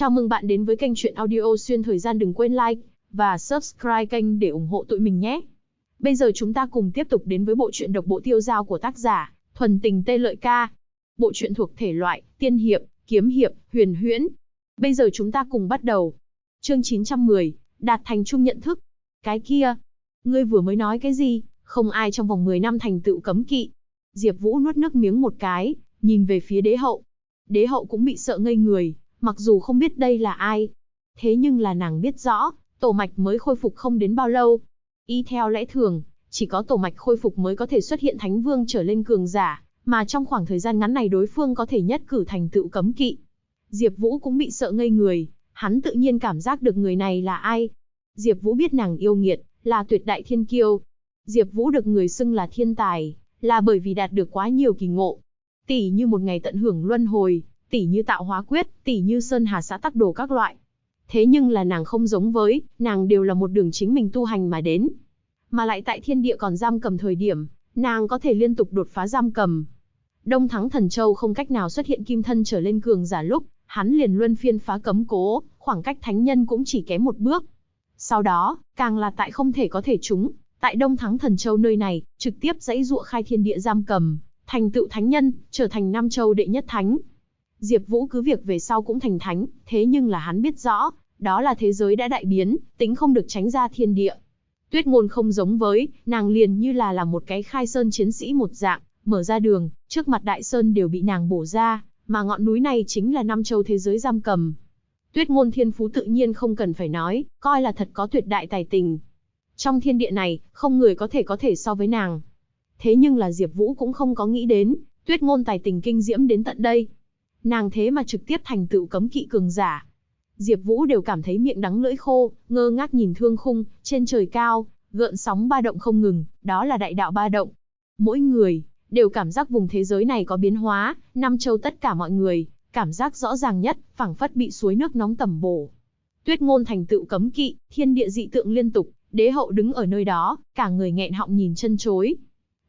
Chào mừng bạn đến với kênh truyện audio xuyên thời gian đừng quên like và subscribe kênh để ủng hộ tụi mình nhé. Bây giờ chúng ta cùng tiếp tục đến với bộ truyện độc bộ tiêu giao của tác giả Thuần Tình Tê Lợi Ca. Bộ truyện thuộc thể loại tiên hiệp, kiếm hiệp, huyền huyễn. Bây giờ chúng ta cùng bắt đầu. Chương 910, đạt thành chung nhận thức. Cái kia, ngươi vừa mới nói cái gì? Không ai trong vòng 10 năm thành tựu cấm kỵ. Diệp Vũ nuốt nước miếng một cái, nhìn về phía đế hậu. Đế hậu cũng bị sợ ngây người, mặc dù không biết đây là ai. Thế nhưng là nàng biết rõ, tổ mạch mới khôi phục không đến bao lâu. Y theo lẽ thường, chỉ có tổ mạch khôi phục mới có thể xuất hiện thánh vương trở lên cường giả, mà trong khoảng thời gian ngắn này đối phương có thể nhất cử thành tựu cấm kỵ. Diệp Vũ cũng bị sợ ngây người, hắn tự nhiên cảm giác được người này là ai. Diệp Vũ biết nàng yêu nghiệt, là tuyệt đại thiên kiêu. Diệp Vũ được người xưng là thiên tài, là bởi vì đạt được quá nhiều kỳ ngộ. Tỷ như một ngày tận hưởng luân hồi, tỷ như tạo hóa quyết, tỷ như sơn hà xã tắc đồ các loại. Thế nhưng là nàng không giống với, nàng đều là một đường chính mình tu hành mà đến. Mà lại tại thiên địa còn giam cầm thời điểm, nàng có thể liên tục đột phá giam cầm. Đông Thắng Thần Châu không cách nào xuất hiện kim thân trở lên cường giả lúc, hắn liền luân phiên phá cấm cố, khoảng cách thánh nhân cũng chỉ kém một bước. Sau đó, càng là tại không thể có thể chúng, tại Đông Thắng Thần Châu nơi này, trực tiếp dãy dụa khai thiên địa giam cầm, thành tựu thánh nhân, trở thành Nam Châu đệ nhất thánh. Diệp Vũ cứ việc về sau cũng thành thánh, thế nhưng là hắn biết rõ, đó là thế giới đã đại biến, tính không được tránh ra thiên địa. Tuyết ngôn không giống với, nàng liền như là là một cái khai sơn chiến sĩ một dạng, mở ra đường, trước mặt đại sơn đều bị nàng bổ ra, mà ngọn núi này chính là năm châu thế giới giam cầm. Tuyết ngôn thiên phú tự nhiên không cần phải nói, coi là thật có tuyệt đại tài tình. Trong thiên địa này, không người có thể có thể so với nàng. Thế nhưng là Diệp Vũ cũng không có nghĩ đến, tuyết ngôn tài tình kinh diễm đến tận đây. Nàng thế mà trực tiếp thành tựu cấm kỵ cường giả. Diệp Vũ đều cảm thấy miệng đắng lưỡi khô, ngơ ngác nhìn thương khung, trên trời cao, gợn sóng ba động không ngừng, đó là đại đạo ba động. Mỗi người đều cảm giác vùng thế giới này có biến hóa, năm châu tất cả mọi người, cảm giác rõ ràng nhất, phảng phất bị suối nước nóng tẩm bổ. Tuyết ngôn thành tựu cấm kỵ, thiên địa dị tượng liên tục, đế hậu đứng ở nơi đó, cả người nghẹn họng nhìn chân chối.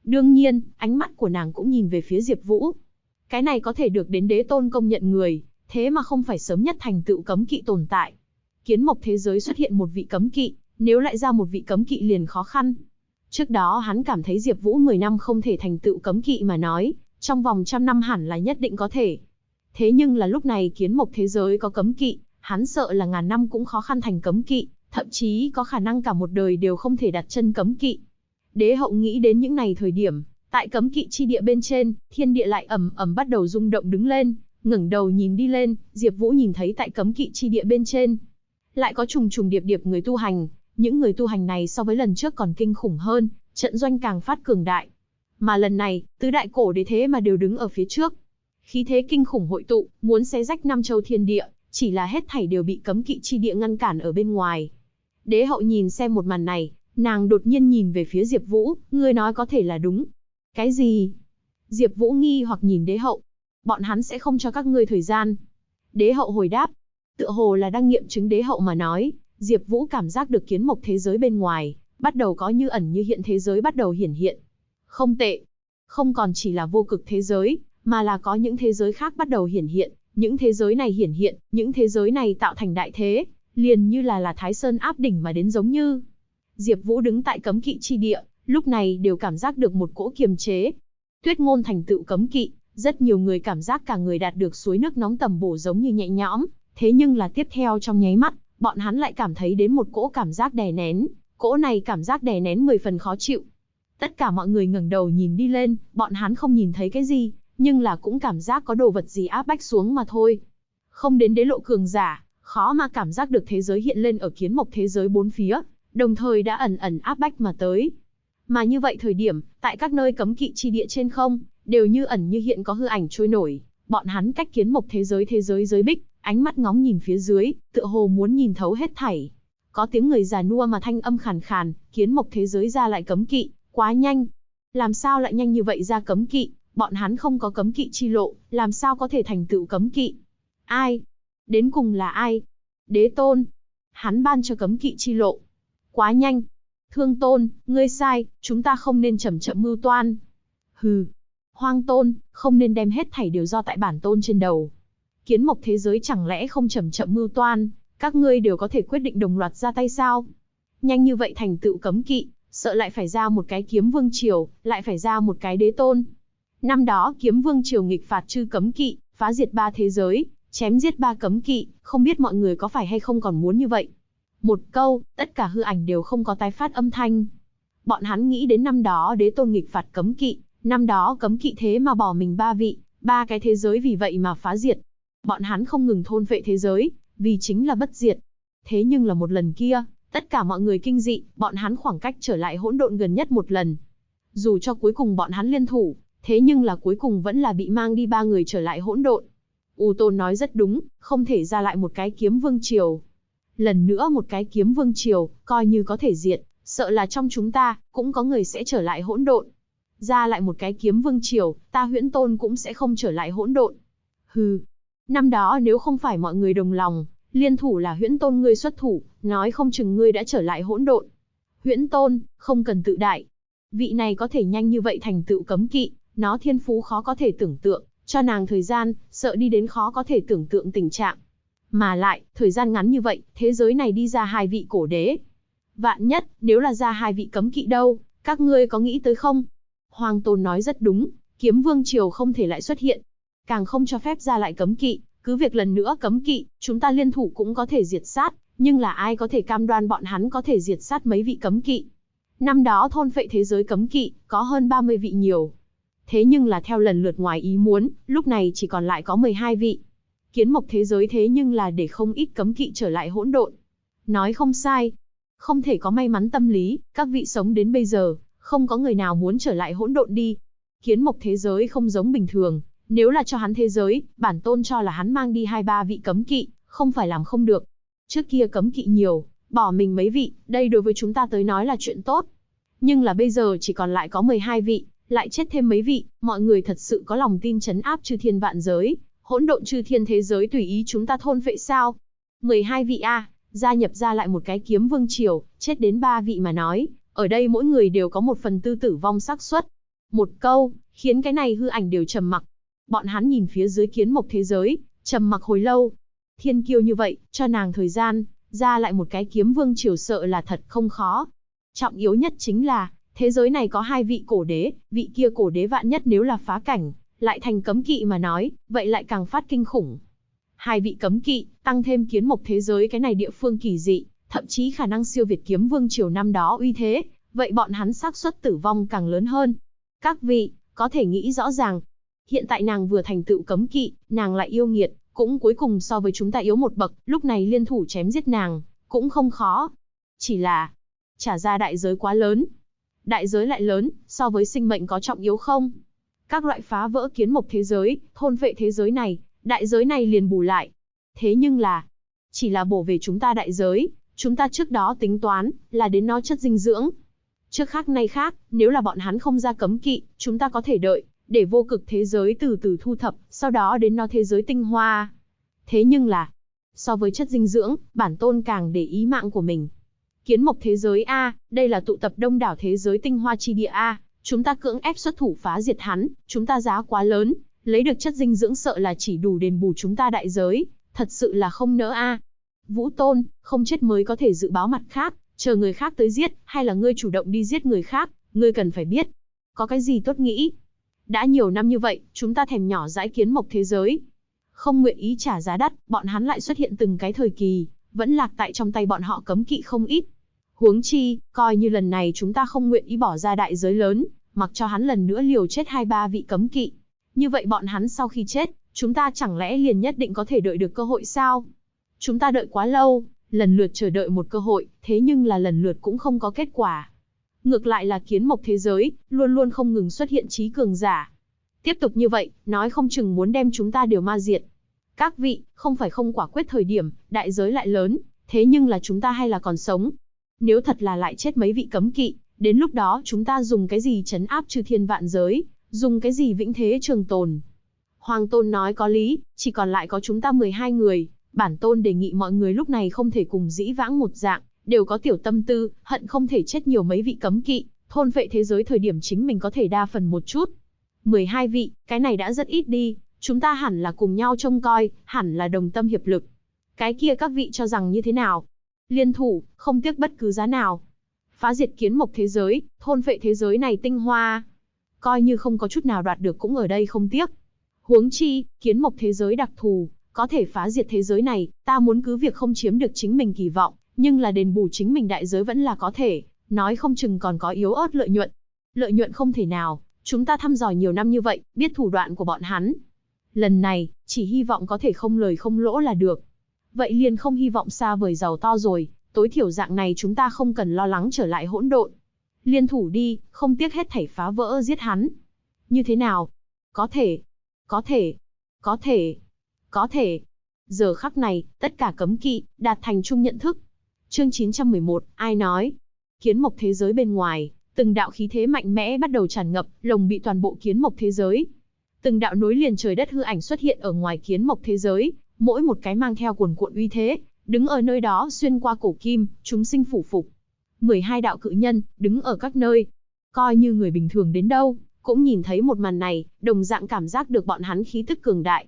Đương nhiên, ánh mắt của nàng cũng nhìn về phía Diệp Vũ. Cái này có thể được đến đế tôn công nhận người, thế mà không phải sớm nhất thành tựu cấm kỵ tồn tại. Kiến mộc thế giới xuất hiện một vị cấm kỵ, nếu lại ra một vị cấm kỵ liền khó khăn. Trước đó hắn cảm thấy Diệp Vũ 10 năm không thể thành tựu cấm kỵ mà nói, trong vòng trăm năm hẳn là nhất định có thể. Thế nhưng là lúc này kiến mộc thế giới có cấm kỵ, hắn sợ là ngàn năm cũng khó khăn thành cấm kỵ, thậm chí có khả năng cả một đời đều không thể đặt chân cấm kỵ. Đế hậu nghĩ đến những này thời điểm, tại cấm kỵ chi địa bên trên, thiên địa lại ầm ầm bắt đầu rung động đứng lên, ngẩng đầu nhìn đi lên, Diệp Vũ nhìn thấy tại cấm kỵ chi địa bên trên, lại có trùng trùng điệp điệp người tu hành, những người tu hành này so với lần trước còn kinh khủng hơn, trận doanh càng phát cường đại. Mà lần này, tứ đại cổ đế thế mà đều đứng ở phía trước. Khí thế kinh khủng hội tụ, muốn xé rách năm châu thiên địa, chỉ là hết thảy đều bị cấm kỵ chi địa ngăn cản ở bên ngoài. Đế hậu nhìn xem một màn này, nàng đột nhiên nhìn về phía Diệp Vũ, ngươi nói có thể là đúng. Cái gì? Diệp Vũ nghi hoặc nhìn đế hậu. Bọn hắn sẽ không cho các ngươi thời gian. Đế hậu hồi đáp. Tựa hồ là đang nghiệm chứng đế hậu mà nói, Diệp Vũ cảm giác được kiến mộc thế giới bên ngoài, bắt đầu có như ẩn như hiện thế giới bắt đầu hiển hiện. Không tệ. Không còn chỉ là vô cực thế giới, mà là có những thế giới khác bắt đầu hiển hiện, những thế giới này hiển hiện, những thế giới này tạo thành đại thế, liền như là là Thái Sơn áp đỉnh mà đến giống như. Diệp Vũ đứng tại cấm kỵ chi địa, lúc này đều cảm giác được một cỗ kiềm chế. Tuyết ngôn thành tựu cấm kỵ, rất nhiều người cảm giác cả người đạt được suối nước nóng tầm bổ giống như nhẹ nhõm, thế nhưng là tiếp theo trong nháy mắt, bọn hắn lại cảm thấy đến một cỗ cảm giác đè nén, cỗ này cảm giác đè nén 10 phần khó chịu. Tất cả mọi người ngẩng đầu nhìn đi lên, bọn hắn không nhìn thấy cái gì, nhưng là cũng cảm giác có đồ vật gì áp bách xuống mà thôi. Không đến đế lộ cường giả, khó mà cảm giác được thế giới hiện lên ở kiến mộc thế giới bốn phía, đồng thời đã ẩn ẩn áp bách mà tới. Mà như vậy thời điểm, tại các nơi cấm kỵ chi địa trên không, đều như ẩn như hiện có hư ảnh trôi nổi, bọn hắn cách kiến mộc thế giới thế giới giới bích, ánh mắt ngóng nhìn phía dưới, tựa hồ muốn nhìn thấu hết thảy. Có tiếng người già nua mà thanh âm khàn khàn, kiến mộc thế giới ra lại cấm kỵ, quá nhanh. Làm sao lại nhanh như vậy ra cấm kỵ, bọn hắn không có cấm kỵ chi lộ, làm sao có thể thành tựu cấm kỵ? Ai? Đến cùng là ai? Đế tôn. Hắn ban cho cấm kỵ chi lộ. Quá nhanh. Thương tôn, ngươi sai, chúng ta không nên chậm chậm mưu toan. Hừ. Hoang tôn, không nên đem hết thảy đều do tại bản tôn trên đầu. Kiến mộc thế giới chẳng lẽ không chậm chậm mưu toan, các ngươi đều có thể quyết định đồng loạt ra tay sao? Nhanh như vậy thành tựu cấm kỵ, sợ lại phải ra một cái kiếm vương triều, lại phải ra một cái đế tôn. Năm đó kiếm vương triều nghịch phạt chư cấm kỵ, phá diệt ba thế giới, chém giết ba cấm kỵ, không biết mọi người có phải hay không còn muốn như vậy. Một câu, tất cả hư ảnh đều không có tái phát âm thanh. Bọn hắn nghĩ đến năm đó đế tôn nghịch phạt cấm kỵ, năm đó cấm kỵ thế mà bỏ mình ba vị, ba cái thế giới vì vậy mà phá diệt. Bọn hắn không ngừng thôn vệ thế giới, vì chính là bất diệt. Thế nhưng là một lần kia, tất cả mọi người kinh dị, bọn hắn khoảng cách trở lại hỗn độn gần nhất một lần. Dù cho cuối cùng bọn hắn liên thủ, thế nhưng là cuối cùng vẫn là bị mang đi ba người trở lại hỗn độn. U Tôn nói rất đúng, không thể ra lại một cái kiếm vương triều. Lần nữa một cái kiếm vương triều, coi như có thể diệt, sợ là trong chúng ta, cũng có người sẽ trở lại hỗn độn. Ra lại một cái kiếm vương triều, ta huyễn tôn cũng sẽ không trở lại hỗn độn. Hừ, năm đó nếu không phải mọi người đồng lòng, liên thủ là huyễn tôn ngươi xuất thủ, nói không chừng ngươi đã trở lại hỗn độn. Huyễn tôn, không cần tự đại. Vị này có thể nhanh như vậy thành tựu cấm kỵ, nó thiên phú khó có thể tưởng tượng, cho nàng thời gian, sợ đi đến khó có thể tưởng tượng tình trạng. Mà lại, thời gian ngắn như vậy, thế giới này đi ra hai vị cổ đế. Vạn nhất, nếu là ra hai vị cấm kỵ đâu, các ngươi có nghĩ tới không? Hoàng Tôn nói rất đúng, kiếm vương triều không thể lại xuất hiện. Càng không cho phép ra lại cấm kỵ, cứ việc lần nữa cấm kỵ, chúng ta liên thủ cũng có thể diệt sát, nhưng là ai có thể cam đoan bọn hắn có thể diệt sát mấy vị cấm kỵ. Năm đó thôn phệ thế giới cấm kỵ, có hơn 30 vị nhiều. Thế nhưng là theo lần lượt ngoài ý muốn, lúc này chỉ còn lại có 12 vị. Kiến mộc thế giới thế nhưng là để không ít cấm kỵ trở lại hỗn độn. Nói không sai. Không thể có may mắn tâm lý, các vị sống đến bây giờ, không có người nào muốn trở lại hỗn độn đi. Kiến mộc thế giới không giống bình thường, nếu là cho hắn thế giới, bản tôn cho là hắn mang đi hai ba vị cấm kỵ, không phải làm không được. Trước kia cấm kỵ nhiều, bỏ mình mấy vị, đây đối với chúng ta tới nói là chuyện tốt. Nhưng là bây giờ chỉ còn lại có 12 vị, lại chết thêm mấy vị, mọi người thật sự có lòng tin chấn áp chư thiên vạn giới, hỗn độn chư thiên thế giới tùy ý chúng ta thôn vệ sao? 12 vị a, gia nhập ra lại một cái kiếm vương triều, chết đến ba vị mà nói, ở đây mỗi người đều có một phần tư tử vong xác suất. Một câu, khiến cái này hư ảnh đều trầm mặc. Bọn hắn nhìn phía dưới kiến mộc thế giới, trầm mặc hồi lâu. Thiên kiêu như vậy, cho nàng thời gian, ra lại một cái kiếm vương triều sợ là thật không khó. Trọng yếu nhất chính là, thế giới này có hai vị cổ đế, vị kia cổ đế vạn nhất nếu là phá cảnh, lại thành cấm kỵ mà nói, vậy lại càng phát kinh khủng. Hai vị cấm kỵ, tăng thêm kiến mộc thế giới cái này địa phương kỳ dị, thậm chí khả năng siêu việt kiếm vương triều năm đó uy thế, vậy bọn hắn xác suất tử vong càng lớn hơn. Các vị, có thể nghĩ rõ ràng, hiện tại nàng vừa thành tựu cấm kỵ, nàng lại yêu nghiệt, cũng cuối cùng so với chúng ta yếu một bậc, lúc này liên thủ chém giết nàng, cũng không khó. Chỉ là, trả ra đại giới quá lớn. Đại giới lại lớn, so với sinh mệnh có trọng yếu không? Các loại phá vỡ kiến mộc thế giới, thôn vệ thế giới này, đại giới này liền bù lại. Thế nhưng là, chỉ là bổ về chúng ta đại giới, chúng ta trước đó tính toán, là đến nó chất dinh dưỡng. Trước khác nay khác, nếu là bọn hắn không ra cấm kỵ, chúng ta có thể đợi, để vô cực thế giới từ từ thu thập, sau đó đến nó thế giới tinh hoa. Thế nhưng là, so với chất dinh dưỡng, bản tôn càng để ý mạng của mình. Kiến mộc thế giới A, đây là tụ tập đông đảo thế giới tinh hoa chi địa A, chúng ta cưỡng ép xuất thủ phá diệt hắn, chúng ta giá quá lớn, lấy được chất dinh dưỡng sợ là chỉ đủ đền bù chúng ta đại giới, thật sự là không nỡ A. Vũ Tôn, không chết mới có thể dự báo mặt khác, chờ người khác tới giết, hay là ngươi chủ động đi giết người khác, ngươi cần phải biết. Có cái gì tốt nghĩ? Đã nhiều năm như vậy, chúng ta thèm nhỏ dãi kiến mộc thế giới. Không nguyện ý trả giá đắt, bọn hắn lại xuất hiện từng cái thời kỳ, vẫn lạc tại trong tay bọn họ cấm kỵ không ít. Huống chi, coi như lần này chúng ta không nguyện ý bỏ ra đại giới lớn, mặc cho hắn lần nữa liều chết hai ba vị cấm kỵ. Như vậy bọn hắn sau khi chết, chúng ta chẳng lẽ liền nhất định có thể đợi được cơ hội sao? Chúng ta đợi quá lâu, lần lượt chờ đợi một cơ hội, thế nhưng là lần lượt cũng không có kết quả. Ngược lại là kiến mộc thế giới, luôn luôn không ngừng xuất hiện trí cường giả. Tiếp tục như vậy, nói không chừng muốn đem chúng ta đều ma diệt. Các vị, không phải không quả quyết thời điểm, đại giới lại lớn, thế nhưng là chúng ta hay là còn sống. Nếu thật là lại chết mấy vị cấm kỵ, đến lúc đó chúng ta dùng cái gì chấn áp trừ thiên vạn giới, dùng cái gì vĩnh thế trường tồn. Hoàng Tôn nói có lý, chỉ còn lại có chúng ta 12 người, bản Tôn đề nghị mọi người lúc này không thể cùng dĩ vãng một dạng, đều có tiểu tâm tư, hận không thể chết nhiều mấy vị cấm kỵ, thôn vệ thế giới thời điểm chính mình có thể đa phần một chút. 12 vị, cái này đã rất ít đi, Chúng ta hẳn là cùng nhau trông coi, hẳn là đồng tâm hiệp lực. Cái kia các vị cho rằng như thế nào? Liên thủ, không tiếc bất cứ giá nào. Phá diệt kiến mộc thế giới, thôn phệ thế giới này tinh hoa. Coi như không có chút nào đoạt được cũng ở đây không tiếc. Huống chi, kiến mộc thế giới đặc thù, có thể phá diệt thế giới này, ta muốn cứ việc không chiếm được chính mình kỳ vọng, nhưng là đền bù chính mình đại giới vẫn là có thể, nói không chừng còn có yếu ớt lợi nhuận. Lợi nhuận không thể nào, chúng ta thăm dò nhiều năm như vậy, biết thủ đoạn của bọn hắn. Lần này, chỉ hy vọng có thể không lời không lỗ là được. Vậy liền không hy vọng xa vời giàu to rồi, tối thiểu dạng này chúng ta không cần lo lắng trở lại hỗn độn. Liên thủ đi, không tiếc hết thảy phá vỡ giết hắn. Như thế nào? Có thể. Có thể. Có thể. Có thể. Giờ khắc này, tất cả cấm kỵ, đạt thành chung nhận thức. Chương 911, ai nói? Kiến mộc thế giới bên ngoài, từng đạo khí thế mạnh mẽ bắt đầu tràn ngập, lồng bị toàn bộ kiến mộc thế giới. Từng đạo nối liền trời đất hư ảnh xuất hiện ở ngoài kiến mộc thế giới, mỗi một cái mang theo cuồn cuộn uy thế, đứng ở nơi đó xuyên qua cổ kim, chúng sinh phủ phục. 12 đạo cự nhân, đứng ở các nơi. Coi như người bình thường đến đâu, cũng nhìn thấy một màn này, đồng dạng cảm giác được bọn hắn khí tức cường đại.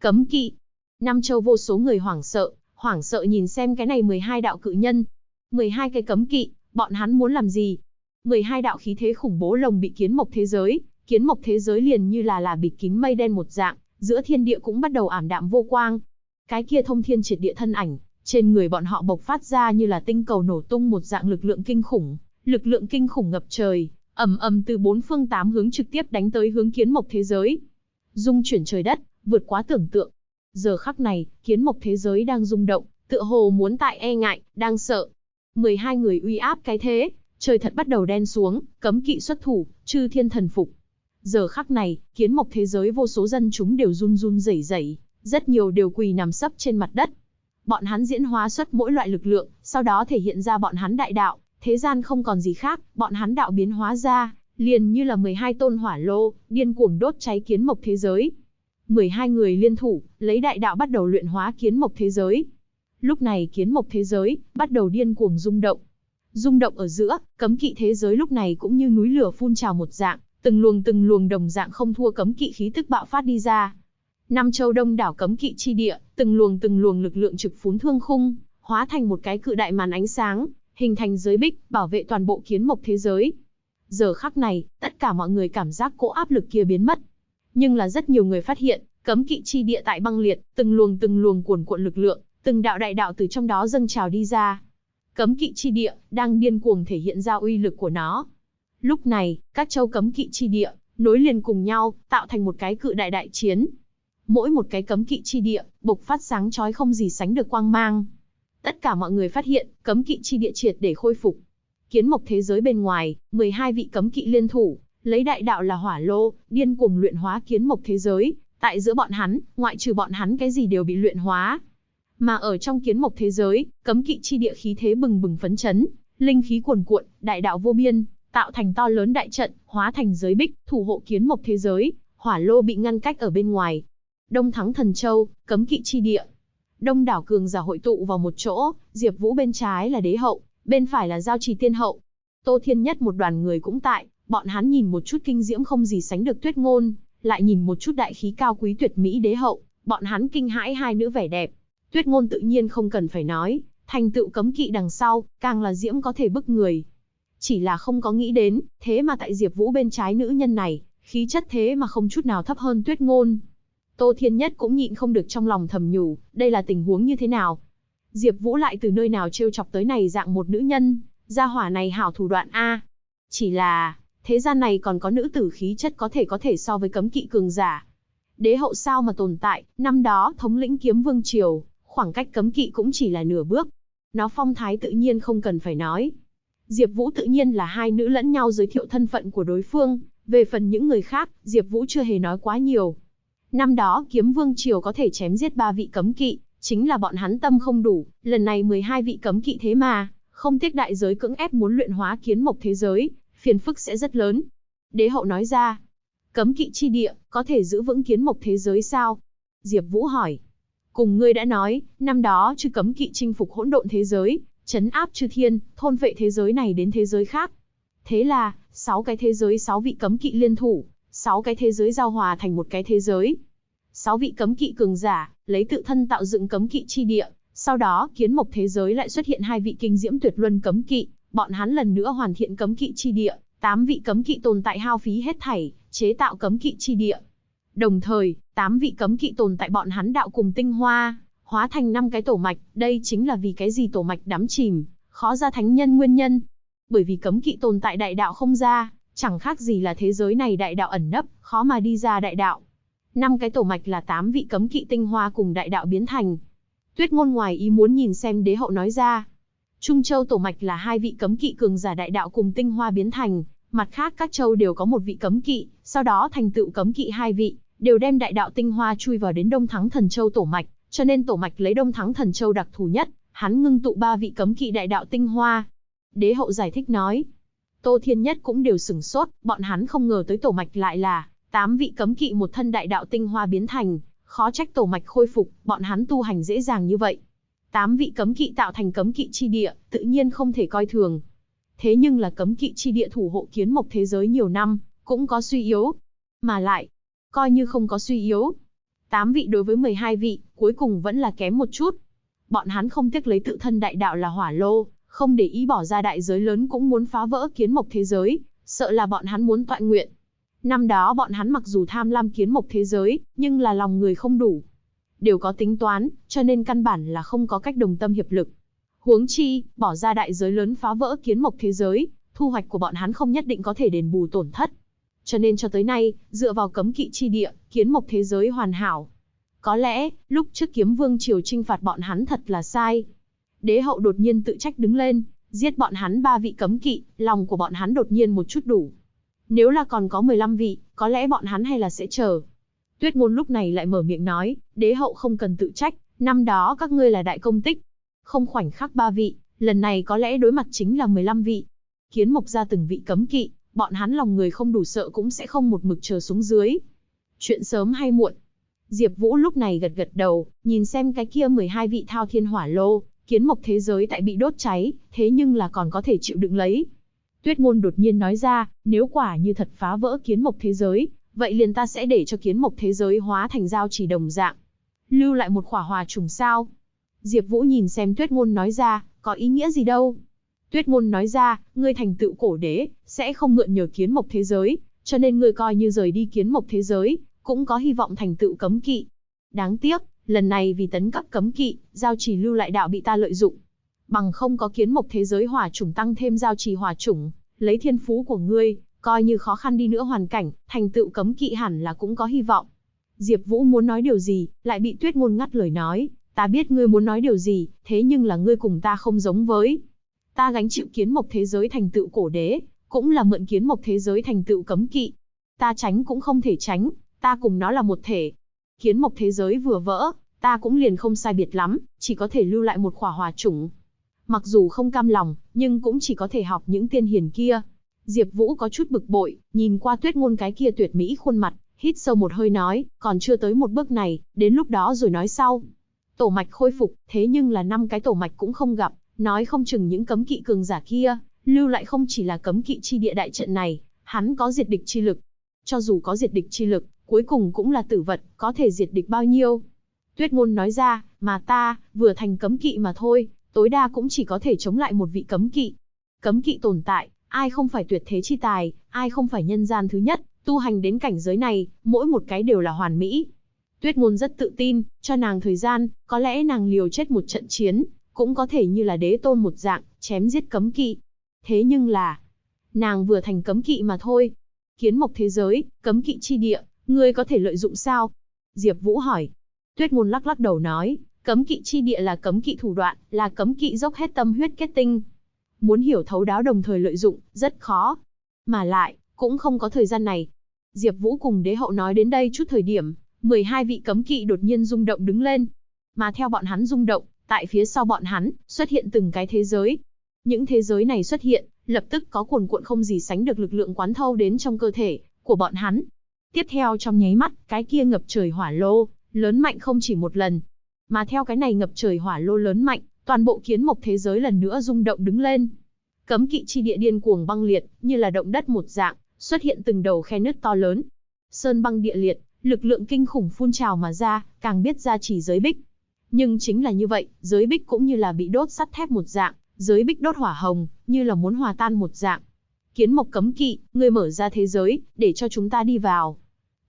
Cấm kỵ. Nam châu vô số người hoảng sợ, hoảng sợ nhìn xem cái này 12 đạo cự nhân. 12 cái cấm kỵ, bọn hắn muốn làm gì? 12 đạo khí thế khủng bố lồng bị kiến mộc thế giới, kiến mộc thế giới liền như là là bịt kín mây đen một dạng, giữa thiên địa cũng bắt đầu ảm đạm vô quang. Cái kia thông thiên triệt địa thân ảnh, trên người bọn họ bộc phát ra như là tinh cầu nổ tung một dạng lực lượng kinh khủng, lực lượng kinh khủng ngập trời, ầm ầm từ bốn phương tám hướng trực tiếp đánh tới hướng kiến mộc thế giới. Dung chuyển trời đất, vượt quá tưởng tượng. Giờ khắc này, kiến mộc thế giới đang rung động, tựa hồ muốn tại e ngại, đang sợ. 12 người uy áp cái thế, trời thật bắt đầu đen xuống, cấm kỵ xuất thủ, chư thiên thần phục. Giờ khắc này, kiến mộc thế giới vô số dân chúng đều run run rẩy rẩy, rất nhiều đều quỳ nằm sấp trên mặt đất. Bọn hắn diễn hóa xuất mỗi loại lực lượng, sau đó thể hiện ra bọn hắn đại đạo, thế gian không còn gì khác, bọn hắn đạo biến hóa ra, liền như là 12 tôn hỏa lô, điên cuồng đốt cháy kiến mộc thế giới. 12 người liên thủ, lấy đại đạo bắt đầu luyện hóa kiến mộc thế giới. Lúc này kiến mộc thế giới, bắt đầu điên cuồng rung động. Rung động ở giữa, cấm kỵ thế giới lúc này cũng như núi lửa phun trào một dạng, từng luồng từng luồng đồng dạng không thua cấm kỵ khí tức bạo phát đi ra. Năm châu đông đảo cấm kỵ chi địa, từng luồng từng luồng lực lượng trực phún thương khung, hóa thành một cái cự đại màn ánh sáng, hình thành giới bích, bảo vệ toàn bộ kiến mộc thế giới. Giờ khắc này, tất cả mọi người cảm giác cỗ áp lực kia biến mất. Nhưng là rất nhiều người phát hiện, cấm kỵ chi địa tại băng liệt, từng luồng từng luồng cuồn cuộn lực lượng, từng đạo đại đạo từ trong đó dâng trào đi ra. Cấm kỵ chi địa, đang điên cuồng thể hiện ra uy lực của nó. Lúc này, các châu cấm kỵ chi địa, nối liền cùng nhau, tạo thành một cái cự đại đại chiến. Mỗi một cái cấm kỵ chi địa, bộc phát sáng chói không gì sánh được quang mang. Tất cả mọi người phát hiện, cấm kỵ chi địa triệt để khôi phục. Kiến mộc thế giới bên ngoài, 12 vị cấm kỵ liên thủ, lấy đại đạo là hỏa lô, điên cuồng luyện hóa kiến mộc thế giới. Tại giữa bọn hắn, ngoại trừ bọn hắn cái gì đều bị luyện hóa. Mà ở trong kiến mộc thế giới, cấm kỵ chi địa khí thế bừng bừng phấn chấn, linh khí cuồn cuộn, đại đạo vô biên, tạo thành to lớn đại trận, hóa thành giới bích, thủ hộ kiến mộc thế giới, hỏa lô bị ngăn cách ở bên ngoài. Đông thắng thần châu, cấm kỵ chi địa. Đông đảo cường giả hội tụ vào một chỗ, Diệp Vũ bên trái là đế hậu, bên phải là giao trì tiên hậu. Tô Thiên Nhất một đoàn người cũng tại, bọn hắn nhìn một chút kinh diễm không gì sánh được tuyết ngôn, lại nhìn một chút đại khí cao quý tuyệt mỹ đế hậu, bọn hắn kinh hãi hai nữ vẻ đẹp. Tuyết ngôn tự nhiên không cần phải nói, thành tựu cấm kỵ đằng sau, càng là diễm có thể bức người. Chỉ là không có nghĩ đến, thế mà tại Diệp Vũ bên trái nữ nhân này, khí chất thế mà không chút nào thấp hơn Tuyết ngôn. Tô Thiên Nhất cũng nhịn không được trong lòng thầm nhủ, đây là tình huống như thế nào? Diệp Vũ lại từ nơi nào trêu chọc tới này dạng một nữ nhân, gia hỏa này hảo thủ đoạn a. Chỉ là, thế gian này còn có nữ tử khí chất có thể có thể so với cấm kỵ cường giả. Đế hậu sao mà tồn tại, năm đó thống lĩnh kiếm vương triều, khoảng cách cấm kỵ cũng chỉ là nửa bước. Nó phong thái tự nhiên không cần phải nói. Diệp Vũ tự nhiên là hai nữ lẫn nhau giới thiệu thân phận của đối phương, về phần những người khác, Diệp Vũ chưa hề nói quá nhiều. Năm đó kiếm vương triều có thể chém giết ba vị cấm kỵ, chính là bọn hắn tâm không đủ, lần này 12 vị cấm kỵ thế mà, không tiếc đại giới cưỡng ép muốn luyện hóa kiến mộc thế giới, phiền phức sẽ rất lớn. Đế hậu nói ra, cấm kỵ chi địa, có thể giữ vững kiến mộc thế giới sao? Diệp Vũ hỏi. Cùng ngươi đã nói, năm đó chư cấm kỵ chinh phục hỗn độn thế giới, chấn áp chư thiên, thôn vệ thế giới này đến thế giới khác. Thế là, sáu cái thế giới sáu vị cấm kỵ liên thủ, sáu cái thế giới giao hòa thành một cái thế giới. sáu vị cấm kỵ cường giả, lấy tự thân tạo dựng cấm kỵ chi địa, sau đó kiến mộc thế giới lại xuất hiện hai vị kinh diễm tuyệt luân cấm kỵ, bọn hắn lần nữa hoàn thiện cấm kỵ chi địa, tám vị cấm kỵ tồn tại hao phí hết thảy, chế tạo cấm kỵ chi địa. Đồng thời, tám vị cấm kỵ tồn tại bọn hắn đạo cùng tinh hoa, hóa thành năm cái tổ mạch, đây chính là vì cái gì tổ mạch đắm chìm, khó ra thánh nhân nguyên nhân. Bởi vì cấm kỵ tồn tại đại đạo không ra, chẳng khác gì là thế giới này đại đạo ẩn nấp, khó mà đi ra đại đạo. Năm cái tổ mạch là tám vị cấm kỵ tinh hoa cùng đại đạo biến thành. Tuyết ngôn ngoài ý muốn nhìn xem đế hậu nói ra. Trung châu tổ mạch là hai vị cấm kỵ cường giả đại đạo cùng tinh hoa biến thành, mặt khác các châu đều có một vị cấm kỵ, sau đó thành tựu cấm kỵ hai vị, đều đem đại đạo tinh hoa chui vào đến Đông Thắng Thần Châu tổ mạch, cho nên tổ mạch lấy Đông Thắng Thần Châu đặc thù nhất, hắn ngưng tụ ba vị cấm kỵ đại đạo tinh hoa. Đế hậu giải thích nói. Tô Thiên Nhất cũng đều sửng sốt, bọn hắn không ngờ tới tổ mạch lại là tám vị cấm kỵ một thân đại đạo tinh hoa biến thành, khó trách tổ mạch khôi phục, bọn hắn tu hành dễ dàng như vậy. Tám vị cấm kỵ tạo thành cấm kỵ chi địa, tự nhiên không thể coi thường. Thế nhưng là cấm kỵ chi địa thủ hộ kiến mộc thế giới nhiều năm, cũng có suy yếu. Mà lại, coi như không có suy yếu. Tám vị đối với 12 vị, cuối cùng vẫn là kém một chút. Bọn hắn không tiếc lấy tự thân đại đạo là hỏa lô, không để ý bỏ ra đại giới lớn cũng muốn phá vỡ kiến mộc thế giới, sợ là bọn hắn muốn tọa nguyện. Năm đó bọn hắn mặc dù tham lam kiến mộc thế giới, nhưng là lòng người không đủ. Đều có tính toán, cho nên căn bản là không có cách đồng tâm hiệp lực. Huống chi, bỏ ra đại giới lớn phá vỡ kiến mộc thế giới, thu hoạch của bọn hắn không nhất định có thể đền bù tổn thất. Cho nên cho tới nay, dựa vào cấm kỵ chi địa, kiến mộc thế giới hoàn hảo. Có lẽ, lúc trước kiếm vương triều trinh phạt bọn hắn thật là sai. Đế hậu đột nhiên tự trách đứng lên, giết bọn hắn ba vị cấm kỵ, lòng của bọn hắn đột nhiên một chút đủ. Nếu là còn có 15 vị, có lẽ bọn hắn hay là sẽ chờ. Tuyết ngôn lúc này lại mở miệng nói, đế hậu không cần tự trách, năm đó các ngươi là đại công tích. Không khoảnh khắc ba vị, lần này có lẽ đối mặt chính là 15 vị. Kiến mộc ra từng vị cấm kỵ, bọn hắn lòng người không đủ sợ cũng sẽ không một mực chờ xuống dưới. Chuyện sớm hay muộn. Diệp Vũ lúc này gật gật đầu, nhìn xem cái kia 12 vị thao thiên hỏa lô, kiến mộc thế giới tại bị đốt cháy, thế nhưng là còn có thể chịu đựng lấy. Tuyết ngôn đột nhiên nói ra, nếu quả như thật phá vỡ kiến mộc thế giới, vậy liền ta sẽ để cho kiến mộc thế giới hóa thành giao chỉ đồng dạng. Lưu lại một khỏa hòa trùng sao. Diệp Vũ nhìn xem tuyết ngôn nói ra, có ý nghĩa gì đâu. Tuyết ngôn nói ra, ngươi thành tựu cổ đế, sẽ không mượn nhờ kiến mộc thế giới, cho nên ngươi coi như rời đi kiến mộc thế giới, cũng có hy vọng thành tựu cấm kỵ. Đáng tiếc, lần này vì tấn cấp cấm kỵ, giao chỉ lưu lại đạo bị ta lợi dụng. Bằng không có kiến mộc thế giới hỏa chủng tăng thêm giao trì hỏa chủng, lấy thiên phú của ngươi, coi như khó khăn đi nữa hoàn cảnh, thành tựu cấm kỵ hẳn là cũng có hy vọng. Diệp Vũ muốn nói điều gì, lại bị Tuyết Ngôn ngắt lời nói, ta biết ngươi muốn nói điều gì, thế nhưng là ngươi cùng ta không giống với. Ta gánh chịu kiến mộc thế giới thành tựu cổ đế, cũng là mượn kiến mộc thế giới thành tựu cấm kỵ. Ta tránh cũng không thể tránh, ta cùng nó là một thể. Kiến mộc thế giới vừa vỡ, ta cũng liền không sai biệt lắm, chỉ có thể lưu lại một khỏa hòa chủng. Mặc dù không cam lòng, nhưng cũng chỉ có thể học những tiên hiền kia. Diệp Vũ có chút bực bội, nhìn qua tuyết ngôn cái kia tuyệt mỹ khuôn mặt, hít sâu một hơi nói, còn chưa tới một bước này, đến lúc đó rồi nói sau. Tổ mạch khôi phục, thế nhưng là năm cái tổ mạch cũng không gặp, nói không chừng những cấm kỵ cường giả kia, lưu lại không chỉ là cấm kỵ chi địa đại trận này, hắn có diệt địch chi lực. Cho dù có diệt địch chi lực, cuối cùng cũng là tử vật, có thể diệt địch bao nhiêu. Tuyết ngôn nói ra, mà ta, vừa thành cấm kỵ mà thôi, tối đa cũng chỉ có thể chống lại một vị cấm kỵ. Cấm kỵ tồn tại, ai không phải tuyệt thế chi tài, ai không phải nhân gian thứ nhất, tu hành đến cảnh giới này, mỗi một cái đều là hoàn mỹ. Tuyết ngôn rất tự tin, cho nàng thời gian, có lẽ nàng liều chết một trận chiến, cũng có thể như là đế tôn một dạng, chém giết cấm kỵ. Thế nhưng là, nàng vừa thành cấm kỵ mà thôi. Kiến mộc thế giới, cấm kỵ chi địa, ngươi có thể lợi dụng sao? Diệp Vũ hỏi. Tuyết ngôn lắc lắc đầu nói, cấm kỵ chi địa là cấm kỵ thủ đoạn, là cấm kỵ dốc hết tâm huyết kết tinh. Muốn hiểu thấu đáo đồng thời lợi dụng, rất khó. Mà lại, cũng không có thời gian này. Diệp Vũ cùng đế hậu nói đến đây chút thời điểm, 12 vị cấm kỵ đột nhiên rung động đứng lên. Mà theo bọn hắn rung động, tại phía sau bọn hắn, xuất hiện từng cái thế giới. Những thế giới này xuất hiện, lập tức có cuồn cuộn không gì sánh được lực lượng quán thâu đến trong cơ thể của bọn hắn. Tiếp theo trong nháy mắt, cái kia ngập trời hỏa lô, lớn mạnh không chỉ một lần. Mà theo cái này ngập trời hỏa lô lớn mạnh, toàn bộ kiến mộc thế giới lần nữa rung động đứng lên. Cấm kỵ chi địa điên cuồng băng liệt, như là động đất một dạng, xuất hiện từng đầu khe nứt to lớn. Sơn băng địa liệt, Lực lượng kinh khủng phun trào mà ra, càng biết ra chỉ giới bích. Nhưng chính là như vậy, giới bích cũng như là bị đốt sắt thép một dạng, giới bích đốt hỏa hồng, như là muốn hòa tan một dạng. Kiến mộc cấm kỵ, ngươi mở ra thế giới, để cho chúng ta đi vào.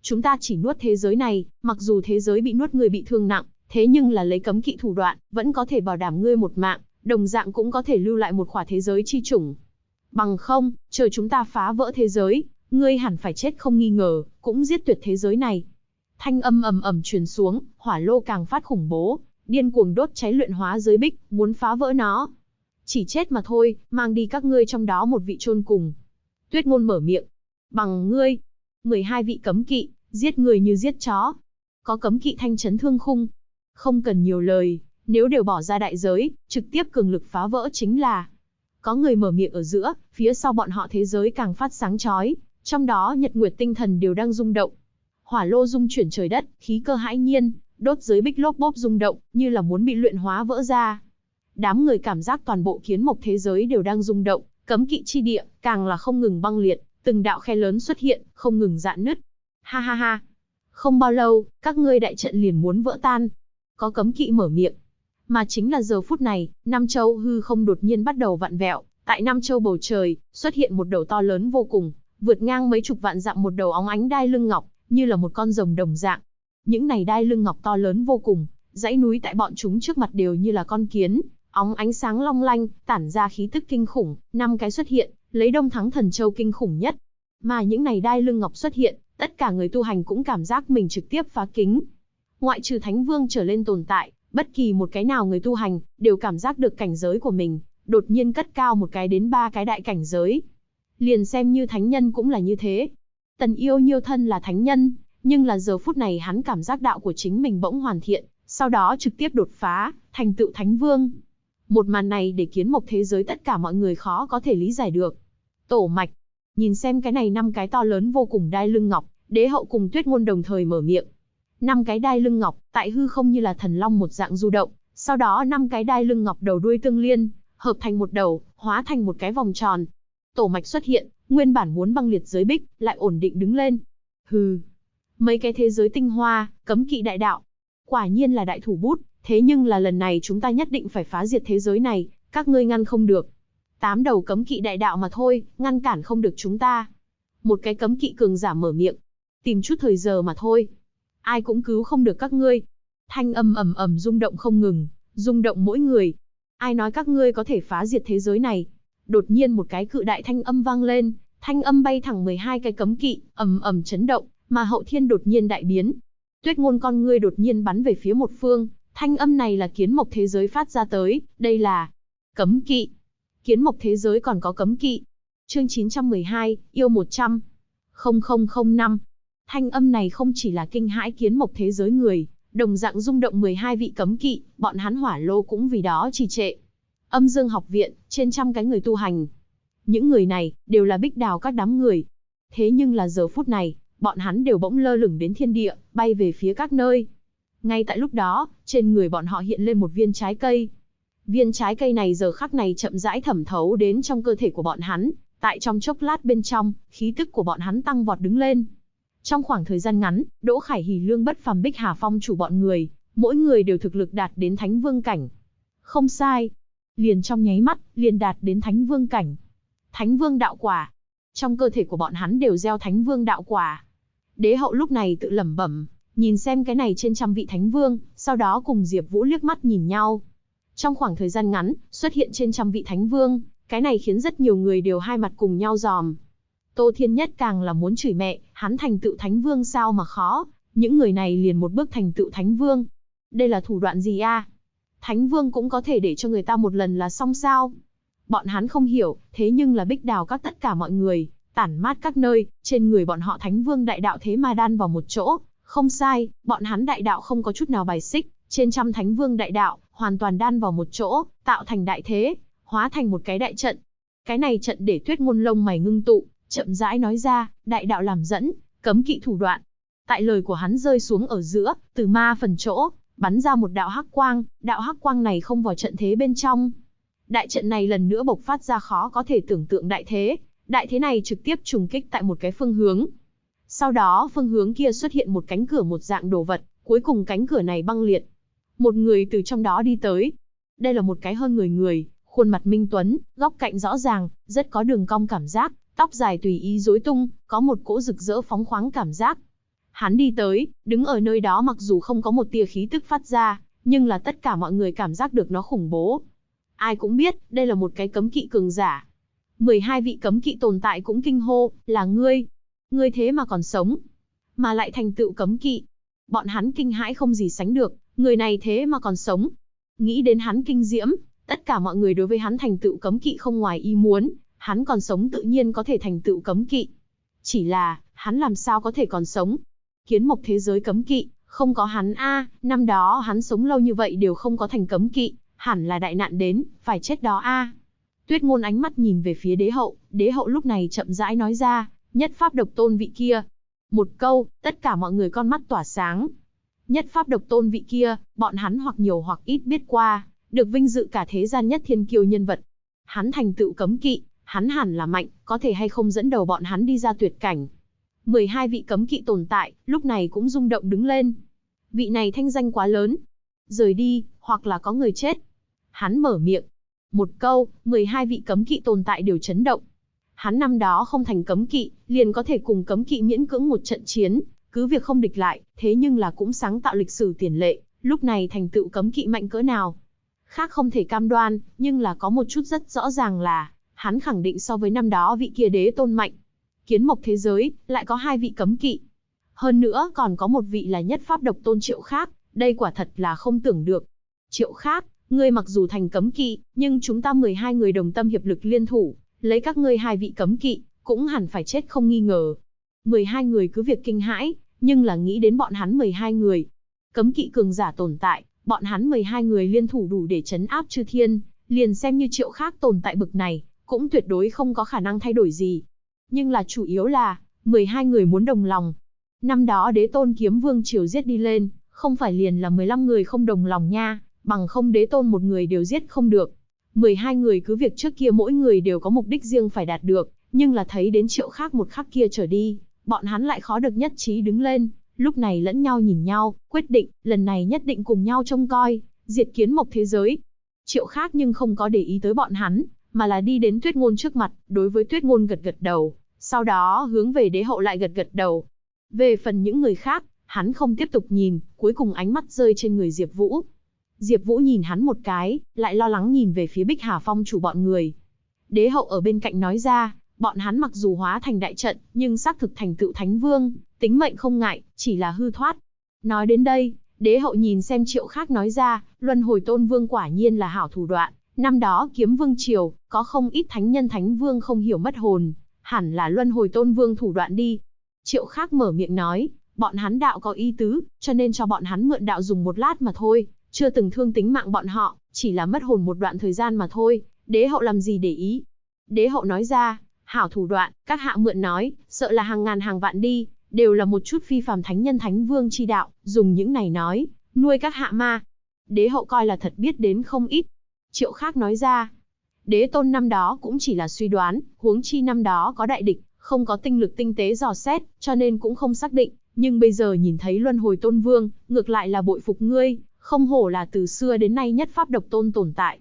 Chúng ta chỉ nuốt thế giới này, mặc dù thế giới bị nuốt người bị thương nặng, thế nhưng là lấy cấm kỵ thủ đoạn, vẫn có thể bảo đảm ngươi một mạng, đồng dạng cũng có thể lưu lại một khỏa thế giới chi chủng. Bằng không, chờ chúng ta phá vỡ thế giới, ngươi hẳn phải chết không nghi ngờ, cũng giết tuyệt thế giới này. Thanh âm ầm ầm truyền xuống, hỏa lô càng phát khủng bố, điên cuồng đốt cháy luyện hóa giới bích, muốn phá vỡ nó. Chỉ chết mà thôi, mang đi các ngươi trong đó một vị chôn cùng. Tuyết ngôn mở miệng. Bằng ngươi, 12 vị cấm kỵ, giết người như giết chó. Có cấm kỵ thanh chấn thương khung. Không cần nhiều lời, nếu đều bỏ ra đại giới, trực tiếp cường lực phá vỡ chính là. Có người mở miệng ở giữa, phía sau bọn họ thế giới càng phát sáng chói, trong đó nhật nguyệt tinh thần đều đang rung động. Hỏa lô rung chuyển trời đất, khí cơ hãi nhiên, đốt giới bích lốp bốp rung động, như là muốn bị luyện hóa vỡ ra. Đám người cảm giác toàn bộ kiến mộc thế giới đều đang rung động, cấm kỵ chi địa, càng là không ngừng băng liệt, từng đạo khe lớn xuất hiện, không ngừng dạn nứt. Ha ha ha. Không bao lâu, các ngươi đại trận liền muốn vỡ tan. Có cấm kỵ mở miệng. Mà chính là giờ phút này, Nam Châu hư không đột nhiên bắt đầu vặn vẹo, tại Nam Châu bầu trời, xuất hiện một đầu to lớn vô cùng, vượt ngang mấy chục vạn dặm một đầu óng ánh đai lưng ngọc, như là một con rồng đồng dạng. Những này đai lưng ngọc to lớn vô cùng, dãy núi tại bọn chúng trước mặt đều như là con kiến, óng ánh sáng long lanh, tản ra khí tức kinh khủng, năm cái xuất hiện, lấy Đông Thắng Thần Châu kinh khủng nhất. Mà những này đai lưng ngọc xuất hiện, tất cả người tu hành cũng cảm giác mình trực tiếp phá kính. Ngoại trừ Thánh Vương trở lên tồn tại, bất kỳ một cái nào người tu hành, đều cảm giác được cảnh giới của mình, đột nhiên cất cao một cái đến ba cái đại cảnh giới. Liền xem như thánh nhân cũng là như thế. Tần yêu nhiêu thân là thánh nhân, nhưng là giờ phút này hắn cảm giác đạo của chính mình bỗng hoàn thiện, sau đó trực tiếp đột phá, thành tựu thánh vương. Một màn này để kiến mộc thế giới tất cả mọi người khó có thể lý giải được. Tổ mạch, nhìn xem cái này năm cái to lớn vô cùng đai lưng ngọc, đế hậu cùng tuyết ngôn đồng thời mở miệng. Năm cái đai lưng ngọc, tại hư không như là thần long một dạng du động, sau đó năm cái đai lưng ngọc đầu đuôi tương liên, hợp thành một đầu, hóa thành một cái vòng tròn. Tổ mạch xuất hiện, nguyên bản muốn băng liệt giới bích, lại ổn định đứng lên. Hừ, mấy cái thế giới tinh hoa, cấm kỵ đại đạo. Quả nhiên là đại thủ bút, thế nhưng là lần này chúng ta nhất định phải phá diệt thế giới này, các ngươi ngăn không được. Tám đầu cấm kỵ đại đạo mà thôi, ngăn cản không được chúng ta. Một cái cấm kỵ cường giả mở miệng. Tìm chút thời giờ mà thôi. Ai cũng cứu không được các ngươi. Thanh âm ầm ầm rung động không ngừng, rung động mỗi người. Ai nói các ngươi có thể phá diệt thế giới này? Đột nhiên một cái cự đại thanh âm vang lên, thanh âm bay thẳng 12 cái cấm kỵ, ầm ầm chấn động, mà hậu thiên đột nhiên đại biến. Tuyết ngôn con ngươi đột nhiên bắn về phía một phương, thanh âm này là kiến mộc thế giới phát ra tới, đây là cấm kỵ. Kiến mộc thế giới còn có cấm kỵ. Chương 912, yêu 100. 0005. Thanh âm này không chỉ là kinh hãi kiến mộc thế giới người, đồng dạng rung động 12 vị cấm kỵ, bọn hắn hỏa lô cũng vì đó trì trệ. Âm Dương học viện, trên trăm cái người tu hành. Những người này, đều là bích đào các đám người. Thế nhưng là giờ phút này, bọn hắn đều bỗng lơ lửng đến thiên địa, bay về phía các nơi. Ngay tại lúc đó, trên người bọn họ hiện lên một viên trái cây. Viên trái cây này giờ khắc này chậm rãi thẩm thấu đến trong cơ thể của bọn hắn, tại trong chốc lát bên trong, khí tức của bọn hắn tăng vọt đứng lên. Trong khoảng thời gian ngắn, Đỗ Khải Hỉ Lương bất phàm Bích Hà Phong chủ bọn người, mỗi người đều thực lực đạt đến Thánh Vương cảnh. Không sai, liền trong nháy mắt, liền đạt đến Thánh Vương cảnh. Thánh Vương đạo quả. Trong cơ thể của bọn hắn đều gieo Thánh Vương đạo quả. Đế hậu lúc này tự lẩm bẩm, nhìn xem cái này trên trăm vị Thánh Vương, sau đó cùng Diệp Vũ liếc mắt nhìn nhau. Trong khoảng thời gian ngắn, xuất hiện trên trăm vị Thánh Vương, cái này khiến rất nhiều người đều hai mặt cùng nhau giòm. Tô Thiên Nhất càng là muốn chửi mẹ, hắn thành tựu Thánh Vương sao mà khó, những người này liền một bước thành tựu Thánh Vương. Đây là thủ đoạn gì a? Thánh Vương cũng có thể để cho người ta một lần là xong sao? Bọn hắn không hiểu, thế nhưng là bích đào các tất cả mọi người, tản mát các nơi, trên người bọn họ Thánh Vương đại đạo thế mà đan vào một chỗ, không sai, bọn hắn đại đạo không có chút nào bài xích, trên trăm Thánh Vương đại đạo, hoàn toàn đan vào một chỗ, tạo thành đại thế, hóa thành một cái đại trận. Cái này trận để tuyết ngôn lông mày ngưng tụ, chậm rãi nói ra, đại đạo làm dẫn, cấm kỵ thủ đoạn. Tại lời của hắn rơi xuống ở giữa, từ ma phần chỗ, bắn ra một đạo hắc quang, đạo hắc quang này không vào trận thế bên trong. Đại trận này lần nữa bộc phát ra khó có thể tưởng tượng đại thế, đại thế này trực tiếp trùng kích tại một cái phương hướng. Sau đó phương hướng kia xuất hiện một cánh cửa một dạng đồ vật, cuối cùng cánh cửa này băng liệt. Một người từ trong đó đi tới. Đây là một cái hơn người người, khuôn mặt minh tuấn, góc cạnh rõ ràng, rất có đường cong cảm giác, tóc dài tùy ý rối tung, có một cỗ rực rỡ phóng khoáng cảm giác. Hắn đi tới, đứng ở nơi đó mặc dù không có một tia khí tức phát ra, nhưng là tất cả mọi người cảm giác được nó khủng bố. Ai cũng biết, đây là một cái cấm kỵ cường giả. 12 vị cấm kỵ tồn tại cũng kinh hô, là ngươi. Ngươi thế mà còn sống. Mà lại thành tựu cấm kỵ. Bọn hắn kinh hãi không gì sánh được, người này thế mà còn sống. Nghĩ đến hắn kinh diễm, tất cả mọi người đối với hắn thành tựu cấm kỵ không ngoài ý muốn, hắn còn sống tự nhiên có thể thành tựu cấm kỵ. Chỉ là, hắn làm sao có thể còn sống? Kiến mộc thế giới cấm kỵ, không có hắn a, năm đó hắn sống lâu như vậy đều không có thành cấm kỵ, hẳn là đại nạn đến, phải chết đó a. Tuyết ngôn ánh mắt nhìn về phía đế hậu, đế hậu lúc này chậm rãi nói ra, nhất pháp độc tôn vị kia. Một câu, tất cả mọi người con mắt tỏa sáng. Nhất pháp độc tôn vị kia, bọn hắn hoặc nhiều hoặc ít biết qua, được vinh dự cả thế gian nhất thiên kiêu nhân vật. Hắn thành tựu cấm kỵ, hắn hẳn là mạnh, có thể hay không dẫn đầu bọn hắn đi ra tuyệt cảnh. 12 vị cấm kỵ tồn tại, lúc này cũng rung động đứng lên. Vị này thanh danh quá lớn. Rời đi, hoặc là có người chết. Hắn mở miệng. Một câu, 12 vị cấm kỵ tồn tại đều chấn động. Hắn năm đó không thành cấm kỵ, liền có thể cùng cấm kỵ miễn cưỡng một trận chiến, cứ việc không địch lại, thế nhưng là cũng sáng tạo lịch sử tiền lệ, lúc này thành tựu cấm kỵ mạnh cỡ nào. Khác không thể cam đoan, nhưng là có một chút rất rõ ràng là, hắn khẳng định so với năm đó vị kia đế tôn mạnh. Kiến mộc thế giới, lại có hai vị cấm kỵ. Hơn nữa còn có một vị là nhất pháp độc tôn triệu khác, đây quả thật là không tưởng được. Triệu khác, ngươi mặc dù thành cấm kỵ, nhưng chúng ta 12 người đồng tâm hiệp lực liên thủ, lấy các ngươi hai vị cấm kỵ, cũng hẳn phải chết không nghi ngờ. 12 người cứ việc kinh hãi, nhưng là nghĩ đến bọn hắn 12 người. Cấm kỵ cường giả tồn tại, bọn hắn 12 người liên thủ đủ để chấn áp chư thiên, liền xem như triệu khác tồn tại bực này, cũng tuyệt đối không có khả năng thay đổi gì. Nhưng là chủ yếu là, 12 người muốn đồng lòng. Năm đó đế tôn kiếm vương triều giết đi lên, không phải liền là 15 người không đồng lòng nha, bằng không đế tôn một người đều giết không được. 12 người cứ việc trước kia mỗi người đều có mục đích riêng phải đạt được, nhưng là thấy đến triệu khác một khắc kia trở đi, bọn hắn lại khó được nhất trí đứng lên, lúc này lẫn nhau nhìn nhau, quyết định, lần này nhất định cùng nhau trông coi, diệt kiến mộc thế giới. Triệu khác nhưng không có để ý tới bọn hắn, mà là đi đến tuyết ngôn trước mặt, đối với tuyết ngôn gật gật đầu, sau đó hướng về đế hậu lại gật gật đầu. Về phần những người khác, hắn không tiếp tục nhìn, cuối cùng ánh mắt rơi trên người Diệp Vũ. Diệp Vũ nhìn hắn một cái, lại lo lắng nhìn về phía Bích Hà Phong chủ bọn người. Đế hậu ở bên cạnh nói ra, bọn hắn mặc dù hóa thành đại trận, nhưng xác thực thành tựu thánh vương, tính mệnh không ngại, chỉ là hư thoát. Nói đến đây, đế hậu nhìn xem triệu khác nói ra, luân hồi tôn vương quả nhiên là hảo thủ đoạn. Năm đó kiếm vương triều, có không ít thánh nhân thánh vương không hiểu mất hồn, hẳn là luân hồi tôn vương thủ đoạn đi. Triệu khác mở miệng nói, bọn hắn đạo có ý tứ, cho nên cho bọn hắn mượn đạo dùng một lát mà thôi, chưa từng thương tính mạng bọn họ, chỉ là mất hồn một đoạn thời gian mà thôi, đế hậu làm gì để ý. Đế hậu nói ra, hảo thủ đoạn, các hạ mượn nói, sợ là hàng ngàn hàng vạn đi, đều là một chút phi phàm thánh nhân thánh vương chi đạo, dùng những này nói, nuôi các hạ ma. Đế hậu coi là thật biết đến không ít. Triệu khác nói ra, đế tôn năm đó cũng chỉ là suy đoán, huống chi năm đó có đại địch, không có tinh lực tinh tế dò xét, cho nên cũng không xác định, nhưng bây giờ nhìn thấy luân hồi tôn vương, ngược lại là bội phục ngươi, không hổ là từ xưa đến nay nhất pháp độc tôn tồn tại.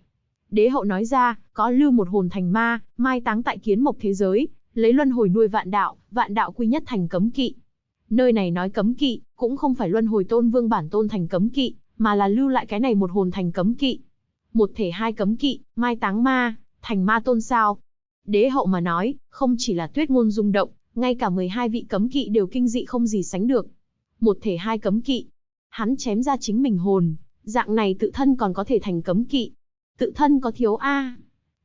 Đế hậu nói ra, có lưu một hồn thành ma, mai táng tại kiến mộc thế giới, lấy luân hồi nuôi vạn đạo, vạn đạo quy nhất thành cấm kỵ. Nơi này nói cấm kỵ, cũng không phải luân hồi tôn vương bản tôn thành cấm kỵ, mà là lưu lại cái này một hồn thành cấm kỵ. Một thể hai cấm kỵ, mai táng ma, thành ma tôn sao. Đế hậu mà nói, không chỉ là tuyết ngôn rung động, ngay cả 12 vị cấm kỵ đều kinh dị không gì sánh được. Một thể hai cấm kỵ, hắn chém ra chính mình hồn, dạng này tự thân còn có thể thành cấm kỵ. Tự thân có thiếu A.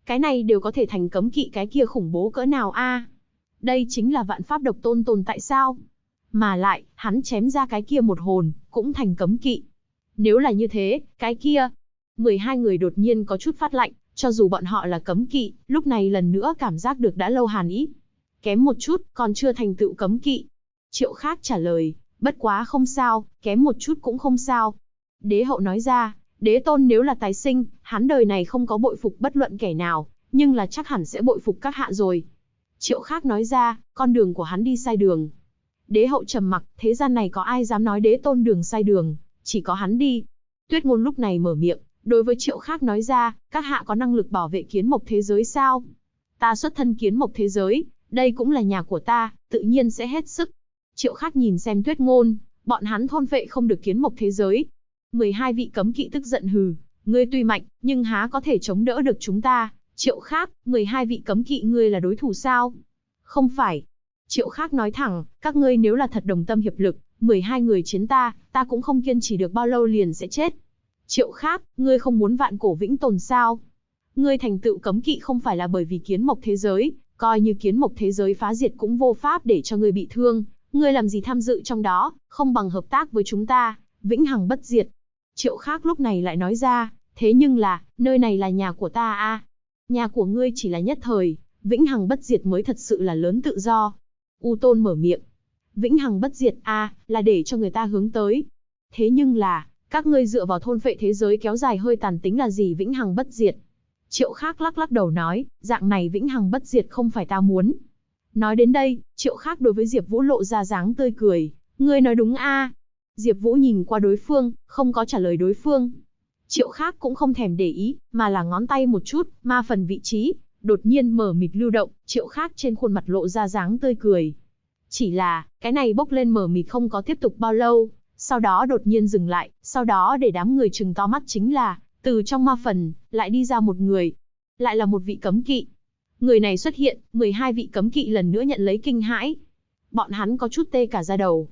Cái này đều có thể thành cấm kỵ cái kia khủng bố cỡ nào A. Đây chính là vạn pháp độc tôn tồn tại sao? Mà lại, hắn chém ra cái kia một hồn, cũng thành cấm kỵ. Nếu là như thế, cái kia, 12 người đột nhiên có chút phát lạnh, cho dù bọn họ là cấm kỵ, lúc này lần nữa cảm giác được đã lâu hàn ý. Kém một chút, còn chưa thành tựu cấm kỵ. Triệu khác trả lời, bất quá không sao, kém một chút cũng không sao. Đế hậu nói ra, đế tôn nếu là tái sinh, hắn đời này không có bội phục bất luận kẻ nào, nhưng là chắc hẳn sẽ bội phục các hạ rồi. Triệu khác nói ra, con đường của hắn đi sai đường. Đế hậu trầm mặc, thế gian này có ai dám nói đế tôn đường sai đường, chỉ có hắn đi. Tuyết ngôn lúc này mở miệng, đối với triệu khác nói ra, các hạ có năng lực bảo vệ kiến mộc thế giới sao? Ta xuất thân kiến mộc thế giới, đây cũng là nhà của ta, tự nhiên sẽ hết sức. Triệu khác nhìn xem tuyết ngôn, bọn hắn thôn vệ không được kiến mộc thế giới. 12 vị cấm kỵ tức giận hừ, ngươi tuy mạnh, nhưng há có thể chống đỡ được chúng ta. Triệu khác, 12 vị cấm kỵ ngươi là đối thủ sao? Không phải. Triệu khác nói thẳng, các ngươi nếu là thật đồng tâm hiệp lực, 12 người chiến ta, ta cũng không kiên trì được bao lâu liền sẽ chết. Triệu khác, ngươi không muốn vạn cổ vĩnh tồn sao? Ngươi thành tựu cấm kỵ không phải là bởi vì kiến mộc thế giới, coi như kiến mộc thế giới phá diệt cũng vô pháp để cho ngươi bị thương, ngươi làm gì tham dự trong đó, không bằng hợp tác với chúng ta, vĩnh hằng bất diệt. Triệu khác lúc này lại nói ra, thế nhưng là, nơi này là nhà của ta a Nhà của ngươi chỉ là nhất thời, vĩnh hằng bất diệt mới thật sự là lớn tự do. U Tôn mở miệng. Vĩnh hằng bất diệt a là để cho người ta hướng tới. Thế nhưng là, các ngươi dựa vào thôn phệ thế giới kéo dài hơi tàn tính là gì vĩnh hằng bất diệt? Triệu khác lắc lắc đầu nói, dạng này vĩnh hằng bất diệt không phải ta muốn. Nói đến đây, triệu khác đối với Diệp Vũ lộ ra dáng tươi cười. Ngươi nói đúng a Diệp Vũ nhìn qua đối phương, không có trả lời đối phương. Triệu khác cũng không thèm để ý, mà là ngón tay một chút, ma phần vị trí, đột nhiên mở mịt lưu động, triệu khác trên khuôn mặt lộ ra dáng tươi cười. Chỉ là, cái này bốc lên mở mịt không có tiếp tục bao lâu, sau đó đột nhiên dừng lại, sau đó để đám người trừng to mắt chính là, từ trong ma phần, lại đi ra một người. Lại là một vị cấm kỵ. Người này xuất hiện, 12 vị cấm kỵ lần nữa nhận lấy kinh hãi. Bọn hắn có chút tê cả da đầu.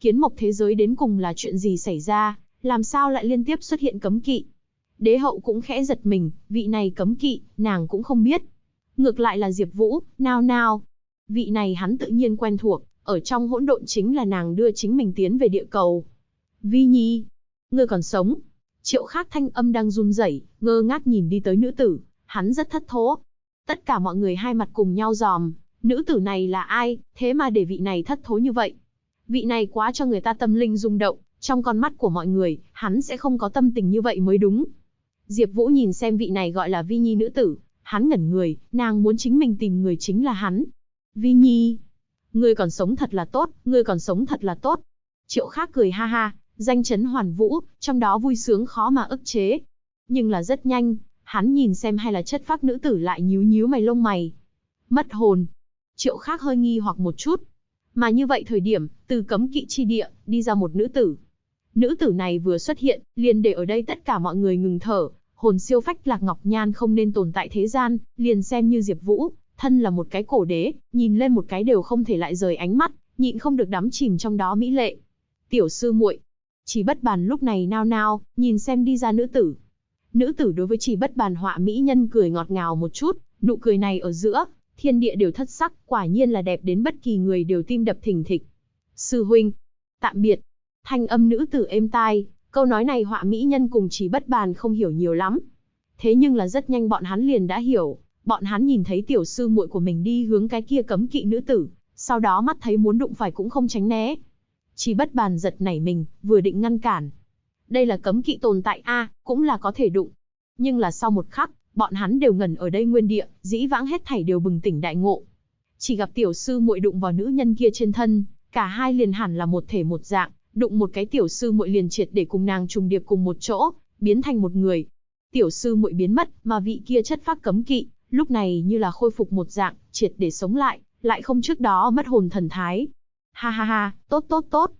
Kiến mộc thế giới đến cùng là chuyện gì xảy ra, làm sao lại liên tiếp xuất hiện cấm kỵ. Đế hậu cũng khẽ giật mình, vị này cấm kỵ, nàng cũng không biết. Ngược lại là Diệp Vũ, nào nào. Vị này hắn tự nhiên quen thuộc, ở trong hỗn độn chính là nàng đưa chính mình tiến về địa cầu. Vi Nhi, ngươi còn sống. Triệu Khác thanh âm đang run rẩy, ngơ ngác nhìn đi tới nữ tử, hắn rất thất thố. Tất cả mọi người hai mặt cùng nhau giòm, nữ tử này là ai, thế mà để vị này thất thố như vậy. Vị này quá cho người ta tâm linh rung động, trong con mắt của mọi người, hắn sẽ không có tâm tình như vậy mới đúng. Diệp Vũ nhìn xem vị này gọi là Vi Nhi nữ tử, hắn ngẩn người, nàng muốn chính mình tìm người chính là hắn. Vi Nhi, ngươi còn sống thật là tốt, ngươi còn sống thật là tốt. Triệu Khác cười ha ha, danh chấn hoàn vũ, trong đó vui sướng khó mà ức chế. Nhưng là rất nhanh, hắn nhìn xem hay là chất phác nữ tử lại nhíu nhíu mày lông mày. Mất hồn. Triệu Khác hơi nghi hoặc một chút. Mà như vậy thời điểm, từ cấm kỵ chi địa, đi ra một nữ tử. Nữ tử này vừa xuất hiện, liền để ở đây tất cả mọi người ngừng thở, hồn siêu phách lạc ngọc nhan không nên tồn tại thế gian, liền xem như Diệp Vũ, thân là một cái cổ đế, nhìn lên một cái đều không thể lại rời ánh mắt, nhịn không được đắm chìm trong đó mỹ lệ. Tiểu sư muội, chỉ bất bàn lúc này nao nao, nhìn xem đi ra nữ tử. Nữ tử đối với chỉ bất bàn họa mỹ nhân cười ngọt ngào một chút, nụ cười này ở giữa, thiên địa đều thất sắc, quả nhiên là đẹp đến bất kỳ người đều tim đập thình thịch. Sư huynh, tạm biệt. Thanh âm nữ tử êm tai, câu nói này họa mỹ nhân cùng chỉ bất bàn không hiểu nhiều lắm. Thế nhưng là rất nhanh bọn hắn liền đã hiểu, bọn hắn nhìn thấy tiểu sư muội của mình đi hướng cái kia cấm kỵ nữ tử, sau đó mắt thấy muốn đụng phải cũng không tránh né. Chỉ bất bàn giật nảy mình, vừa định ngăn cản. Đây là cấm kỵ tồn tại a, cũng là có thể đụng. Nhưng là sau một khắc, bọn hắn đều ngẩn ở đây nguyên địa, dĩ vãng hết thảy đều bừng tỉnh đại ngộ. Chỉ gặp tiểu sư muội đụng vào nữ nhân kia trên thân, cả hai liền hẳn là một thể một dạng, đụng một cái tiểu sư muội liền triệt để cùng nàng trùng điệp cùng một chỗ, biến thành một người. Tiểu sư muội biến mất, mà vị kia chất phát cấm kỵ, lúc này như là khôi phục một dạng, triệt để sống lại, lại không trước đó mất hồn thần thái. Ha ha ha, tốt tốt tốt.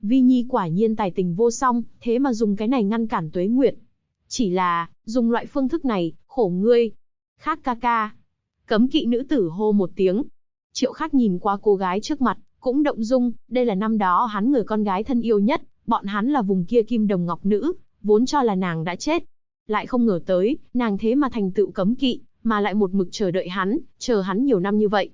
Vi Nhi quả nhiên tài tình vô song, thế mà dùng cái này ngăn cản tuế nguyệt. Chỉ là, dùng loại phương thức này, khổ ngươi. Khác ca ca. Cấm kỵ nữ tử hô một tiếng. Triệu khác nhìn qua cô gái trước mặt, cũng động dung, đây là năm đó hắn người con gái thân yêu nhất, bọn hắn là vùng kia kim đồng ngọc nữ, vốn cho là nàng đã chết. Lại không ngờ tới, nàng thế mà thành tựu cấm kỵ, mà lại một mực chờ đợi hắn, chờ hắn nhiều năm như vậy.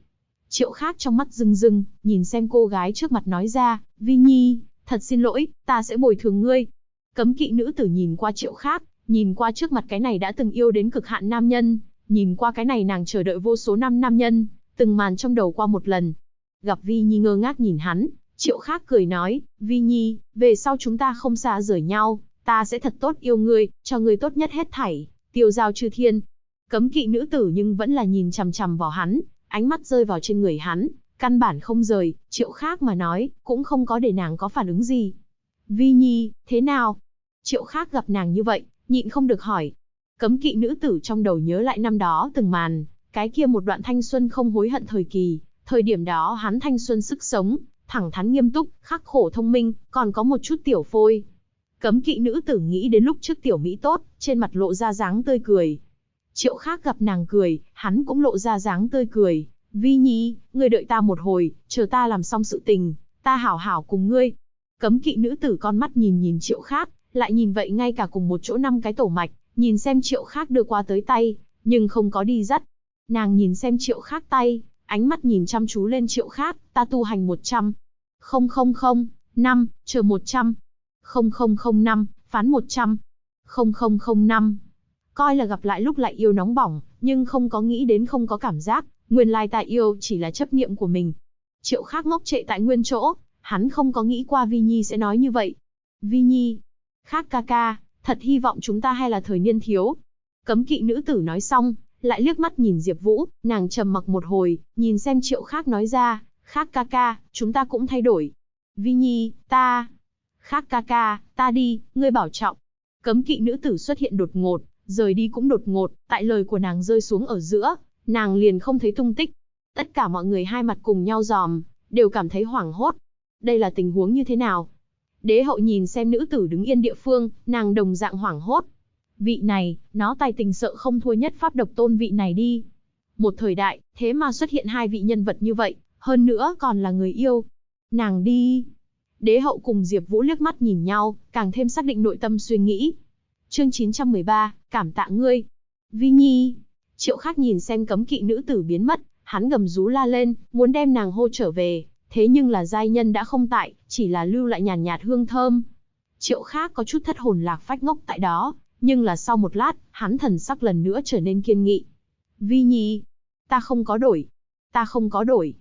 Triệu khác trong mắt rưng rưng, nhìn xem cô gái trước mặt nói ra, Vi Nhi, thật xin lỗi, ta sẽ bồi thường ngươi. Cấm kỵ nữ tử nhìn qua triệu khác, nhìn qua trước mặt cái này đã từng yêu đến cực hạn nam nhân, nhìn qua cái này nàng chờ đợi vô số năm nam nhân, từng màn trong đầu qua một lần. Gặp Vi Nhi ngơ ngác nhìn hắn, triệu khác cười nói, Vi Nhi, về sau chúng ta không xa rời nhau, ta sẽ thật tốt yêu ngươi, cho ngươi tốt nhất hết thảy, tiêu giao chư thiên. Cấm kỵ nữ tử nhưng vẫn là nhìn chằm chằm vào hắn, ánh mắt rơi vào trên người hắn, Căn bản không rời, triệu khác mà nói, cũng không có để nàng có phản ứng gì. Vi Nhi, thế nào? Triệu khác gặp nàng như vậy, nhịn không được hỏi. Cấm kỵ nữ tử trong đầu nhớ lại năm đó từng màn, cái kia một đoạn thanh xuân không hối hận thời kỳ, thời điểm đó hắn thanh xuân sức sống, thẳng thắn nghiêm túc, khắc khổ thông minh, còn có một chút tiểu phôi. Cấm kỵ nữ tử nghĩ đến lúc trước tiểu Mỹ tốt, trên mặt lộ ra dáng tươi cười. Triệu khác gặp nàng cười, hắn cũng lộ ra dáng tươi cười. Vi Nhi, ngươi đợi ta một hồi, chờ ta làm xong sự tình, ta hảo hảo cùng ngươi. Cấm kỵ nữ tử con mắt nhìn nhìn triệu khác, lại nhìn vậy ngay cả cùng một chỗ năm cái tổ mạch, nhìn xem triệu khác đưa qua tới tay, nhưng không có đi dắt. Nàng nhìn xem triệu khác tay, ánh mắt nhìn chăm chú lên triệu khác, ta tu hành 100. Không không không, năm, chờ 100. Không không không năm, phán 100. Không không không năm. Coi là gặp lại lúc lại yêu nóng bỏng, nhưng không có nghĩ đến không có cảm giác, nguyên lai tại yêu chỉ là chấp niệm của mình. Triệu khác ngốc trệ tại nguyên chỗ, hắn không có nghĩ qua Vi Nhi sẽ nói như vậy. Vi Nhi, khác ca ca, thật hy vọng chúng ta hay là thời niên thiếu. Cấm kỵ nữ tử nói xong, lại liếc mắt nhìn Diệp Vũ, nàng trầm mặc một hồi, nhìn xem Triệu Khác nói ra, "Khác ca ca, chúng ta cũng thay đổi." "Vi Nhi, ta." "Khác ca ca, ta đi, ngươi bảo trọng." Cấm kỵ nữ tử xuất hiện đột ngột, rời đi cũng đột ngột, tại lời của nàng rơi xuống ở giữa, nàng liền không thấy tung tích. Tất cả mọi người hai mặt cùng nhau giòm, đều cảm thấy hoảng hốt. Đây là tình huống như thế nào? Đế hậu nhìn xem nữ tử đứng yên địa phương, nàng đồng dạng hoảng hốt. Vị này, nó tài tình sợ không thua nhất pháp độc tôn vị này đi. Một thời đại, thế mà xuất hiện hai vị nhân vật như vậy, hơn nữa còn là người yêu. Nàng đi. Đế hậu cùng Diệp Vũ liếc mắt nhìn nhau, càng thêm xác định nội tâm suy nghĩ. Chương 913, cảm tạ ngươi. Vi Nhi. Triệu Khắc nhìn xem cấm kỵ nữ tử biến mất, hắn gầm rú la lên, muốn đem nàng hô trở về, thế nhưng là giai nhân đã không tại, chỉ là lưu lại nhàn nhạt hương thơm. Triệu khác có chút thất hồn lạc phách ngốc tại đó, nhưng là sau một lát, hắn thần sắc lần nữa trở nên kiên nghị. Vi Nhi, ta không có đổi. Ta không có đổi.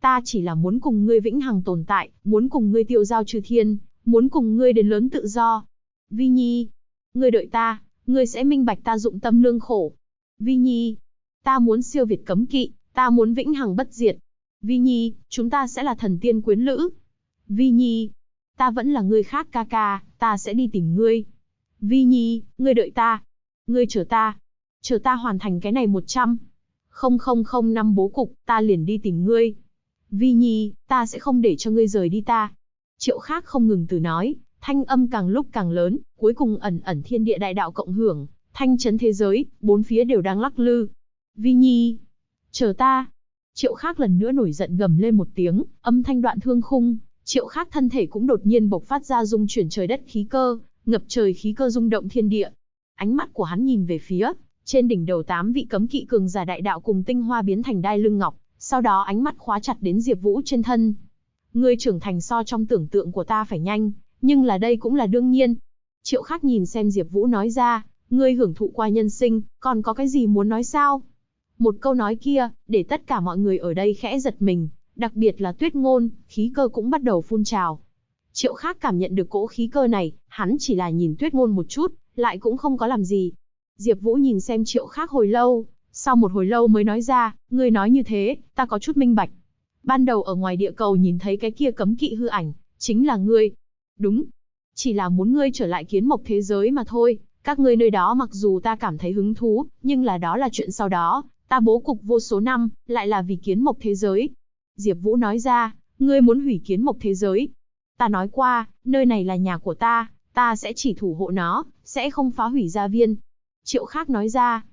Ta chỉ là muốn cùng ngươi vĩnh hằng tồn tại, muốn cùng ngươi tiêu giao trừ thiên, muốn cùng ngươi đến lớn tự do. Vi Nhi, ngươi đợi ta, ngươi sẽ minh bạch ta dụng tâm lương khổ. Vi Nhi, ta muốn siêu việt cấm kỵ, ta muốn vĩnh hằng bất diệt. Vi Nhi, chúng ta sẽ là thần tiên quyến lữ. Vi Nhi, ta vẫn là người khác ca ca, ta sẽ đi tìm ngươi. Vi Nhi, ngươi đợi ta. Ngươi chờ ta. Chờ ta hoàn thành cái này 100. Không không không năm bố cục, ta liền đi tìm ngươi. Vi Nhi, ta sẽ không để cho ngươi rời đi ta. Triệu khác không ngừng từ nói, thanh âm càng lúc càng lớn, cuối cùng ẩn ẩn thiên địa đại đạo cộng hưởng, thanh chấn thế giới, bốn phía đều đang lắc lư. Vi Nhi, chờ ta. Triệu khác lần nữa nổi giận gầm lên một tiếng, âm thanh đoạn thương khung, triệu khác thân thể cũng đột nhiên bộc phát ra dung chuyển trời đất khí cơ, ngập trời khí cơ rung động thiên địa. Ánh mắt của hắn nhìn về phía, trên đỉnh đầu tám vị cấm kỵ cường giả đại đạo cùng tinh hoa biến thành đai lưng ngọc, sau đó ánh mắt khóa chặt đến Diệp Vũ trên thân. Ngươi trưởng thành so trong tưởng tượng của ta phải nhanh, nhưng là đây cũng là đương nhiên. Triệu Khác nhìn xem Diệp Vũ nói ra, ngươi hưởng thụ qua nhân sinh, còn có cái gì muốn nói sao? Một câu nói kia, để tất cả mọi người ở đây khẽ giật mình, đặc biệt là Tuyết Ngôn, khí cơ cũng bắt đầu phun trào. Triệu khác cảm nhận được cỗ khí cơ này, hắn chỉ là nhìn tuyết ngôn một chút, lại cũng không có làm gì. Diệp Vũ nhìn xem triệu khác hồi lâu, sau một hồi lâu mới nói ra, ngươi nói như thế, ta có chút minh bạch. Ban đầu ở ngoài địa cầu nhìn thấy cái kia cấm kỵ hư ảnh, chính là ngươi. Đúng. Chỉ là muốn ngươi trở lại kiến mộc thế giới mà thôi, các ngươi nơi đó mặc dù ta cảm thấy hứng thú, nhưng là đó là chuyện sau đó, ta bố cục vô số năm, lại là vì kiến mộc thế giới. Diệp Vũ nói ra, ngươi muốn hủy kiến mộc thế giới, Ta nói qua, nơi này là nhà của ta, ta sẽ chỉ thủ hộ nó, sẽ không phá hủy gia viên. Triệu khác nói ra.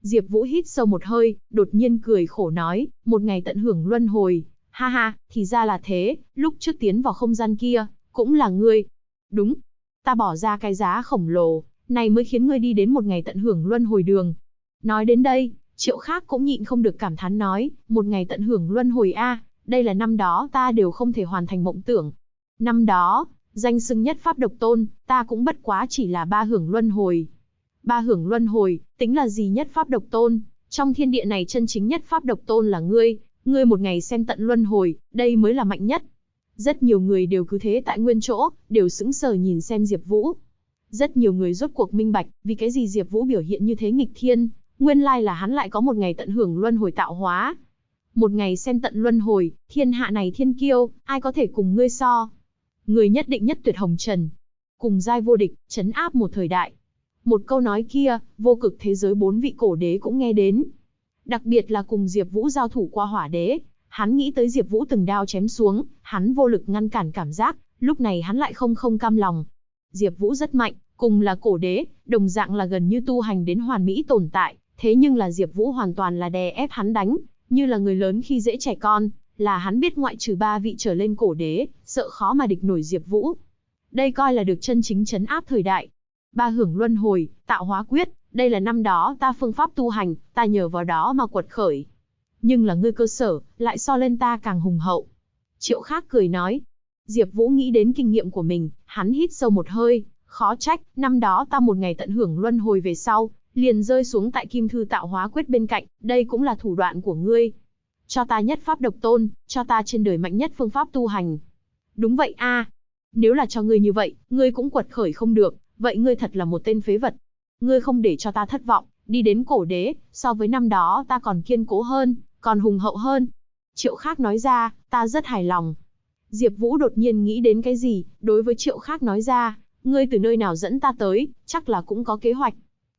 Diệp Vũ hít sâu một hơi, đột nhiên cười khổ nói, một ngày tận hưởng luân hồi. Ha ha, thì ra là thế, lúc trước tiến vào không gian kia, cũng là ngươi. Đúng, ta bỏ ra cái giá khổng lồ, này mới khiến ngươi đi đến một ngày tận hưởng luân hồi đường. Nói đến đây, triệu khác cũng nhịn không được cảm thán nói, một ngày tận hưởng luân hồi a, đây là năm đó ta đều không thể hoàn thành mộng tưởng, Năm đó, danh xưng nhất pháp độc tôn, ta cũng bất quá chỉ là ba hưởng luân hồi. Ba hưởng luân hồi, tính là gì nhất pháp độc tôn? Trong thiên địa này chân chính nhất pháp độc tôn là ngươi, ngươi một ngày xem tận luân hồi, đây mới là mạnh nhất. Rất nhiều người đều cứ thế tại nguyên chỗ, đều sững sờ nhìn xem Diệp Vũ. Rất nhiều người rốt cuộc minh bạch, vì cái gì Diệp Vũ biểu hiện như thế nghịch thiên, nguyên lai là hắn lại có một ngày tận hưởng luân hồi tạo hóa. Một ngày xem tận luân hồi, thiên hạ này thiên kiêu, ai có thể cùng ngươi so. Người nhất định nhất tuyệt hồng trần. Cùng giai vô địch, chấn áp một thời đại. Một câu nói kia, vô cực thế giới bốn vị cổ đế cũng nghe đến. Đặc biệt là cùng Diệp Vũ giao thủ qua hỏa đế, hắn nghĩ tới Diệp Vũ từng đao chém xuống, hắn vô lực ngăn cản cảm giác, lúc này hắn lại không không cam lòng. Diệp Vũ rất mạnh, cùng là cổ đế, đồng dạng là gần như tu hành đến hoàn mỹ tồn tại, thế nhưng là Diệp Vũ hoàn toàn là đè ép hắn đánh, như là người lớn khi dễ trẻ con, là hắn biết ngoại trừ ba vị trở lên cổ đế, sợ khó mà địch nổi Diệp Vũ. Đây coi là được chân chính trấn áp thời đại. Ba hưởng luân hồi, tạo hóa quyết, đây là năm đó ta phương pháp tu hành, ta nhờ vào đó mà quật khởi. Nhưng là ngươi cơ sở, lại so lên ta càng hùng hậu. Triệu Khác cười nói. Diệp Vũ nghĩ đến kinh nghiệm của mình, hắn hít sâu một hơi, khó trách, năm đó ta một ngày tận hưởng luân hồi về sau, liền rơi xuống tại Kim Thư Tạo Hóa Quyết bên cạnh, đây cũng là thủ đoạn của ngươi. Cho ta nhất pháp độc tôn, cho ta trên đời mạnh nhất phương pháp tu hành. Đúng vậy a, Nếu là cho ngươi như vậy, ngươi cũng quật khởi không được, vậy ngươi thật là một tên phế vật. Ngươi không để cho ta thất vọng, đi đến cổ đế, so với năm đó ta còn kiên cố hơn, còn hùng hậu hơn. Triệu Khác nói ra, ta rất hài lòng. Diệp Vũ đột nhiên nghĩ đến cái gì, đối với Triệu Khác nói ra, ngươi từ nơi nào dẫn ta tới, chắc là cũng có kế hoạch.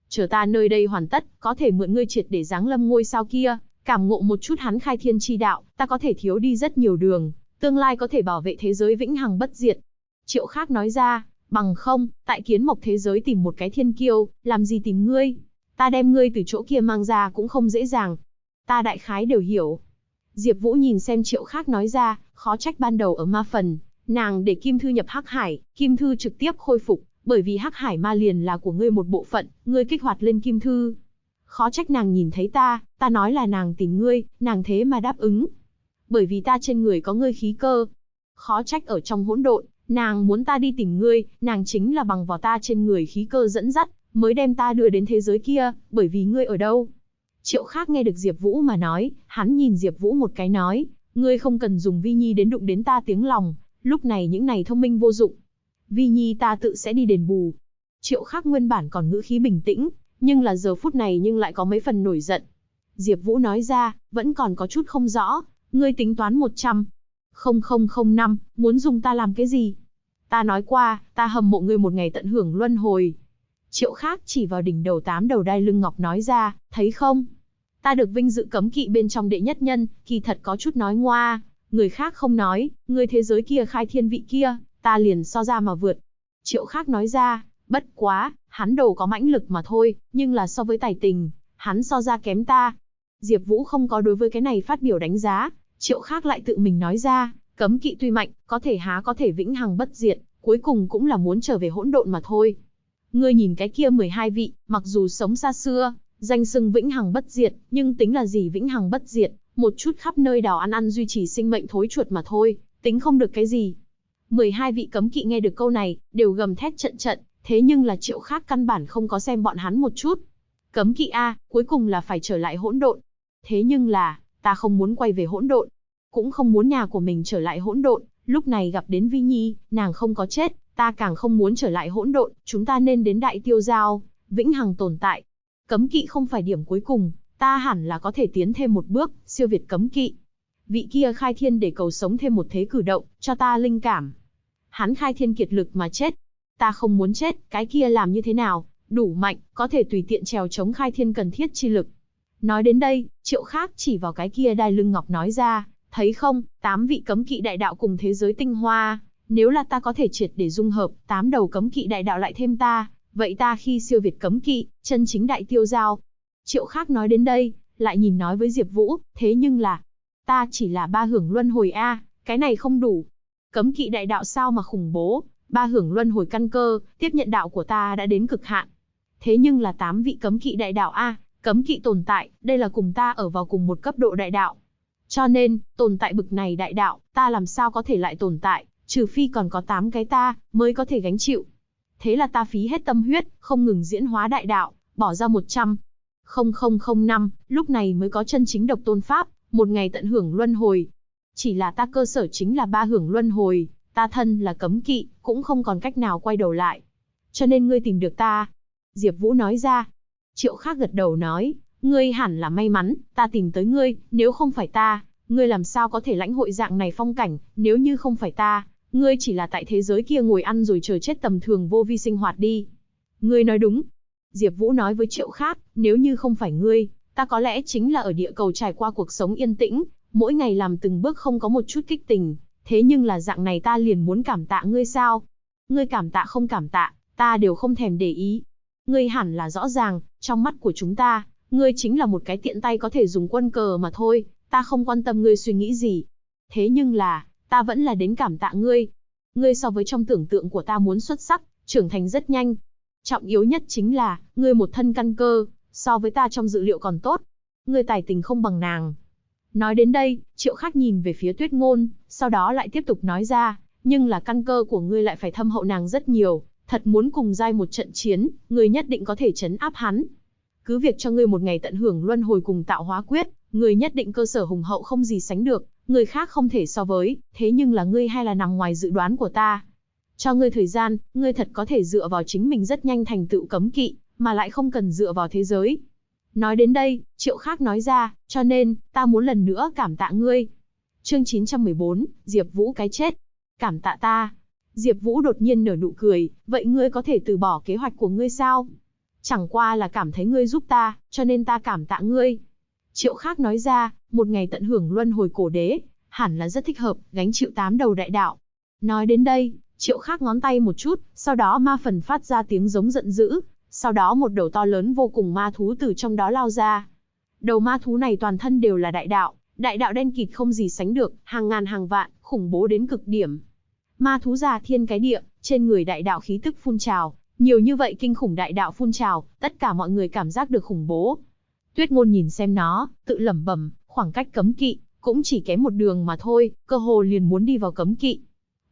Chờ ta nơi đây hoàn tất, có thể mượn ngươi triệt để giáng lâm ngôi sao kia, cảm ngộ một chút hắn khai thiên chi đạo, ta có thể thiếu đi rất nhiều đường, tương lai có thể bảo vệ thế giới vĩnh hằng bất diệt. Triệu Khác nói ra, bằng không, tại kiến mộc thế giới tìm một cái thiên kiêu, làm gì tìm ngươi? Ta đem ngươi từ chỗ kia mang ra cũng không dễ dàng. Ta đại khái đều hiểu. Diệp Vũ nhìn xem Triệu Khác nói ra, khó trách ban đầu ở ma phần, nàng để Kim Thư nhập Hắc Hải, Kim Thư trực tiếp khôi phục, bởi vì Hắc Hải ma liền là của ngươi một bộ phận, ngươi kích hoạt lên Kim Thư. Khó trách nàng nhìn thấy ta, ta nói là nàng tìm ngươi, nàng thế mà đáp ứng. Bởi vì ta trên người có ngươi khí cơ. Khó trách ở trong hỗn độn, nàng muốn ta đi tìm ngươi, nàng chính là bằng vào ta trên người khí cơ dẫn dắt, mới đem ta đưa đến thế giới kia, bởi vì ngươi ở đâu? Triệu Khác nghe được Diệp Vũ mà nói, hắn nhìn Diệp Vũ một cái nói, ngươi không cần dùng Vi Nhi đến đụng đến ta tiếng lòng, lúc này những này thông minh vô dụng. Vi Nhi ta tự sẽ đi đền bù. Triệu Khắc nguyên bản còn ngữ khí bình tĩnh, nhưng là giờ phút này nhưng lại có mấy phần nổi giận. Diệp Vũ nói ra, vẫn còn có chút không rõ, ngươi tính toán 100. 0005, muốn dùng ta làm cái gì? Ta nói qua, ta hâm mộ ngươi một ngày tận hưởng luân hồi, Triệu khác chỉ vào đỉnh đầu tám đầu đai lưng ngọc nói ra, thấy không? Ta được vinh dự cấm kỵ bên trong đệ nhất nhân, kỳ thật có chút nói ngoa, người khác không nói, người thế giới kia khai thiên vị kia, ta liền so ra mà vượt. Triệu khác nói ra, bất quá, hắn đầu có mãnh lực mà thôi, nhưng là so với tài tình, hắn so ra kém ta. Diệp Vũ không có đối với cái này phát biểu đánh giá, triệu khác lại tự mình nói ra, cấm kỵ tuy mạnh, có thể há có thể vĩnh hằng bất diệt, cuối cùng cũng là muốn trở về hỗn độn mà thôi. Ngươi nhìn cái kia 12 vị, mặc dù sống xa xưa, danh xưng vĩnh hằng bất diệt, nhưng tính là gì vĩnh hằng bất diệt, một chút khắp nơi đào ăn ăn duy trì sinh mệnh thối chuột mà thôi, tính không được cái gì. 12 vị cấm kỵ nghe được câu này, đều gầm thét trận trận, thế nhưng là triệu khác căn bản không có xem bọn hắn một chút. Cấm kỵ A, cuối cùng là phải trở lại hỗn độn. Thế nhưng là, ta không muốn quay về hỗn độn, cũng không muốn nhà của mình trở lại hỗn độn, lúc này gặp đến Vi Nhi, nàng không có chết, Ta càng không muốn trở lại hỗn độn, chúng ta nên đến đại tiêu giao, vĩnh hằng tồn tại. Cấm kỵ không phải điểm cuối cùng, ta hẳn là có thể tiến thêm một bước, siêu việt cấm kỵ. Vị kia khai thiên để cầu sống thêm một thế cử động, cho ta linh cảm. Hắn khai thiên kiệt lực mà chết. Ta không muốn chết, cái kia làm như thế nào, đủ mạnh, có thể tùy tiện trèo chống khai thiên cần thiết chi lực. Nói đến đây, triệu khác chỉ vào cái kia đai lưng ngọc nói ra, thấy không, tám vị cấm kỵ đại đạo cùng thế giới tinh hoa, nếu là ta có thể triệt để dung hợp, tám đầu cấm kỵ đại đạo lại thêm ta, vậy ta khi siêu việt cấm kỵ, chân chính đại tiêu giao. Triệu khác nói đến đây, lại nhìn nói với Diệp Vũ, thế nhưng là, ta chỉ là ba hưởng luân hồi A, cái này không đủ. Cấm kỵ đại đạo sao mà khủng bố, ba hưởng luân hồi căn cơ, tiếp nhận đạo của ta đã đến cực hạn. Thế nhưng là tám vị cấm kỵ đại đạo A, cấm kỵ tồn tại, đây là cùng ta ở vào cùng một cấp độ đại đạo. Cho nên, tồn tại bực này đại đạo, ta làm sao có thể lại tồn tại, trừ phi còn có tám cái ta, mới có thể gánh chịu. Thế là ta phí hết tâm huyết, không ngừng diễn hóa đại đạo, bỏ ra 100. 0005, lúc này mới có chân chính độc tôn pháp, một ngày tận hưởng luân hồi. Chỉ là ta cơ sở chính là ba hưởng luân hồi, ta thân là cấm kỵ, cũng không còn cách nào quay đầu lại. Cho nên ngươi tìm được ta. Diệp Vũ nói ra. Triệu khác gật đầu nói, Ngươi hẳn là may mắn, ta tìm tới ngươi, nếu không phải ta, ngươi làm sao có thể lãnh hội dạng này phong cảnh, nếu như không phải ta, ngươi chỉ là tại thế giới kia ngồi ăn rồi chờ chết tầm thường vô vi sinh hoạt đi. Ngươi nói đúng. Diệp Vũ nói với Triệu Khác, nếu như không phải ngươi, ta có lẽ chính là ở địa cầu trải qua cuộc sống yên tĩnh, mỗi ngày làm từng bước không có một chút kích tình, thế nhưng là dạng này ta liền muốn cảm tạ ngươi sao? Ngươi cảm tạ không cảm tạ, ta đều không thèm để ý. Ngươi hẳn là rõ ràng, trong mắt của chúng ta, ngươi chính là một cái tiện tay có thể dùng quân cờ mà thôi, ta không quan tâm ngươi suy nghĩ gì. Thế nhưng là, ta vẫn là đến cảm tạ ngươi. Ngươi so với trong tưởng tượng của ta muốn xuất sắc, trưởng thành rất nhanh. Trọng yếu nhất chính là, ngươi một thân căn cơ, so với ta trong dự liệu còn tốt. Ngươi tài tình không bằng nàng. Nói đến đây, triệu khác nhìn về phía tuyết ngôn, sau đó lại tiếp tục nói ra, nhưng là căn cơ của ngươi lại phải thâm hậu nàng rất nhiều, thật muốn cùng giai một trận chiến, ngươi nhất định có thể chấn áp hắn. Cứ việc cho ngươi một ngày tận hưởng luân hồi cùng tạo hóa quyết, ngươi nhất định cơ sở hùng hậu không gì sánh được, người khác không thể so với, thế nhưng là ngươi hay là nằm ngoài dự đoán của ta. Cho ngươi thời gian, ngươi thật có thể dựa vào chính mình rất nhanh thành tựu cấm kỵ, mà lại không cần dựa vào thế giới. Nói đến đây, triệu khác nói ra, cho nên, ta muốn lần nữa cảm tạ ngươi. Chương 914, Diệp Vũ cái chết. Cảm tạ ta. Diệp Vũ đột nhiên nở nụ cười, vậy ngươi có thể từ bỏ kế hoạch của ngươi sao? Chẳng qua là cảm thấy ngươi giúp ta, cho nên ta cảm tạ ngươi. Triệu khác nói ra, một ngày tận hưởng luân hồi cổ đế, hẳn là rất thích hợp, gánh chịu tám đầu đại đạo. Nói đến đây, triệu khác ngón tay một chút, sau đó ma phần phát ra tiếng giống giận dữ, sau đó một đầu to lớn vô cùng ma thú từ trong đó lao ra. Đầu ma thú này toàn thân đều là đại đạo, đại đạo đen kịt không gì sánh được, hàng ngàn hàng vạn, khủng bố đến cực điểm. Ma thú già thiên cái địa, trên người đại đạo khí tức phun trào, nhiều như vậy kinh khủng đại đạo phun trào, tất cả mọi người cảm giác được khủng bố. Tuyết ngôn nhìn xem nó, tự lẩm bẩm, khoảng cách cấm kỵ, cũng chỉ kém một đường mà thôi, cơ hồ liền muốn đi vào cấm kỵ.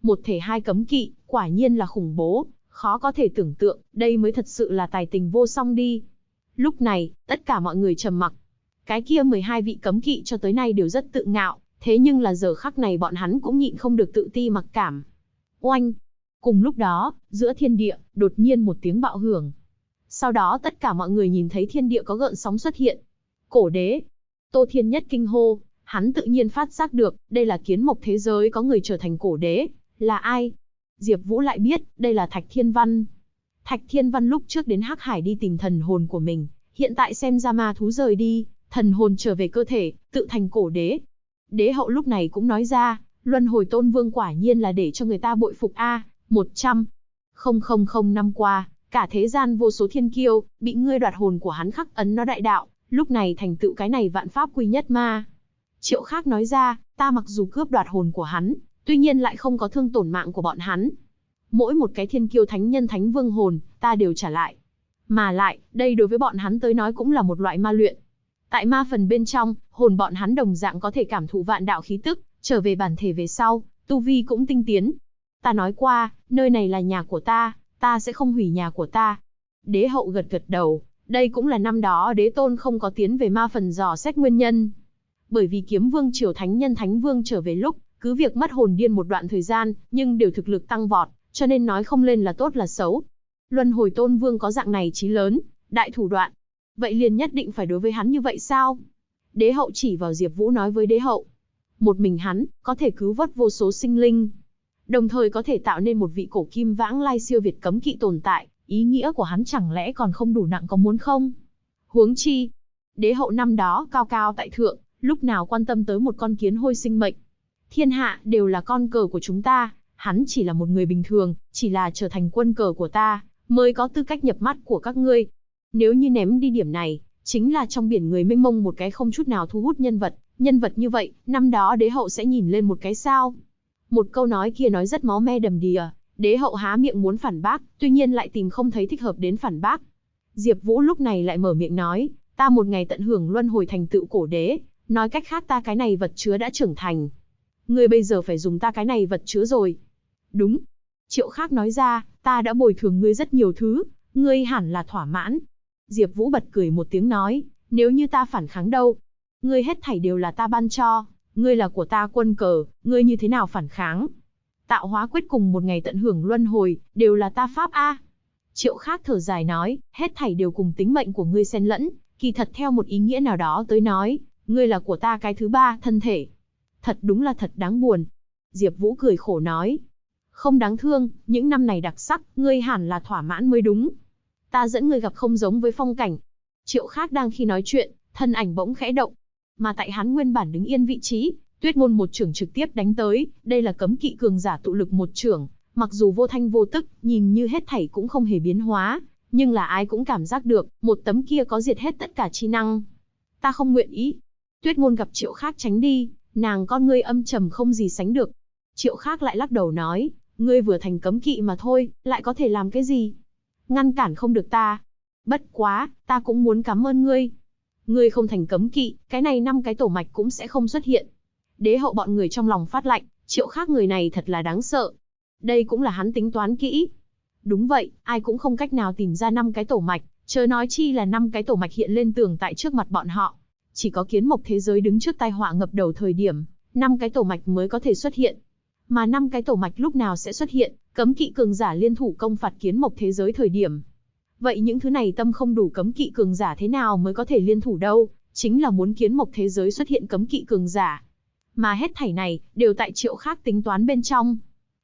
Một thể hai cấm kỵ, quả nhiên là khủng bố, khó có thể tưởng tượng, đây mới thật sự là tài tình vô song đi. Lúc này, tất cả mọi người trầm mặc. Cái kia 12 vị cấm kỵ cho tới nay đều rất tự ngạo, thế nhưng là giờ khắc này bọn hắn cũng nhịn không được tự ti mặc cảm. Oanh! Cùng lúc đó, giữa thiên địa, đột nhiên một tiếng bạo hưởng. Sau đó tất cả mọi người nhìn thấy thiên địa có gợn sóng xuất hiện. Cổ đế! Tô Thiên Nhất kinh hô, hắn tự nhiên phát giác được, đây là kiến mộc thế giới có người trở thành cổ đế. Là ai? Diệp Vũ lại biết, đây là Thạch Thiên Văn. Thạch Thiên Văn lúc trước đến Hắc Hải đi tìm thần hồn của mình, hiện tại xem ra ma thú rời đi, thần hồn trở về cơ thể, tự thành cổ đế. Đế hậu lúc này cũng nói ra, luân hồi tôn vương quả nhiên là để cho người ta bội phục a, 100. không năm qua, cả thế gian vô số thiên kiêu, bị ngươi đoạt hồn của hắn khắc ấn nó đại đạo, lúc này thành tựu cái này vạn pháp quy nhất ma. Triệu khác nói ra, ta mặc dù cướp đoạt hồn của hắn, tuy nhiên lại không có thương tổn mạng của bọn hắn. Mỗi một cái thiên kiêu thánh nhân thánh vương hồn, ta đều trả lại. Mà lại, đây đối với bọn hắn tới nói cũng là một loại ma luyện. Tại ma phần bên trong, hồn bọn hắn đồng dạng có thể cảm thụ vạn đạo khí tức, trở về bản thể về sau, tu vi cũng tinh tiến. Ta nói qua, nơi này là nhà của ta, ta sẽ không hủy nhà của ta. Đế hậu gật gật đầu, đây cũng là năm đó đế tôn không có tiến về ma phần dò xét nguyên nhân. Bởi vì kiếm vương triều thánh nhân thánh vương trở về lúc, cứ việc mất hồn điên một đoạn thời gian, nhưng đều thực lực tăng vọt, cho nên nói không lên là tốt là xấu. Luân hồi tôn vương có dạng này trí lớn, đại thủ đoạn. Vậy liền nhất định phải đối với hắn như vậy sao? Đế hậu chỉ vào Diệp Vũ nói với đế hậu. Một mình hắn, có thể cứu vớt vô số sinh linh. Đồng thời có thể tạo nên một vị cổ kim vãng lai siêu việt cấm kỵ tồn tại, ý nghĩa của hắn chẳng lẽ còn không đủ nặng có muốn không? Huống chi, đế hậu năm đó cao cao tại thượng, lúc nào quan tâm tới một con kiến hôi sinh mệnh. Thiên hạ đều là con cờ của chúng ta, hắn chỉ là một người bình thường, chỉ là trở thành quân cờ của ta, mới có tư cách nhập mắt của các ngươi. Nếu như ném đi điểm này, chính là trong biển người mênh mông một cái không chút nào thu hút nhân vật, nhân vật như vậy, năm đó đế hậu sẽ nhìn lên một cái sao. Một câu nói kia nói rất máu me đầm đìa, đế hậu há miệng muốn phản bác, tuy nhiên lại tìm không thấy thích hợp đến phản bác. Diệp Vũ lúc này lại mở miệng nói, ta một ngày tận hưởng luân hồi thành tựu cổ đế, nói cách khác ta cái này vật chứa đã trưởng thành. Ngươi bây giờ phải dùng ta cái này vật chứa rồi. Đúng. Triệu khác nói ra, ta đã bồi thường ngươi rất nhiều thứ, ngươi hẳn là thỏa mãn. Diệp Vũ bật cười một tiếng nói, nếu như ta phản kháng đâu, ngươi hết thảy đều là ta ban cho, ngươi là của ta quân cờ, ngươi như thế nào phản kháng? Tạo hóa quyết cùng một ngày tận hưởng luân hồi, đều là ta pháp a. Triệu Khác thở dài nói, hết thảy đều cùng tính mệnh của ngươi xen lẫn, Kỳ thật theo một ý nghĩa nào đó tới nói, ngươi là của ta cái thứ ba, thân thể. Thật đúng là thật đáng buồn. Diệp Vũ cười khổ nói. Không đáng thương, những năm này đặc sắc, ngươi hẳn là thỏa mãn mới đúng. Ta dẫn ngươi gặp không giống với phong cảnh. Triệu khác đang khi nói chuyện, thân ảnh bỗng khẽ động. Mà tại hắn nguyên bản đứng yên vị trí, tuyết ngôn một trưởng trực tiếp đánh tới, đây là cấm kỵ cường giả tụ lực một trưởng, mặc dù vô thanh vô tức, nhìn như hết thảy cũng không hề biến hóa, nhưng là ai cũng cảm giác được, một tấm kia có diệt hết tất cả chi năng. Ta không nguyện ý. Tuyết ngôn gặp triệu khác tránh đi, nàng con ngươi âm trầm không gì sánh được. Triệu khác lại lắc đầu nói, ngươi vừa thành cấm kỵ mà thôi, lại có thể làm cái gì? Ngăn cản không được ta. Bất quá, ta cũng muốn cảm ơn ngươi. Ngươi không thành cấm kỵ, cái này năm cái tổ mạch cũng sẽ không xuất hiện. Đế hậu bọn người trong lòng phát lạnh, triệu khác người này thật là đáng sợ. Đây cũng là hắn tính toán kỹ, Đúng vậy, ai cũng không cách nào tìm ra năm cái tổ mạch, chớ nói chi là năm cái tổ mạch hiện lên tường tại trước mặt bọn họ. Chỉ có kiến mộc thế giới đứng trước tai họa ngập đầu thời điểm, năm cái tổ mạch mới có thể xuất hiện. Mà năm cái tổ mạch lúc nào sẽ xuất hiện, cấm kỵ cường giả liên thủ công phạt kiến mộc thế giới thời điểm. Vậy những thứ này tâm không đủ cấm kỵ cường giả thế nào mới có thể liên thủ đâu, chính là muốn kiến mộc thế giới xuất hiện cấm kỵ cường giả. Mà hết thảy này, đều tại triệu khác tính toán bên trong.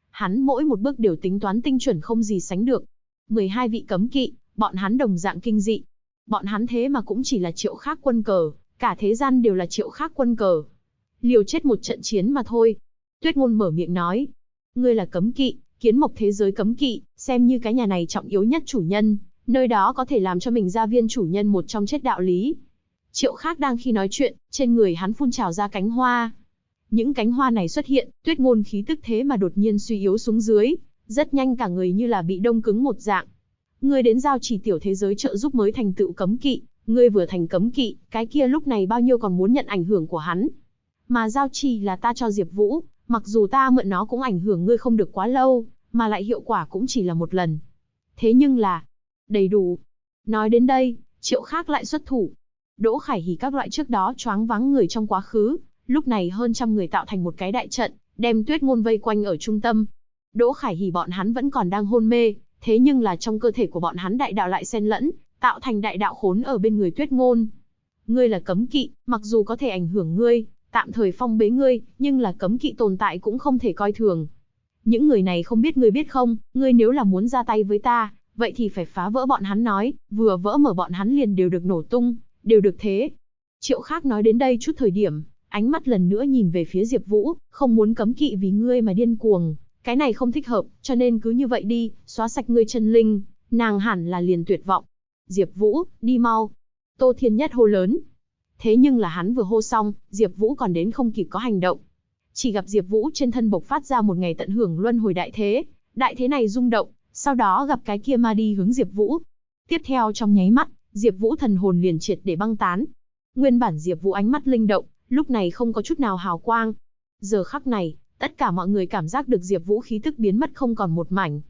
Hắn mỗi một bước đều tính toán tinh chuẩn không gì sánh được. 12 vị cấm kỵ, bọn hắn đồng dạng kinh dị. Bọn hắn thế mà cũng chỉ là triệu khác quân cờ, cả thế gian đều là triệu khác quân cờ. Liều chết một trận chiến mà thôi. Tuyết ngôn mở miệng nói. Ngươi là cấm kỵ, kiến mộc thế giới cấm kỵ, xem như cái nhà này trọng yếu nhất chủ nhân, nơi đó có thể làm cho mình gia viên chủ nhân một trong chết đạo lý. Triệu khác đang khi nói chuyện, trên người hắn phun trào ra cánh hoa, những cánh hoa này xuất hiện, tuyết ngôn khí tức thế mà đột nhiên suy yếu xuống dưới, rất nhanh cả người như là bị đông cứng một dạng. Ngươi đến giao chỉ tiểu thế giới trợ giúp mới thành tựu cấm kỵ, ngươi vừa thành cấm kỵ, cái kia lúc này bao nhiêu còn muốn nhận ảnh hưởng của hắn. Mà giao trì là ta cho Diệp Vũ, mặc dù ta mượn nó cũng ảnh hưởng ngươi không được quá lâu, mà lại hiệu quả cũng chỉ là một lần. Thế nhưng là, đầy đủ. Nói đến đây, triệu khác lại xuất thủ. Đỗ Khải Hỉ các loại trước đó choáng vắng người trong quá khứ, Lúc này hơn trăm người tạo thành một cái đại trận, đem tuyết ngôn vây quanh ở trung tâm. Đỗ Khải Hỉ bọn hắn vẫn còn đang hôn mê, thế nhưng là trong cơ thể của bọn hắn đại đạo lại xen lẫn, tạo thành đại đạo khốn ở bên người tuyết ngôn. Ngươi là cấm kỵ, mặc dù có thể ảnh hưởng ngươi, tạm thời phong bế ngươi, nhưng là cấm kỵ tồn tại cũng không thể coi thường. Những người này không biết ngươi biết không, ngươi nếu là muốn ra tay với ta, vậy thì phải phá vỡ bọn hắn nói, vừa vỡ mở bọn hắn liền đều được nổ tung, đều được thế. Triệu khác nói đến đây chút thời điểm, ánh mắt lần nữa nhìn về phía Diệp Vũ, không muốn cấm kỵ vì ngươi mà điên cuồng, cái này không thích hợp, cho nên cứ như vậy đi, xóa sạch ngươi chân linh, nàng hẳn là liền tuyệt vọng. Diệp Vũ, đi mau. Tô Thiên Nhất hô lớn. Thế nhưng là hắn vừa hô xong, Diệp Vũ còn đến không kịp có hành động. Chỉ gặp Diệp Vũ trên thân bộc phát ra một ngày tận hưởng luân hồi đại thế, đại thế này rung động, sau đó gặp cái kia ma đi hướng Diệp Vũ. Tiếp theo trong nháy mắt, Diệp Vũ thần hồn liền triệt để băng tán. Nguyên bản Diệp Vũ ánh mắt linh động, lúc này không có chút nào hào quang. Giờ khắc này, tất cả mọi người cảm giác được Diệp Vũ khí tức biến mất không còn một mảnh.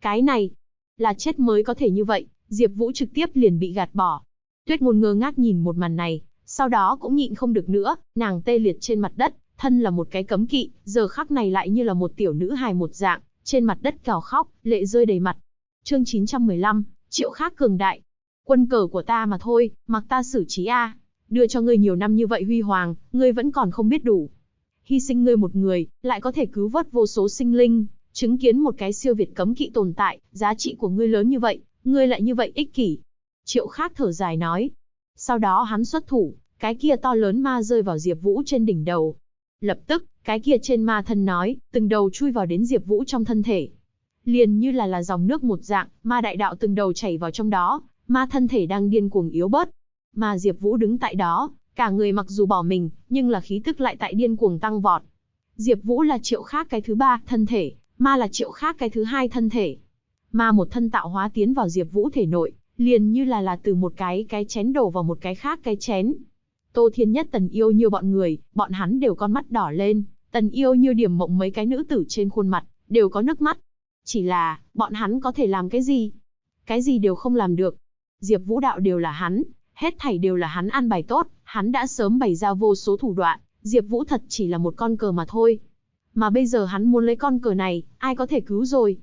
Cái này, là chết mới có thể như vậy, Diệp Vũ trực tiếp liền bị gạt bỏ. Tuyết Ngôn ngơ ngác nhìn một màn này, sau đó cũng nhịn không được nữa, nàng tê liệt trên mặt đất, thân là một cái cấm kỵ, giờ khắc này lại như là một tiểu nữ hài một dạng, trên mặt đất gào khóc, lệ rơi đầy mặt. Chương 915, Triệu Khác cường đại. Quân cờ của ta mà thôi, mặc ta xử trí a đưa cho ngươi nhiều năm như vậy huy hoàng, ngươi vẫn còn không biết đủ. Hy sinh ngươi một người, lại có thể cứu vớt vô số sinh linh, chứng kiến một cái siêu việt cấm kỵ tồn tại, giá trị của ngươi lớn như vậy, ngươi lại như vậy ích kỷ. Triệu Khác thở dài nói. Sau đó hắn xuất thủ, cái kia to lớn ma rơi vào Diệp Vũ trên đỉnh đầu. Lập tức, cái kia trên ma thân nói, từng đầu chui vào đến Diệp Vũ trong thân thể. Liền như là là dòng nước một dạng, ma đại đạo từng đầu chảy vào trong đó, ma thân thể đang điên cuồng yếu bớt, mà Diệp Vũ đứng tại đó, cả người mặc dù bỏ mình, nhưng là khí tức lại tại điên cuồng tăng vọt. Diệp Vũ là triệu khác cái thứ ba thân thể, ma là triệu khác cái thứ hai thân thể. Ma một thân tạo hóa tiến vào Diệp Vũ thể nội, liền như là là từ một cái cái chén đổ vào một cái khác cái chén. Tô Thiên Nhất Tần Yêu như bọn người, bọn hắn đều con mắt đỏ lên, Tần Yêu như điểm mộng mấy cái nữ tử trên khuôn mặt, đều có nước mắt. Chỉ là, bọn hắn có thể làm cái gì? Cái gì đều không làm được. Diệp Vũ đạo đều là hắn, Hết thảy đều là hắn an bài tốt, hắn đã sớm bày ra vô số thủ đoạn, Diệp Vũ thật chỉ là một con cờ mà thôi. Mà bây giờ hắn muốn lấy con cờ này, ai có thể cứu rồi?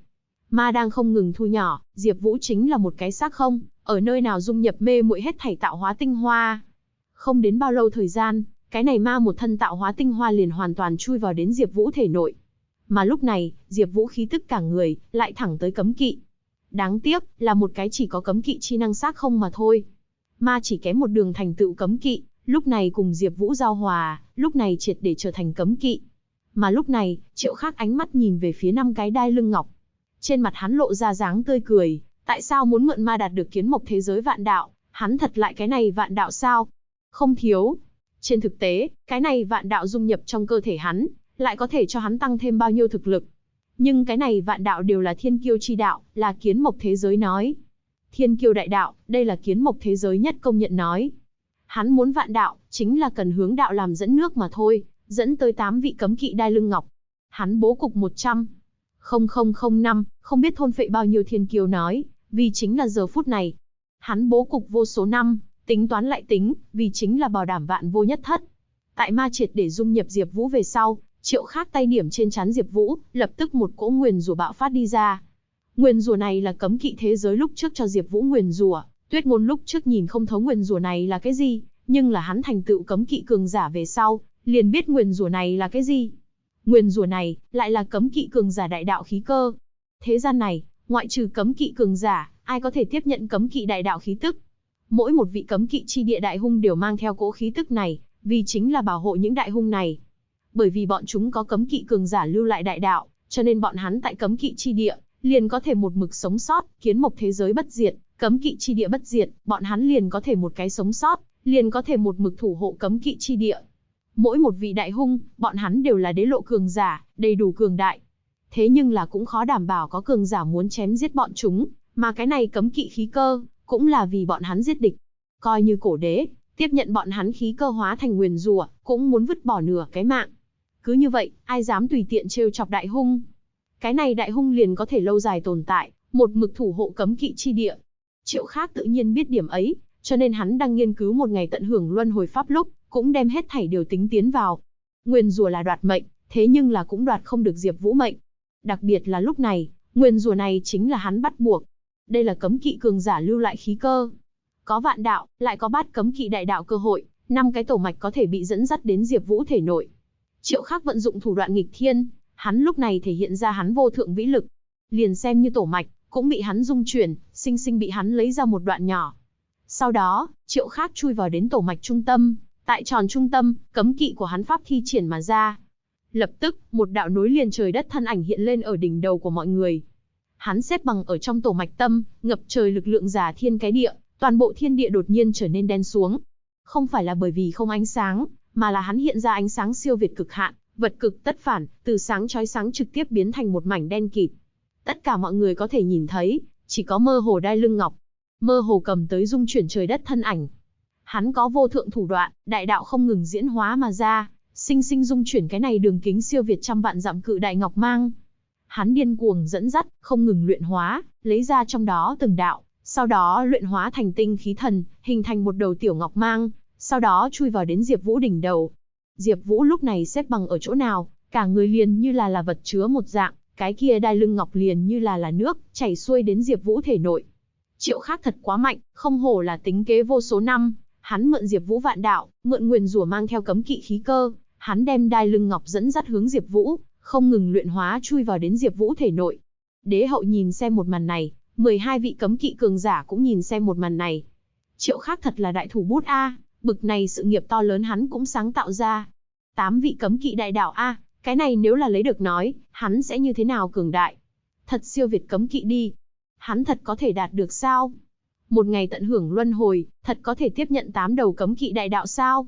Ma đang không ngừng thu nhỏ, Diệp Vũ chính là một cái xác không, ở nơi nào dung nhập mê muội hết thảy tạo hóa tinh hoa. Không đến bao lâu thời gian, cái này ma một thân tạo hóa tinh hoa liền hoàn toàn chui vào đến Diệp Vũ thể nội. Mà lúc này, Diệp Vũ khí tức cả người lại thẳng tới cấm kỵ. Đáng tiếc, là một cái chỉ có cấm kỵ chi năng xác không mà thôi. Ma chỉ kém một đường thành tựu cấm kỵ, lúc này cùng Diệp Vũ giao hòa, lúc này triệt để trở thành cấm kỵ. Mà lúc này, Triệu Khắc ánh mắt nhìn về phía năm cái đai lưng ngọc. Trên mặt hắn lộ ra dáng tươi cười, tại sao muốn mượn ma đạt được kiến mộc thế giới vạn đạo, hắn thật lại cái này vạn đạo sao? Không thiếu. Trên thực tế, cái này vạn đạo dung nhập trong cơ thể hắn, lại có thể cho hắn tăng thêm bao nhiêu thực lực. Nhưng cái này vạn đạo đều là thiên kiêu chi đạo, là kiến mộc thế giới nói. Thiên kiêu đại đạo, đây là kiến mộc thế giới nhất công nhận nói. Hắn muốn vạn đạo, chính là cần hướng đạo làm dẫn nước mà thôi, dẫn tới 8 vị cấm kỵ đai lưng ngọc. Hắn bố cục 100. 0005, không biết thôn phệ bao nhiêu thiên kiều nói, vì chính là giờ phút này. Hắn bố cục vô số năm, tính toán lại tính, vì chính là bảo đảm vạn vô nhất thất. Tại ma triệt để dung nhập Diệp Vũ về sau, Triệu Khác tay điểm trên chắn Diệp Vũ, lập tức một cỗ nguyền rủa bạo phát đi ra. Nguyền rủa này là cấm kỵ thế giới lúc trước cho Diệp Vũ nguyền rủa, Tuyết Ngôn lúc trước nhìn không thấu nguyền rủa này là cái gì, nhưng là hắn thành tựu cấm kỵ cường giả về sau, liền biết nguyền rủa này là cái gì. Nguyên rủa này lại là cấm kỵ cường giả đại đạo khí cơ. Thế gian này, ngoại trừ cấm kỵ cường giả, ai có thể tiếp nhận cấm kỵ đại đạo khí tức? Mỗi một vị cấm kỵ chi địa đại hung đều mang theo cỗ khí tức này, vì chính là bảo hộ những đại hung này. Bởi vì bọn chúng có cấm kỵ cường giả lưu lại đại đạo, cho nên bọn hắn tại cấm kỵ chi địa, liền có thể một mực sống sót, kiến mộc thế giới bất diệt, cấm kỵ chi địa bất diệt, bọn hắn liền có thể một cái sống sót, liền có thể một mực thủ hộ cấm kỵ chi địa. Mỗi một vị đại hung, bọn hắn đều là đế lộ cường giả, đầy đủ cường đại. Thế nhưng là cũng khó đảm bảo có cường giả muốn chém giết bọn chúng, mà cái này cấm kỵ khí cơ, cũng là vì bọn hắn giết địch. Coi như cổ đế, tiếp nhận bọn hắn khí cơ hóa thành nguyền rủa, cũng muốn vứt bỏ nửa cái mạng. Cứ như vậy, ai dám tùy tiện trêu chọc đại hung. Cái này đại hung liền có thể lâu dài tồn tại, một mực thủ hộ cấm kỵ chi địa. Triệu khác tự nhiên biết điểm ấy, cho nên hắn đang nghiên cứu một ngày tận hưởng luân hồi pháp lúc, cũng đem hết thảy đều tính tiến vào. Nguyên rùa là đoạt mệnh, thế nhưng là cũng đoạt không được Diệp Vũ mệnh. Đặc biệt là lúc này, nguyên rùa này chính là hắn bắt buộc. Đây là cấm kỵ cường giả lưu lại khí cơ. Có vạn đạo, lại có bát cấm kỵ đại đạo cơ hội, năm cái tổ mạch có thể bị dẫn dắt đến Diệp Vũ thể nội. Triệu Khắc vận dụng thủ đoạn nghịch thiên, hắn lúc này thể hiện ra hắn vô thượng vĩ lực. Liền xem như tổ mạch, cũng bị hắn dung chuyển, sinh sinh bị hắn lấy ra một đoạn nhỏ. Sau đó, Triệu Khắc chui vào đến tổ mạch trung tâm, tại tròn trung tâm, cấm kỵ của hắn pháp thi triển mà ra. Lập tức, một đạo nối liền trời đất thân ảnh hiện lên ở đỉnh đầu của mọi người. Hắn xếp bằng ở trong tổ mạch tâm, ngập trời lực lượng giả thiên cái địa, toàn bộ thiên địa đột nhiên trở nên đen xuống. Không phải là bởi vì không ánh sáng, mà là hắn hiện ra ánh sáng siêu việt cực hạn, vật cực tất phản, từ sáng chói sáng trực tiếp biến thành một mảnh đen kịt. Tất cả mọi người có thể nhìn thấy, chỉ có mơ hồ đai lưng ngọc, mơ hồ cầm tới dung chuyển trời đất thân ảnh. Hắn có vô thượng thủ đoạn, đại đạo không ngừng diễn hóa mà ra, sinh sinh dung chuyển cái này đường kính siêu việt trăm vạn dặm cự đại ngọc mang. Hắn điên cuồng dẫn dắt, không ngừng luyện hóa, lấy ra trong đó từng đạo, sau đó luyện hóa thành tinh khí thần, hình thành một đầu tiểu ngọc mang, sau đó chui vào đến Diệp Vũ đỉnh đầu. Diệp Vũ lúc này xếp bằng ở chỗ nào, cả người liền như là là vật chứa một dạng, cái kia đai lưng ngọc liền như là là nước, chảy xuôi đến Diệp Vũ thể nội. Triệu Khác thật quá mạnh, không hổ là tính kế vô số năm, hắn mượn Diệp Vũ vạn đạo, mượn nguyên rủa mang theo cấm kỵ khí cơ, hắn đem đai lưng ngọc dẫn dắt hướng Diệp Vũ, không ngừng luyện hóa chui vào đến Diệp Vũ thể nội. Đế hậu nhìn xem một màn này, 12 vị cấm kỵ cường giả cũng nhìn xem một màn này. Triệu Khác thật là đại thủ bút a, bực này sự nghiệp to lớn hắn cũng sáng tạo ra. Tám vị cấm kỵ đại đạo a, cái này nếu là lấy được nói, hắn sẽ như thế nào cường đại? Thật siêu việt cấm kỵ đi. Hắn thật có thể đạt được sao? Một ngày tận hưởng luân hồi, thật có thể tiếp nhận tám đầu cấm kỵ đại đạo sao?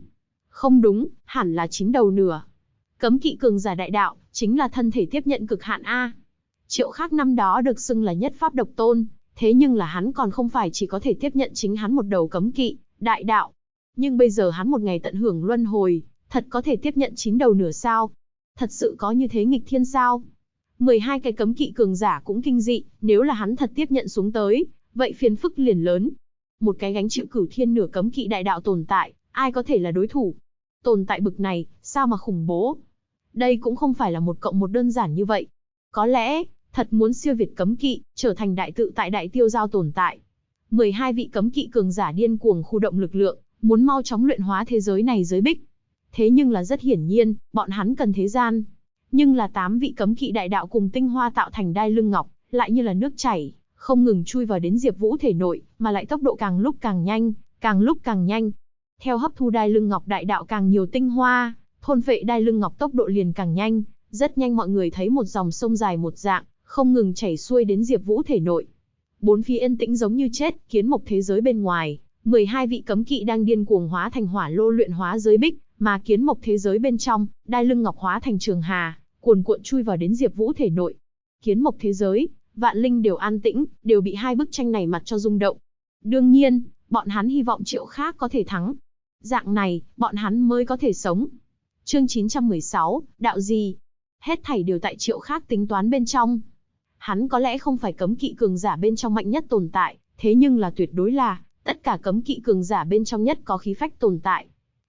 Không đúng, hẳn là chín đầu nửa. Cấm kỵ cường giả đại đạo, chính là thân thể tiếp nhận cực hạn A. Triệu khác năm đó được xưng là nhất pháp độc tôn, thế nhưng là hắn còn không phải chỉ có thể tiếp nhận chính hắn một đầu cấm kỵ, đại đạo. Nhưng bây giờ hắn một ngày tận hưởng luân hồi, thật có thể tiếp nhận chín đầu nửa sao. Thật sự có như thế nghịch thiên sao. 12 cái cấm kỵ cường giả cũng kinh dị, nếu là hắn thật tiếp nhận xuống tới, vậy phiền phức liền lớn. Một cái gánh chịu cửu thiên nửa cấm kỵ đại đạo tồn tại, ai có thể là đối thủ? Tồn tại bực này, sao mà khủng bố? Đây cũng không phải là một cộng một đơn giản như vậy. Có lẽ, thật muốn siêu việt cấm kỵ, trở thành đại tự tại đại tiêu giao tồn tại. 12 vị cấm kỵ cường giả điên cuồng khu động lực lượng, muốn mau chóng luyện hóa thế giới này giới bích. Thế nhưng là rất hiển nhiên, bọn hắn cần thế gian. Nhưng là tám vị cấm kỵ đại đạo cùng tinh hoa tạo thành đai lưng ngọc, lại như là nước chảy, không ngừng chui vào đến Diệp Vũ thể nội, mà lại tốc độ càng lúc càng nhanh, càng lúc càng nhanh. Theo hấp thu đai lưng ngọc đại đạo càng nhiều tinh hoa, thôn phệ đai lưng ngọc tốc độ liền càng nhanh, rất nhanh mọi người thấy một dòng sông dài một dạng, không ngừng chảy xuôi đến Diệp Vũ thể nội. Bốn phía yên tĩnh giống như chết, kiến mộc thế giới bên ngoài, 12 vị cấm kỵ đang điên cuồng hóa thành hỏa lô luyện hóa giới bích, mà kiến mộc thế giới bên trong, đai lưng ngọc hóa thành trường hà, cuồn cuộn chui vào đến Diệp Vũ thể nội. Kiến mộc thế giới, vạn linh đều an tĩnh, đều bị hai bức tranh này mặt cho rung động. Đương nhiên, bọn hắn hy vọng Triệu Khác có thể thắng. Dạng này, bọn hắn mới có thể sống. Chương 916, đạo gì? Hết thảy đều tại Triệu Khác tính toán bên trong. Hắn có lẽ không phải cấm kỵ cường giả bên trong mạnh nhất tồn tại, thế nhưng là tuyệt đối là tất cả cấm kỵ cường giả bên trong nhất có khí phách tồn tại.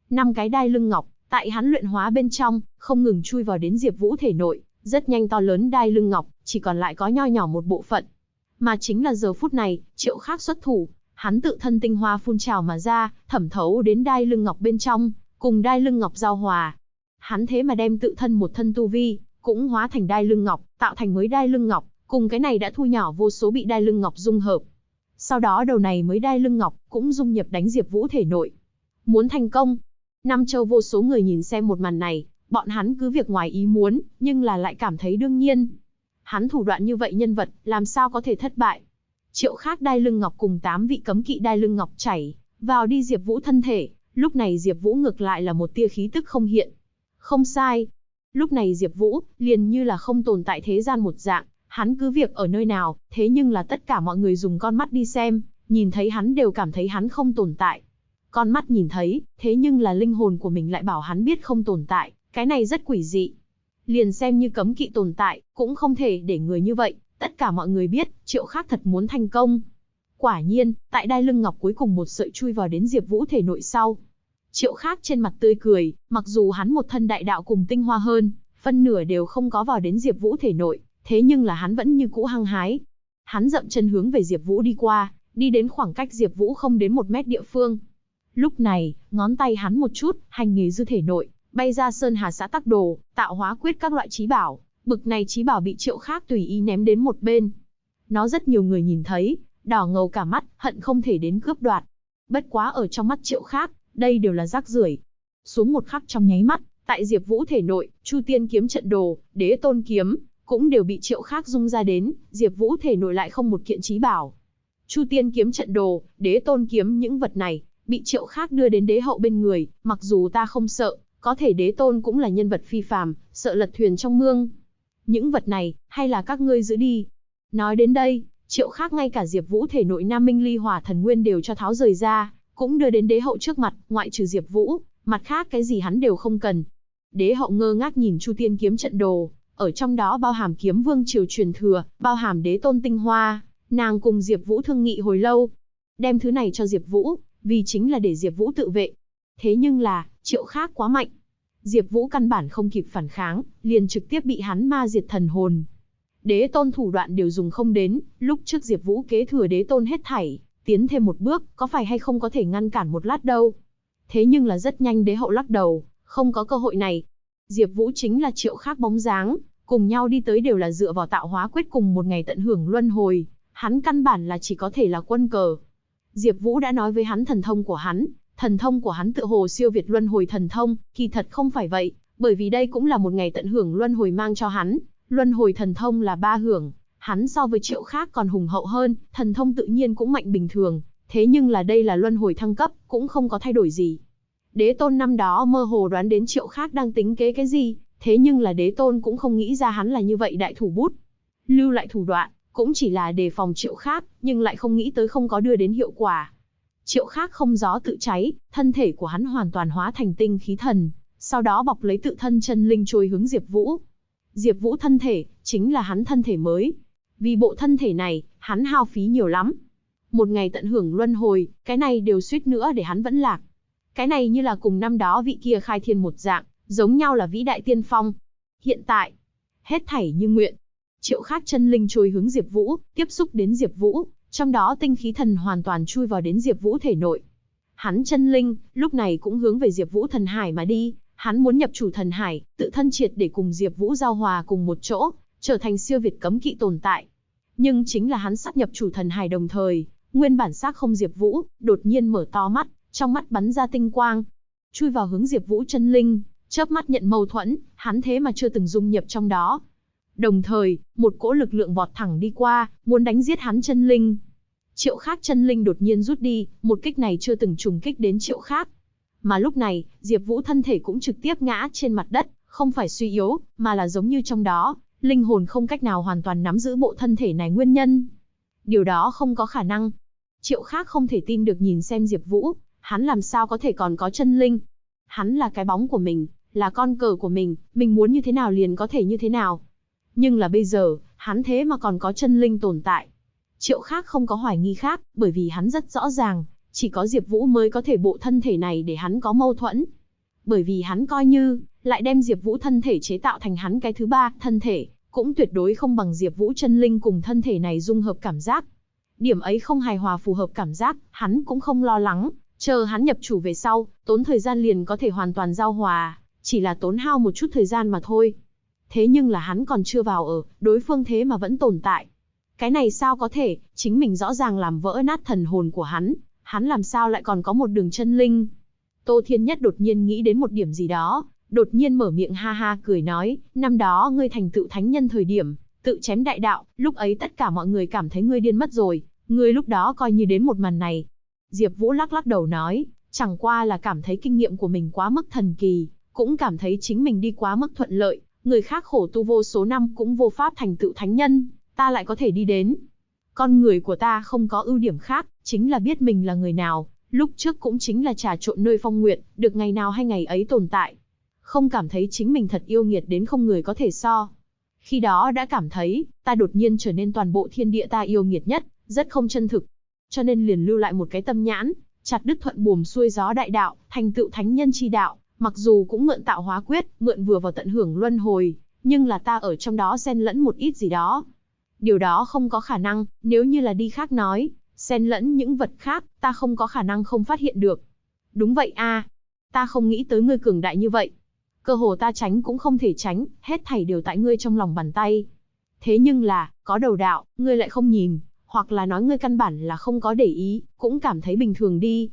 Năm cái đai lưng ngọc, tại hắn luyện hóa bên trong, không ngừng chui vào đến Diệp Vũ thể nội, rất nhanh to lớn đai lưng ngọc, chỉ còn lại có nho nhỏ một bộ phận. Mà chính là giờ phút này, Triệu Khác xuất thủ, hắn tự thân tinh hoa phun trào mà ra, thẩm thấu đến đai lưng ngọc bên trong, cùng đai lưng ngọc giao hòa. Hắn thế mà đem tự thân một thân tu vi, cũng hóa thành đai lưng ngọc, tạo thành mới đai lưng ngọc, cùng cái này đã thu nhỏ vô số bị đai lưng ngọc dung hợp. Sau đó đầu này mới đai lưng ngọc cũng dung nhập đánh Diệp Vũ thể nội. Muốn thành công, Nam Châu vô số người nhìn xem một màn này, bọn hắn cứ việc ngoài ý muốn, nhưng là lại cảm thấy đương nhiên. Hắn thủ đoạn như vậy nhân vật, làm sao có thể thất bại? Triệu Khác đai lưng ngọc cùng tám vị cấm kỵ đai lưng ngọc chảy vào đi Diệp Vũ thân thể, lúc này Diệp Vũ ngược lại là một tia khí tức không hiện. Không sai. Lúc này Diệp Vũ liền như là không tồn tại thế gian một dạng, hắn cứ việc ở nơi nào, thế nhưng là tất cả mọi người dùng con mắt đi xem, nhìn thấy hắn đều cảm thấy hắn không tồn tại. Con mắt nhìn thấy, thế nhưng là linh hồn của mình lại bảo hắn biết không tồn tại, cái này rất quỷ dị. Liền xem như cấm kỵ tồn tại, cũng không thể để người như vậy, tất cả mọi người biết, triệu khác thật muốn thành công. Quả nhiên, tại đai lưng ngọc cuối cùng một sợi chui vào đến Diệp Vũ thể nội sau. Triệu khác trên mặt tươi cười, mặc dù hắn một thân đại đạo cùng tinh hoa hơn, phân nửa đều không có vào đến Diệp Vũ thể nội, thế nhưng là hắn vẫn như cũ hăng hái. Hắn dậm chân hướng về Diệp Vũ đi qua, đi đến khoảng cách Diệp Vũ không đến một mét địa phương. Lúc này, ngón tay hắn một chút, hành nghề dư thể nội, bay ra sơn hà xã tắc đồ, tạo hóa quyết các loại trí bảo, bực này trí bảo bị triệu khác tùy ý ném đến một bên. Nó rất nhiều người nhìn thấy, đỏ ngầu cả mắt, hận không thể đến cướp đoạt. Bất quá ở trong mắt triệu khác, đây đều là rác rưởi. Xuống một khắc trong nháy mắt, tại Diệp Vũ thể nội, Chu Tiên kiếm trận đồ, Đế Tôn kiếm, cũng đều bị triệu khác dung ra đến, Diệp Vũ thể nội lại không một kiện trí bảo. Chu Tiên kiếm trận đồ, Đế Tôn kiếm những vật này, bị triệu khác đưa đến đế hậu bên người, mặc dù ta không sợ, có thể đế tôn cũng là nhân vật phi phàm, sợ lật thuyền trong mương. Những vật này, hay là các ngươi giữ đi. Nói đến đây, triệu khác ngay cả Diệp Vũ thể nội Nam Minh Ly Hỏa Thần Nguyên đều cho tháo rời ra, cũng đưa đến đế hậu trước mặt, ngoại trừ Diệp Vũ, mặt khác cái gì hắn đều không cần. Đế hậu ngơ ngác nhìn Chu Tiên kiếm trận đồ, ở trong đó bao hàm kiếm vương triều truyền thừa, bao hàm đế tôn tinh hoa, nàng cùng Diệp Vũ thương nghị hồi lâu, đem thứ này cho Diệp Vũ, vì chính là để Diệp Vũ tự vệ. Thế nhưng là, Triệu Khác quá mạnh. Diệp Vũ căn bản không kịp phản kháng, liền trực tiếp bị hắn ma diệt thần hồn. Đế tôn thủ đoạn đều dùng không đến, lúc trước Diệp Vũ kế thừa đế tôn hết thảy, tiến thêm một bước, có phải hay không có thể ngăn cản một lát đâu. Thế nhưng là rất nhanh đế hậu lắc đầu, không có cơ hội này. Diệp Vũ chính là Triệu Khác bóng dáng, cùng nhau đi tới đều là dựa vào tạo hóa quyết cùng một ngày tận hưởng luân hồi, hắn căn bản là chỉ có thể là quân cờ. Diệp Vũ đã nói với hắn thần thông của hắn, thần thông của hắn tự hồ siêu việt luân hồi thần thông, kỳ thật không phải vậy, bởi vì đây cũng là một ngày tận hưởng luân hồi mang cho hắn, luân hồi thần thông là ba hưởng, hắn so với triệu khác còn hùng hậu hơn, thần thông tự nhiên cũng mạnh bình thường, thế nhưng là đây là luân hồi thăng cấp, cũng không có thay đổi gì. Đế tôn năm đó mơ hồ đoán đến triệu khác đang tính kế cái gì, thế nhưng là đế tôn cũng không nghĩ ra hắn là như vậy đại thủ bút. Lưu lại thủ đoạn, cũng chỉ là đề phòng triệu khác, nhưng lại không nghĩ tới không có đưa đến hiệu quả. Triệu khác không gió tự cháy, thân thể của hắn hoàn toàn hóa thành tinh khí thần, sau đó bọc lấy tự thân chân linh trôi hướng Diệp Vũ. Diệp Vũ thân thể, chính là hắn thân thể mới. Vì bộ thân thể này, hắn hao phí nhiều lắm. Một ngày tận hưởng luân hồi, cái này đều suýt nữa để hắn vẫn lạc. Cái này như là cùng năm đó vị kia khai thiên một dạng, giống nhau là vĩ đại tiên phong. Hiện tại, hết thảy như nguyện, Triệu Khác chân linh trôi hướng Diệp Vũ, tiếp xúc đến Diệp Vũ, trong đó tinh khí thần hoàn toàn chui vào đến Diệp Vũ thể nội. Hắn chân linh, lúc này cũng hướng về Diệp Vũ thần hải mà đi, hắn muốn nhập chủ thần hải, tự thân triệt để cùng Diệp Vũ giao hòa cùng một chỗ, trở thành siêu việt cấm kỵ tồn tại. Nhưng chính là hắn sắp nhập chủ thần hải đồng thời, nguyên bản xác không Diệp Vũ, đột nhiên mở to mắt, trong mắt bắn ra tinh quang, chui vào hướng Diệp Vũ chân linh, chớp mắt nhận mâu thuẫn, hắn thế mà chưa từng dung nhập trong đó. Đồng thời, một cỗ lực lượng vọt thẳng đi qua, muốn đánh giết hắn chân linh. Triệu Khác chân linh đột nhiên rút đi, một kích này chưa từng trùng kích đến Triệu Khác. Mà lúc này, Diệp Vũ thân thể cũng trực tiếp ngã trên mặt đất, không phải suy yếu, mà là giống như trong đó, linh hồn không cách nào hoàn toàn nắm giữ bộ thân thể này nguyên nhân. Điều đó không có khả năng. Triệu Khác không thể tin được nhìn xem Diệp Vũ, hắn làm sao có thể còn có chân linh? Hắn là cái bóng của mình, là con cờ của mình, mình muốn như thế nào liền có thể như thế nào. Nhưng là bây giờ, hắn thế mà còn có chân linh tồn tại. Triệu khác không có hoài nghi khác, bởi vì hắn rất rõ ràng, chỉ có Diệp Vũ mới có thể bộ thân thể này để hắn có mâu thuẫn. Bởi vì hắn coi như, lại đem Diệp Vũ thân thể chế tạo thành hắn cái thứ ba, thân thể, cũng tuyệt đối không bằng Diệp Vũ chân linh cùng thân thể này dung hợp cảm giác. Điểm ấy không hài hòa phù hợp cảm giác, hắn cũng không lo lắng, chờ hắn nhập chủ về sau, tốn thời gian liền có thể hoàn toàn giao hòa, chỉ là tốn hao một chút thời gian mà thôi. Thế nhưng là hắn còn chưa vào ở, đối phương thế mà vẫn tồn tại. Cái này sao có thể, chính mình rõ ràng làm vỡ nát thần hồn của hắn, hắn làm sao lại còn có một đường chân linh. Tô Thiên Nhất đột nhiên nghĩ đến một điểm gì đó, đột nhiên mở miệng ha ha cười nói, năm đó ngươi thành tựu thánh nhân thời điểm, tự chém đại đạo, lúc ấy tất cả mọi người cảm thấy ngươi điên mất rồi, ngươi lúc đó coi như đến một màn này. Diệp Vũ lắc lắc đầu nói, chẳng qua là cảm thấy kinh nghiệm của mình quá mức thần kỳ, cũng cảm thấy chính mình đi quá mức thuận lợi, người khác khổ tu vô số năm cũng vô pháp thành tựu thánh nhân, ta lại có thể đi đến. Con người của ta không có ưu điểm khác, chính là biết mình là người nào, lúc trước cũng chính là trà trộn nơi phong nguyện, được ngày nào hay ngày ấy tồn tại. Không cảm thấy chính mình thật yêu nghiệt đến không người có thể so. Khi đó đã cảm thấy, ta đột nhiên trở nên toàn bộ thiên địa ta yêu nghiệt nhất, rất không chân thực. Cho nên liền lưu lại một cái tâm nhãn, chặt đứt thuận buồm xuôi gió đại đạo, thành tựu thánh nhân chi đạo, mặc dù cũng mượn tạo hóa quyết, mượn vừa vào tận hưởng luân hồi, nhưng là ta ở trong đó xen lẫn một ít gì đó. Điều đó không có khả năng, nếu như là đi khác nói, xen lẫn những vật khác, ta không có khả năng không phát hiện được. Đúng vậy a, ta không nghĩ tới ngươi cường đại như vậy. Cơ hồ ta tránh cũng không thể tránh, hết thảy đều tại ngươi trong lòng bàn tay. Thế nhưng là, có đầu đạo, ngươi lại không nhìn, hoặc là nói ngươi căn bản là không có để ý, cũng cảm thấy bình thường đi.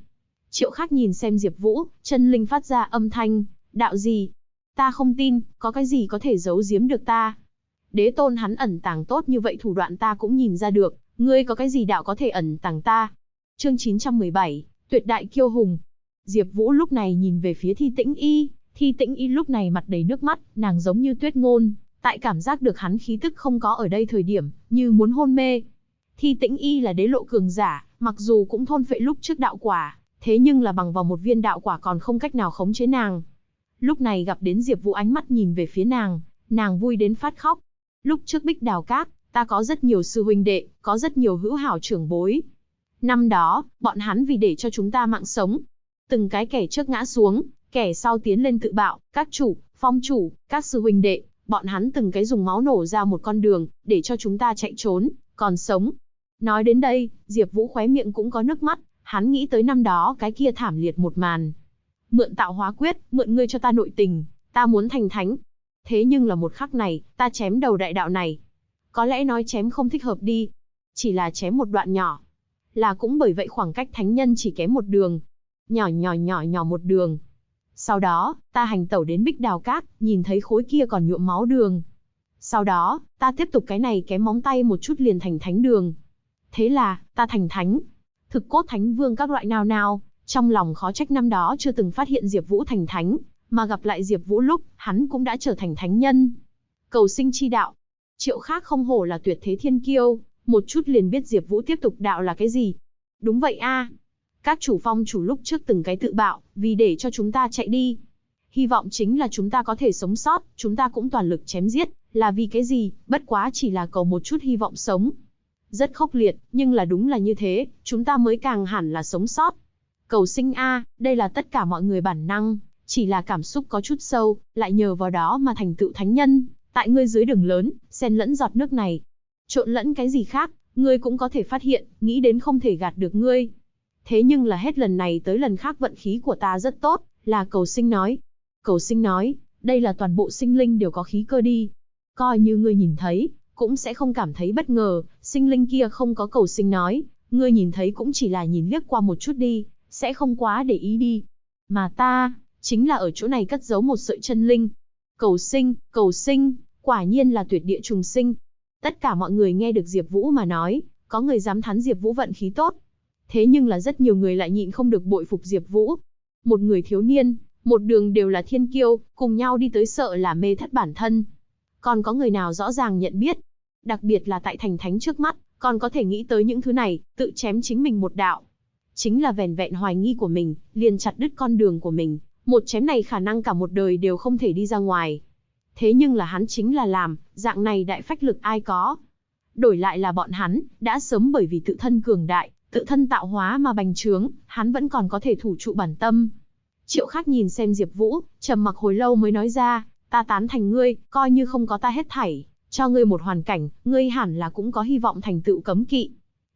Triệu khác nhìn xem Diệp Vũ, chân linh phát ra âm thanh, đạo gì? Ta không tin, có cái gì có thể giấu giếm được ta? Đế tôn hắn ẩn tàng tốt như vậy thủ đoạn ta cũng nhìn ra được, ngươi có cái gì đạo có thể ẩn tàng ta? Chương 917, Tuyệt đại kiêu hùng. Diệp Vũ lúc này nhìn về phía Thi Tĩnh Y, Thi Tĩnh Y lúc này mặt đầy nước mắt, nàng giống như tuyết ngôn, tại cảm giác được hắn khí tức không có ở đây thời điểm, như muốn hôn mê. Thi Tĩnh Y là đế lộ cường giả, mặc dù cũng thôn phệ lúc trước đạo quả, thế nhưng là bằng vào một viên đạo quả còn không cách nào khống chế nàng. Lúc này gặp đến Diệp Vũ ánh mắt nhìn về phía nàng, nàng vui đến phát khóc. Lúc trước Bích Đào Các, ta có rất nhiều sư huynh đệ, có rất nhiều hữu hảo trưởng bối. Năm đó, bọn hắn vì để cho chúng ta mạng sống, từng cái kẻ trước ngã xuống, kẻ sau tiến lên tự bạo, các chủ, phong chủ, các sư huynh đệ, bọn hắn từng cái dùng máu nổ ra một con đường, để cho chúng ta chạy trốn, còn sống. Nói đến đây, Diệp Vũ khóe miệng cũng có nước mắt, hắn nghĩ tới năm đó cái kia thảm liệt một màn. Mượn tạo hóa quyết, mượn ngươi cho ta nội tình, ta muốn thành thánh. Thế nhưng là một khắc này, ta chém đầu đại đạo này. Có lẽ nói chém không thích hợp đi. Chỉ là chém một đoạn nhỏ. Là cũng bởi vậy khoảng cách thánh nhân chỉ kém một đường. Nhỏ nhỏ nhỏ nhỏ một đường. Sau đó, ta hành tẩu đến bích đào cát, nhìn thấy khối kia còn nhuộm máu đường. Sau đó, ta tiếp tục cái này kém móng tay một chút liền thành thánh đường. Thế là, ta thành thánh. Thực cốt thánh vương các loại nào nào, trong lòng khó trách năm đó chưa từng phát hiện Diệp Vũ thành thánh, mà gặp lại Diệp Vũ lúc, hắn cũng đã trở thành thánh nhân. Cầu sinh chi đạo. Triệu khác không hổ là tuyệt thế thiên kiêu, một chút liền biết Diệp Vũ tiếp tục đạo là cái gì. Đúng vậy a. Các chủ phong chủ lúc trước từng cái tự bạo, vì để cho chúng ta chạy đi. Hy vọng chính là chúng ta có thể sống sót, chúng ta cũng toàn lực chém giết, là vì cái gì, bất quá chỉ là cầu một chút hy vọng sống. Rất khốc liệt, nhưng là đúng là như thế, chúng ta mới càng hẳn là sống sót. Cầu sinh A, đây là tất cả mọi người bản năng, chỉ là cảm xúc có chút sâu, lại nhờ vào đó mà thành tựu thánh nhân. Tại ngươi dưới đường lớn, xen lẫn giọt nước này. Trộn lẫn cái gì khác, ngươi cũng có thể phát hiện, nghĩ đến không thể gạt được ngươi. Thế nhưng là hết lần này tới lần khác vận khí của ta rất tốt, là cầu sinh nói. Cầu sinh nói, đây là toàn bộ sinh linh đều có khí cơ đi. Coi như ngươi nhìn thấy, cũng sẽ không cảm thấy bất ngờ, sinh linh kia không có cầu sinh nói, ngươi nhìn thấy cũng chỉ là nhìn liếc qua một chút đi, sẽ không quá để ý đi. Mà ta, chính là ở chỗ này cất giấu một sợi chân linh. Cầu sinh, cầu sinh, quả nhiên là tuyệt địa trùng sinh. Tất cả mọi người nghe được Diệp Vũ mà nói, có người dám thán Diệp Vũ vận khí tốt. Thế nhưng là rất nhiều người lại nhịn không được bội phục Diệp Vũ. Một người thiếu niên, một đường đều là thiên kiêu, cùng nhau đi tới sợ là mê thất bản thân. Còn có người nào rõ ràng nhận biết, đặc biệt là tại thành thánh trước mắt, còn có thể nghĩ tới những thứ này, tự chém chính mình một đạo. Chính là vẻn vẹn hoài nghi của mình, liền chặt đứt con đường của mình, một chém này khả năng cả một đời đều không thể đi ra ngoài. Thế nhưng là hắn chính là làm, dạng này đại phách lực ai có. Đổi lại là bọn hắn, đã sớm bởi vì tự thân cường đại, tự thân tạo hóa mà bành trướng, hắn vẫn còn có thể thủ trụ bản tâm. Triệu Khắc nhìn xem Diệp Vũ, trầm mặc hồi lâu mới nói ra, ta tán thành ngươi, coi như không có ta hết thảy, cho ngươi một hoàn cảnh, ngươi hẳn là cũng có hy vọng thành tựu cấm kỵ.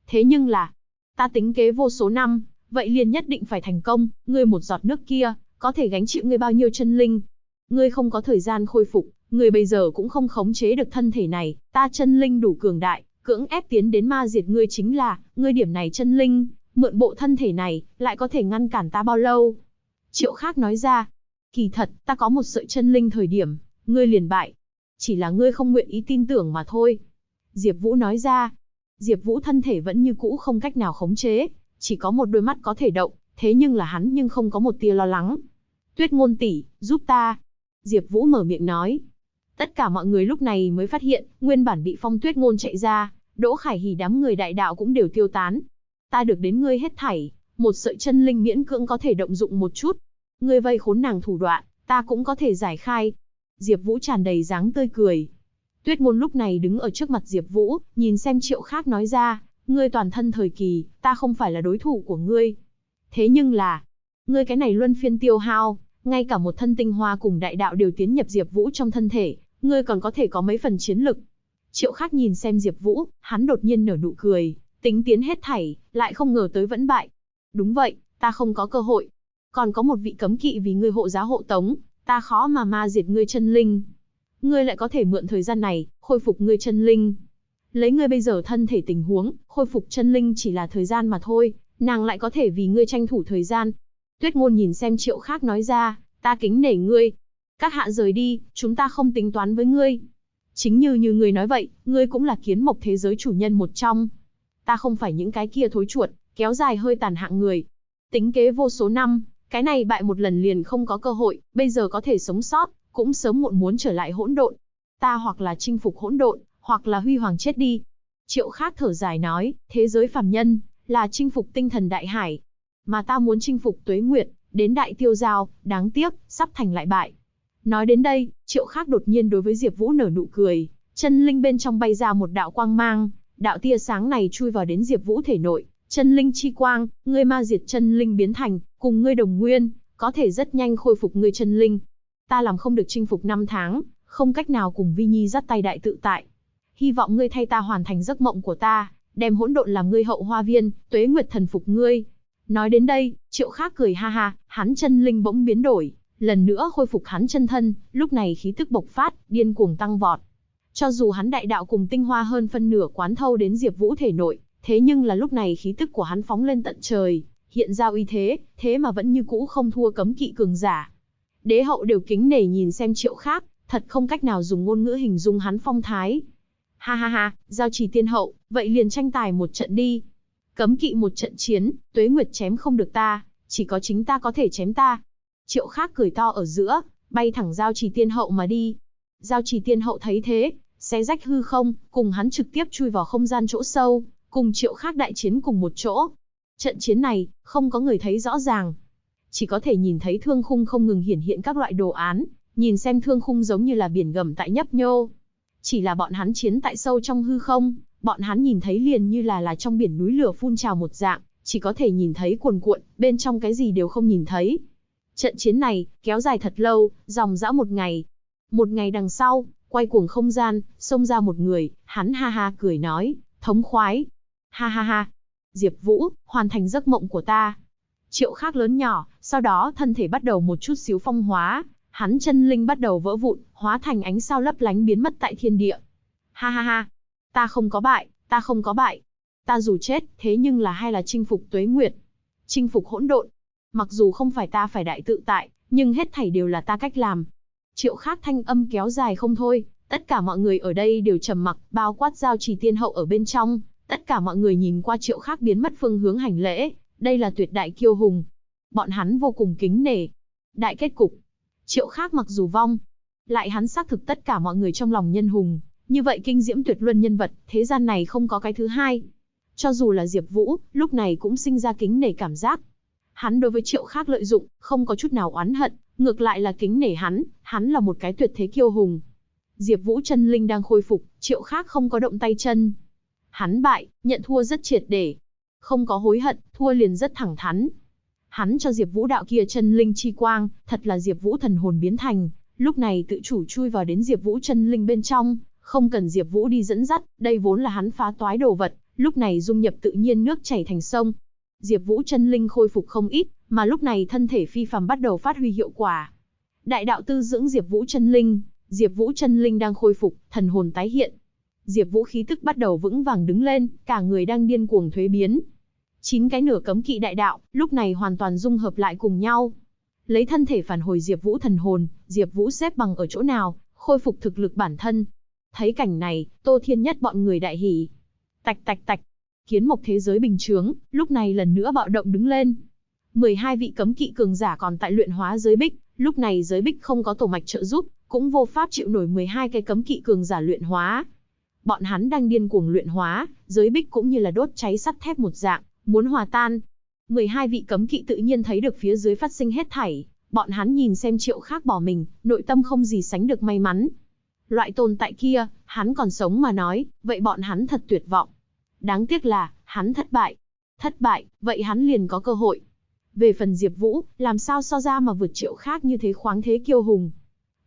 Thế nhưng là, ta tính kế vô số năm, vậy liền nhất định phải thành công, ngươi một giọt nước kia, có thể gánh chịu ngươi bao nhiêu chân linh. Ngươi không có thời gian khôi phục, ngươi bây giờ cũng không khống chế được thân thể này, ta chân linh đủ cường đại, cưỡng ép tiến đến ma diệt ngươi chính là, ngươi điểm này chân linh, mượn bộ thân thể này, lại có thể ngăn cản ta bao lâu? Triệu khác nói ra, kỳ thật, ta có một sợi chân linh thời điểm, ngươi liền bại, chỉ là ngươi không nguyện ý tin tưởng mà thôi. Diệp Vũ nói ra, Diệp Vũ thân thể vẫn như cũ không cách nào khống chế, chỉ có một đôi mắt có thể động, thế nhưng là hắn nhưng không có một tia lo lắng. Tuyết ngôn tỷ, giúp ta. Diệp Vũ mở miệng nói. Tất cả mọi người lúc này mới phát hiện, nguyên bản bị phong tuyết ngôn chạy ra, Đỗ Khải Hỉ đám người đại đạo cũng đều tiêu tán. Ta được đến ngươi hết thảy, một sợi chân linh miễn cưỡng có thể động dụng một chút. Ngươi vây khốn nàng thủ đoạn, ta cũng có thể giải khai, Diệp Vũ tràn đầy dáng tươi cười. Tuyết Ngôn lúc này đứng ở trước mặt Diệp Vũ, nhìn xem Triệu Khác nói ra, ngươi toàn thân thời kỳ, ta không phải là đối thủ của ngươi. Thế nhưng là, ngươi cái này luân phiên tiêu hao, ngay cả một thân tinh hoa cùng đại đạo đều tiến nhập Diệp Vũ trong thân thể, ngươi còn có thể có mấy phần chiến lực. Triệu Khác nhìn xem Diệp Vũ, hắn đột nhiên nở nụ cười, tính tiến hết thảy, lại không ngờ tới vẫn bại. Đúng vậy, ta không có cơ hội. Còn có một vị cấm kỵ vì ngươi hộ giá hộ tống, ta khó mà ma diệt ngươi chân linh. Ngươi lại có thể mượn thời gian này, khôi phục ngươi chân linh. Lấy ngươi bây giờ thân thể tình huống, khôi phục chân linh chỉ là thời gian mà thôi, nàng lại có thể vì ngươi tranh thủ thời gian. Tuyết ngôn nhìn xem triệu khác nói ra, ta kính nể ngươi. Các hạ rời đi, chúng ta không tính toán với ngươi. Chính như như ngươi nói vậy, ngươi cũng là kiến mộc thế giới chủ nhân một trong. Ta không phải những cái kia thối chuột, kéo dài hơi tàn hạng người. Tính kế vô số năm, cái này bại một lần liền không có cơ hội, bây giờ có thể sống sót, cũng sớm muộn muốn trở lại hỗn độn. Ta hoặc là chinh phục hỗn độn, hoặc là huy hoàng chết đi. Triệu Khác thở dài nói, thế giới phàm nhân, là chinh phục tinh thần đại hải. Mà ta muốn chinh phục tuế nguyệt, đến đại tiêu giao, đáng tiếc, sắp thành lại bại. Nói đến đây, Triệu Khác đột nhiên đối với Diệp Vũ nở nụ cười, chân linh bên trong bay ra một đạo quang mang, đạo tia sáng này chui vào đến Diệp Vũ thể nội, chân linh chi quang, ngươi ma diệt chân linh biến thành, cùng ngươi đồng nguyên, có thể rất nhanh khôi phục ngươi chân linh. Ta làm không được chinh phục năm tháng, không cách nào cùng Vi Nhi dắt tay đại tự tại. Hy vọng ngươi thay ta hoàn thành giấc mộng của ta, đem hỗn độn làm ngươi hậu hoa viên, tuế nguyệt thần phục ngươi. Nói đến đây, Triệu Khác cười ha ha, hắn chân linh bỗng biến đổi, lần nữa khôi phục hắn chân thân, lúc này khí tức bộc phát, điên cuồng tăng vọt. Cho dù hắn đại đạo cùng tinh hoa hơn phân nửa quán thâu đến Diệp Vũ thể nội, thế nhưng là lúc này khí tức của hắn phóng lên tận trời, hiện ra uy thế, thế mà vẫn như cũ không thua cấm kỵ cường giả. Đế hậu đều kính nể nhìn xem triệu khác, thật không cách nào dùng ngôn ngữ hình dung hắn phong thái. Ha ha ha, giao trì tiên hậu, vậy liền tranh tài một trận đi. Cấm kỵ một trận chiến, tuế nguyệt chém không được ta, chỉ có chính ta có thể chém ta. Triệu khác cười to ở giữa, bay thẳng giao trì tiên hậu mà đi. Giao trì tiên hậu thấy thế, xé rách hư không, cùng hắn trực tiếp chui vào không gian chỗ sâu, cùng triệu khác đại chiến cùng một chỗ. Trận chiến này, không có người thấy rõ ràng. Chỉ có thể nhìn thấy thương khung không ngừng hiển hiện các loại đồ án, nhìn xem thương khung giống như là biển gầm tại nhấp nhô. Chỉ là bọn hắn chiến tại sâu trong hư không, bọn hắn nhìn thấy liền như là là trong biển núi lửa phun trào một dạng, chỉ có thể nhìn thấy cuồn cuộn, bên trong cái gì đều không nhìn thấy. Trận chiến này, kéo dài thật lâu, dòng dã một ngày. Một ngày đằng sau, quay cuồng không gian, xông ra một người, hắn ha ha cười nói, thống khoái, Ha ha ha. Diệp Vũ, hoàn thành giấc mộng của ta. Triệu Khác lớn nhỏ, sau đó thân thể bắt đầu một chút xíu phong hóa, hắn chân linh bắt đầu vỡ vụn, hóa thành ánh sao lấp lánh biến mất tại thiên địa. Ha ha ha, ta không có bại, ta không có bại. Ta dù chết, thế nhưng là hay là chinh phục tuế nguyệt, chinh phục hỗn độn. Mặc dù không phải ta phải đại tự tại, nhưng hết thảy đều là ta cách làm. Triệu Khác thanh âm kéo dài không thôi, tất cả mọi người ở đây đều trầm mặc, bao quát giao trì tiên hậu ở bên trong, tất cả mọi người nhìn qua Triệu Khác biến mất phương hướng hành lễ, đây là tuyệt đại kiêu hùng. Bọn hắn vô cùng kính nể. Đại kết cục, Triệu Khác mặc dù vong, lại hắn xác thực tất cả mọi người trong lòng nhân hùng, như vậy kinh diễm tuyệt luân nhân vật, thế gian này không có cái thứ hai. Cho dù là Diệp Vũ, lúc này cũng sinh ra kính nể cảm giác. Hắn đối với Triệu Khác lợi dụng, không có chút nào oán hận, ngược lại là kính nể hắn, hắn là một cái tuyệt thế kiêu hùng. Diệp Vũ chân linh đang khôi phục, Triệu Khác không có động tay chân. Hắn bại, nhận thua rất triệt để, không có hối hận, thua liền rất thẳng thắn. Hắn cho Diệp Vũ đạo kia chân linh chi quang, thật là Diệp Vũ thần hồn biến thành, lúc này tự chủ chui vào đến Diệp Vũ chân linh bên trong, không cần Diệp Vũ đi dẫn dắt, đây vốn là hắn phá toái đồ vật, lúc này dung nhập tự nhiên nước chảy thành sông. Diệp Vũ chân linh khôi phục không ít, mà lúc này thân thể phi phàm bắt đầu phát huy hiệu quả. Đại đạo tư dưỡng Diệp Vũ chân linh, Diệp Vũ chân linh đang khôi phục, thần hồn tái hiện. Diệp Vũ khí tức bắt đầu vững vàng đứng lên, cả người đang điên cuồng thuế biến. Chín cái nửa cấm kỵ đại đạo, lúc này hoàn toàn dung hợp lại cùng nhau. Lấy thân thể phản hồi Diệp Vũ thần hồn, Diệp Vũ xếp bằng ở chỗ nào, khôi phục thực lực bản thân. Thấy cảnh này, Tô Thiên Nhất bọn người đại hỉ. Tạch tạch tạch, kiến mộc thế giới bình chướng, lúc này lần nữa bạo động đứng lên. 12 vị cấm kỵ cường giả còn tại luyện hóa giới bích, lúc này giới bích không có tổ mạch trợ giúp, cũng vô pháp chịu nổi 12 cái cấm kỵ cường giả luyện hóa. Bọn hắn đang điên cuồng luyện hóa, giới bích cũng như là đốt cháy sắt thép một dạng, muốn hòa tan. 12 vị cấm kỵ tự nhiên thấy được phía dưới phát sinh hết thảy, bọn hắn nhìn xem triệu khác bỏ mình, nội tâm không gì sánh được may mắn. Loại tồn tại kia, hắn còn sống mà nói, vậy bọn hắn thật tuyệt vọng. Đáng tiếc là, hắn thất bại. Thất bại, vậy hắn liền có cơ hội. Về phần Diệp Vũ, làm sao so ra mà vượt triệu khác như thế khoáng thế kiêu hùng.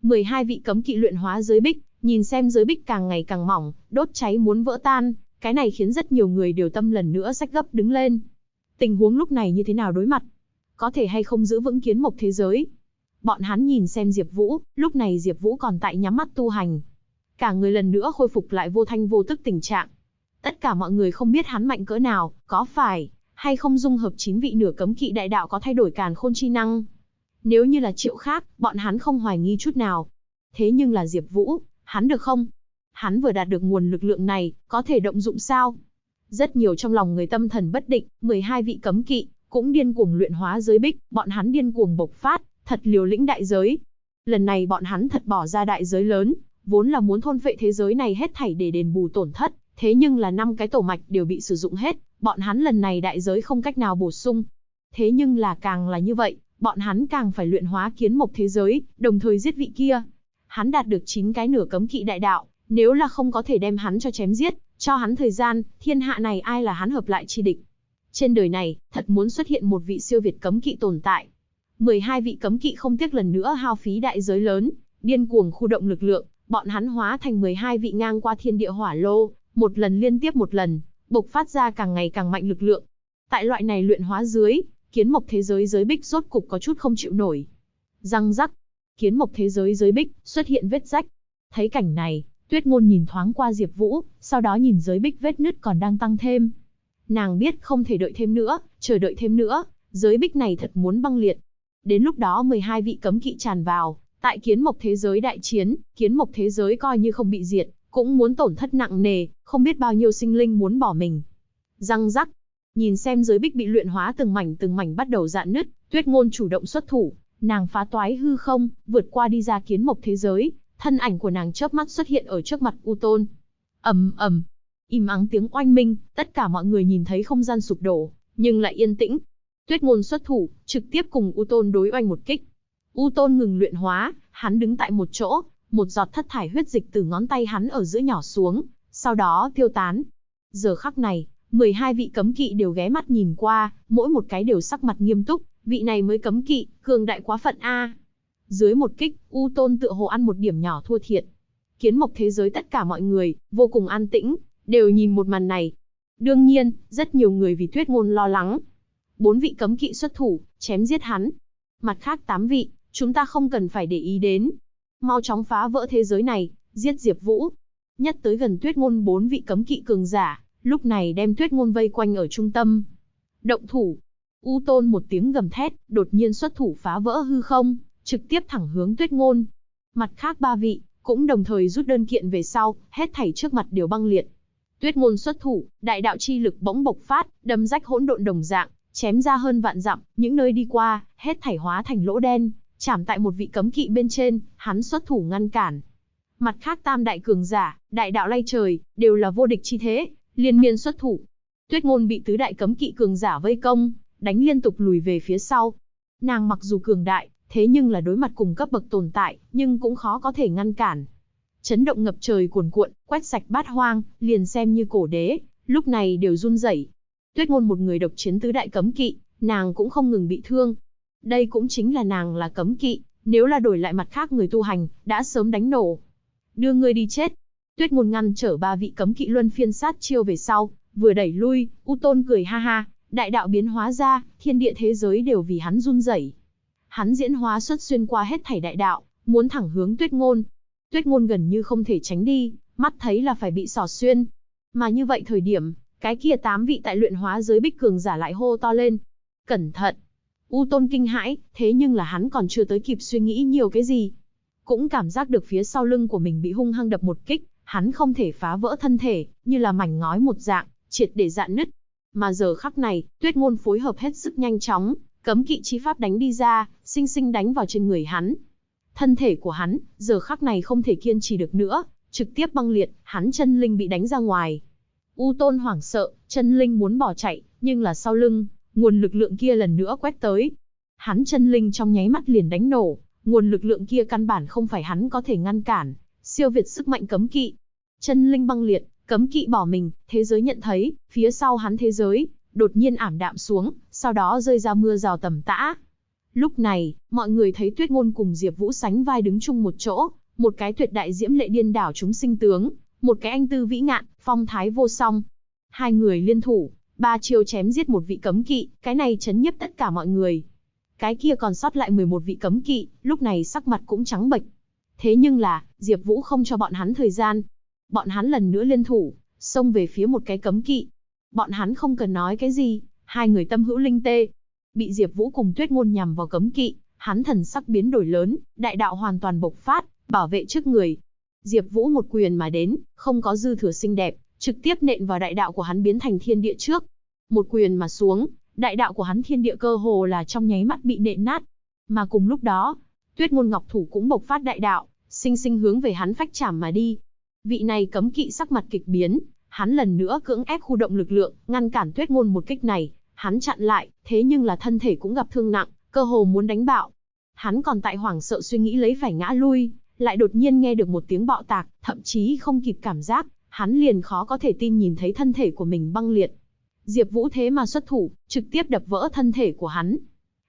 12 vị cấm kỵ luyện hóa giới bích, nhìn xem giới bích càng ngày càng mỏng, đốt cháy muốn vỡ tan, cái này khiến rất nhiều người đều tâm lần nữa sách gấp đứng lên. Tình huống lúc này như thế nào đối mặt? Có thể hay không giữ vững kiến mộc thế giới? Bọn hắn nhìn xem Diệp Vũ, lúc này Diệp Vũ còn tại nhắm mắt tu hành. Cả người lần nữa khôi phục lại vô thanh vô tức tình trạng. Tất cả mọi người không biết hắn mạnh cỡ nào, có phải hay không dung hợp chín vị nửa cấm kỵ đại đạo có thay đổi càn khôn chi năng. Nếu như là triệu khác, bọn hắn không hoài nghi chút nào. Thế nhưng là Diệp Vũ, hắn được không? Hắn vừa đạt được nguồn lực lượng này, có thể động dụng sao? Rất nhiều trong lòng người tâm thần bất định, 12 vị cấm kỵ, cũng điên cuồng luyện hóa giới bích, bọn hắn điên cuồng bộc phát, thật liều lĩnh đại giới. Lần này bọn hắn thật bỏ ra đại giới lớn, vốn là muốn thôn vệ thế giới này hết thảy để đền bù tổn thất, thế nhưng là năm cái tổ mạch đều bị sử dụng hết, bọn hắn lần này đại giới không cách nào bổ sung. Thế nhưng là càng là như vậy, bọn hắn càng phải luyện hóa kiến mộc thế giới, đồng thời giết vị kia. Hắn đạt được 9 cái nửa cấm kỵ đại đạo, nếu là không có thể đem hắn cho chém giết, cho hắn thời gian, thiên hạ này ai là hắn hợp lại chi địch. Trên đời này, thật muốn xuất hiện một vị siêu việt cấm kỵ tồn tại. 12 vị cấm kỵ không tiếc lần nữa hao phí đại giới lớn, điên cuồng khu động lực lượng, bọn hắn hóa thành 12 vị ngang qua thiên địa hỏa lô, một lần liên tiếp một lần, bộc phát ra càng ngày càng mạnh lực lượng. Tại loại này luyện hóa dưới, kiến mộc thế giới giới bích rốt cục có chút không chịu nổi. Răng rắc, kiến mộc thế giới giới bích xuất hiện vết rách. Thấy cảnh này, Tuyết ngôn nhìn thoáng qua Diệp Vũ, sau đó nhìn giới bích vết nứt còn đang tăng thêm. Nàng biết không thể đợi thêm nữa, chờ đợi thêm nữa, giới bích này thật muốn băng liệt. Đến lúc đó 12 vị cấm kỵ tràn vào, tại kiến mộc thế giới đại chiến, kiến mộc thế giới coi như không bị diệt, cũng muốn tổn thất nặng nề, không biết bao nhiêu sinh linh muốn bỏ mình. Răng rắc, nhìn xem giới bích bị luyện hóa từng mảnh từng mảnh bắt đầu rạn nứt, Tuyết ngôn chủ động xuất thủ, nàng phá toái hư không, vượt qua đi ra kiến mộc thế giới, thân ảnh của nàng chớp mắt xuất hiện ở trước mặt U Tôn. ầm ầm, im ắng tiếng oanh minh, tất cả mọi người nhìn thấy không gian sụp đổ, nhưng lại yên tĩnh. Tuyết ngôn xuất thủ, trực tiếp cùng U Tôn đối oanh một kích. U Tôn ngừng luyện hóa, hắn đứng tại một chỗ, một giọt thất thải huyết dịch từ ngón tay hắn ở giữa nhỏ xuống, sau đó tiêu tán. Giờ khắc này, 12 vị cấm kỵ đều ghé mắt nhìn qua, mỗi một cái đều sắc mặt nghiêm túc, vị này mới cấm kỵ, cường đại quá phận a. Dưới một kích, U Tôn tựa hồ ăn một điểm nhỏ thua thiệt. Kiến mộc thế giới tất cả mọi người, vô cùng an tĩnh, đều nhìn một màn này. Đương nhiên, rất nhiều người vì tuyết ngôn lo lắng. Bốn vị cấm kỵ xuất thủ, chém giết hắn. Mặt khác tám vị, chúng ta không cần phải để ý đến. Mau chóng phá vỡ thế giới này, giết Diệp Vũ. Nhất tới gần tuyết ngôn bốn vị cấm kỵ cường giả, lúc này đem tuyết ngôn vây quanh ở trung tâm. Động thủ. U Tôn một tiếng gầm thét, đột nhiên xuất thủ phá vỡ hư không, trực tiếp thẳng hướng tuyết ngôn. Mặt khác ba vị, cũng đồng thời rút đơn kiện về sau, hết thảy trước mặt đều băng liệt. Tuyết ngôn xuất thủ, đại đạo chi lực bỗng bộc phát, đâm rách hỗn độn đồng dạng, chém ra hơn vạn dặm, những nơi đi qua, hết thảy hóa thành lỗ đen, chạm tại một vị cấm kỵ bên trên, hắn xuất thủ ngăn cản. Mặt khác tam đại cường giả, đại đạo lay trời, đều là vô địch chi thế, liên miên xuất thủ. Tuyết ngôn bị tứ đại cấm kỵ cường giả vây công, đánh liên tục lùi về phía sau. Nàng mặc dù cường đại, thế nhưng là đối mặt cùng cấp bậc tồn tại, nhưng cũng khó có thể ngăn cản. Chấn động ngập trời cuồn cuộn, quét sạch bát hoang, liền xem như cổ đế, lúc này đều run rẩy. Tuyết ngôn một người độc chiến tứ đại cấm kỵ, nàng cũng không ngừng bị thương. Đây cũng chính là nàng là cấm kỵ, nếu là đổi lại mặt khác người tu hành, đã sớm đánh nổ. Đưa ngươi đi chết. Tuyết ngôn ngăn trở ba vị cấm kỵ luân phiên sát chiêu về sau, vừa đẩy lui, U Tôn cười ha ha, đại đạo biến hóa ra, thiên địa thế giới đều vì hắn run rẩy. Hắn diễn hóa xuất xuyên qua hết thảy đại đạo, muốn thẳng hướng Tuyết ngôn. Tuyết ngôn gần như không thể tránh đi, mắt thấy là phải bị sỏ xuyên. Mà như vậy thời điểm, cái kia tám vị tại luyện hóa giới bích cường giả lại hô to lên. Cẩn thận! U Tôn kinh hãi, thế nhưng là hắn còn chưa tới kịp suy nghĩ nhiều cái gì. Cũng cảm giác được phía sau lưng của mình bị hung hăng đập một kích, hắn không thể phá vỡ thân thể, như là mảnh ngói một dạng, triệt để dạn nứt. Mà giờ khắc này, tuyết ngôn phối hợp hết sức nhanh chóng, cấm kỵ chi pháp đánh đi ra, sinh sinh đánh vào trên người hắn. Thân thể của hắn, giờ khắc này không thể kiên trì được nữa, trực tiếp băng liệt, hắn chân linh bị đánh ra ngoài. U Tôn hoảng sợ, chân linh muốn bỏ chạy, nhưng là sau lưng, nguồn lực lượng kia lần nữa quét tới. Hắn chân linh trong nháy mắt liền đánh nổ, nguồn lực lượng kia căn bản không phải hắn có thể ngăn cản, siêu việt sức mạnh cấm kỵ. Chân linh băng liệt, cấm kỵ bỏ mình, thế giới nhận thấy, phía sau hắn thế giới, đột nhiên ảm đạm xuống, sau đó rơi ra mưa rào tầm tã. Lúc này, mọi người thấy Tuyết Ngôn cùng Diệp Vũ sánh vai đứng chung một chỗ, một cái tuyệt đại diễm lệ điên đảo chúng sinh tướng, một cái anh tư vĩ ngạn, phong thái vô song. Hai người liên thủ, ba chiêu chém giết một vị cấm kỵ, cái này chấn nhiếp tất cả mọi người. Cái kia còn sót lại 11 vị cấm kỵ, lúc này sắc mặt cũng trắng bệch. Thế nhưng là, Diệp Vũ không cho bọn hắn thời gian. Bọn hắn lần nữa liên thủ, xông về phía một cái cấm kỵ. Bọn hắn không cần nói cái gì, hai người tâm hữu linh tê. Bị Diệp Vũ cùng Tuyết Ngôn nhằm vào cấm kỵ, hắn thần sắc biến đổi lớn, đại đạo hoàn toàn bộc phát, bảo vệ trước người. Diệp Vũ một quyền mà đến, không có dư thừa xinh đẹp, trực tiếp nện vào đại đạo của hắn biến thành thiên địa trước. Một quyền mà xuống, đại đạo của hắn thiên địa cơ hồ là trong nháy mắt bị nện nát. Mà cùng lúc đó, Tuyết Ngôn Ngọc Thủ cũng bộc phát đại đạo, sinh sinh hướng về hắn phách trảm mà đi. Vị này cấm kỵ sắc mặt kịch biến, hắn lần nữa cưỡng ép khu động lực lượng, ngăn cản Tuyết Ngôn một kích này, hắn chặn lại, thế nhưng là thân thể cũng gặp thương nặng, cơ hồ muốn đánh bạo. Hắn còn tại hoảng sợ suy nghĩ lấy phải ngã lui, lại đột nhiên nghe được một tiếng bạo tạc, thậm chí không kịp cảm giác, hắn liền khó có thể tin nhìn thấy thân thể của mình băng liệt. Diệp Vũ thế mà xuất thủ, trực tiếp đập vỡ thân thể của hắn.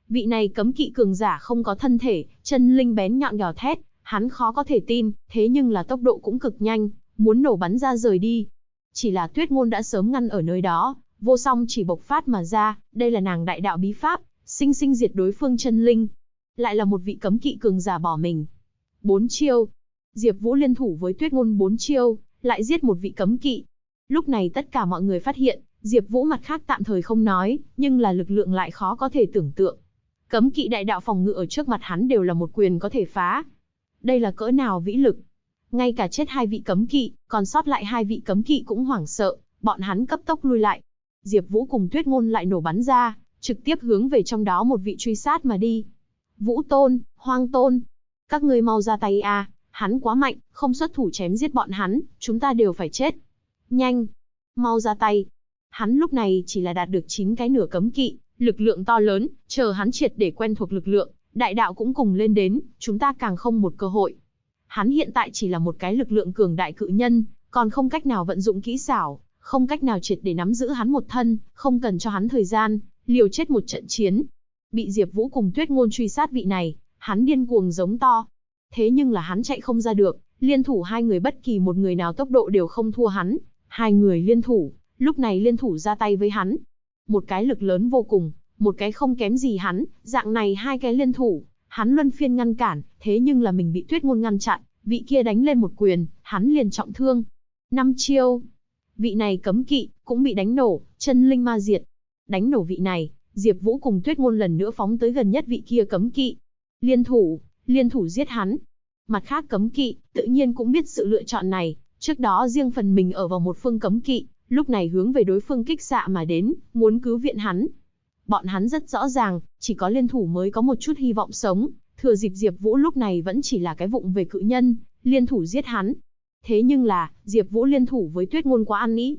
Vị này cấm kỵ cường giả không có thân thể, chân linh bén nhọn gào thét, hắn khó có thể tin, thế nhưng là tốc độ cũng cực nhanh, muốn nổ bắn ra rời đi. Chỉ là Tuyết Ngôn đã sớm ngăn ở nơi đó, vô song chỉ bộc phát mà ra, đây là nàng đại đạo bí pháp, sinh sinh diệt đối phương chân linh. Lại là một vị cấm kỵ cường giả bỏ mình. Bốn chiêu. Diệp Vũ liên thủ với Tuyết Ngôn bốn chiêu, lại giết một vị cấm kỵ. Lúc này tất cả mọi người phát hiện, Diệp Vũ mặt khác tạm thời không nói, nhưng là lực lượng lại khó có thể tưởng tượng. Cấm kỵ đại đạo phòng ngự ở trước mặt hắn đều là một quyền có thể phá. Đây là cỡ nào vĩ lực? Ngay cả chết hai vị cấm kỵ, còn sót lại hai vị cấm kỵ cũng hoảng sợ, bọn hắn cấp tốc lui lại. Diệp Vũ cùng Tuyết Ngôn lại nổ bắn ra, trực tiếp hướng về trong đó một vị truy sát mà đi. Vũ Tôn, Hoang Tôn, các ngươi mau ra tay a, hắn quá mạnh, không xuất thủ chém giết bọn hắn, chúng ta đều phải chết. Nhanh, mau ra tay. Hắn lúc này chỉ là đạt được 9 cái nửa cấm kỵ, lực lượng to lớn, chờ hắn triệt để quen thuộc lực lượng, đại đạo cũng cùng lên đến, chúng ta càng không một cơ hội. Hắn hiện tại chỉ là một cái lực lượng cường đại cự nhân, còn không cách nào vận dụng kỹ xảo, không cách nào triệt để nắm giữ hắn một thân, không cần cho hắn thời gian, liều chết một trận chiến. Bị Diệp Vũ cùng Tuyết Ngôn truy sát vị này, hắn điên cuồng giống to. Thế nhưng là hắn chạy không ra được, liên thủ hai người bất kỳ một người nào tốc độ đều không thua hắn, hai người liên thủ, lúc này liên thủ ra tay với hắn. Một cái lực lớn vô cùng, một cái không kém gì hắn, dạng này hai cái liên thủ, hắn luân phiên ngăn cản, thế nhưng là mình bị tuyết ngôn ngăn chặn, vị kia đánh lên một quyền, hắn liền trọng thương. Năm chiêu. Vị này cấm kỵ, cũng bị đánh nổ, chân linh ma diệt. Đánh nổ vị này, Diệp Vũ cùng tuyết ngôn lần nữa phóng tới gần nhất vị kia cấm kỵ. Liên thủ, liên thủ giết hắn. Mặt khác cấm kỵ, tự nhiên cũng biết sự lựa chọn này, trước đó riêng phần mình ở vào một phương cấm kỵ, lúc này hướng về đối phương kích xạ mà đến, muốn cứu viện hắn. Bọn hắn rất rõ ràng, chỉ có liên thủ mới có một chút hy vọng sống, thừa dịp Diệp Vũ lúc này vẫn chỉ là cái vụng về cự nhân, liên thủ giết hắn. Thế nhưng là, Diệp Vũ liên thủ với Tuyết Ngôn quá ăn ý.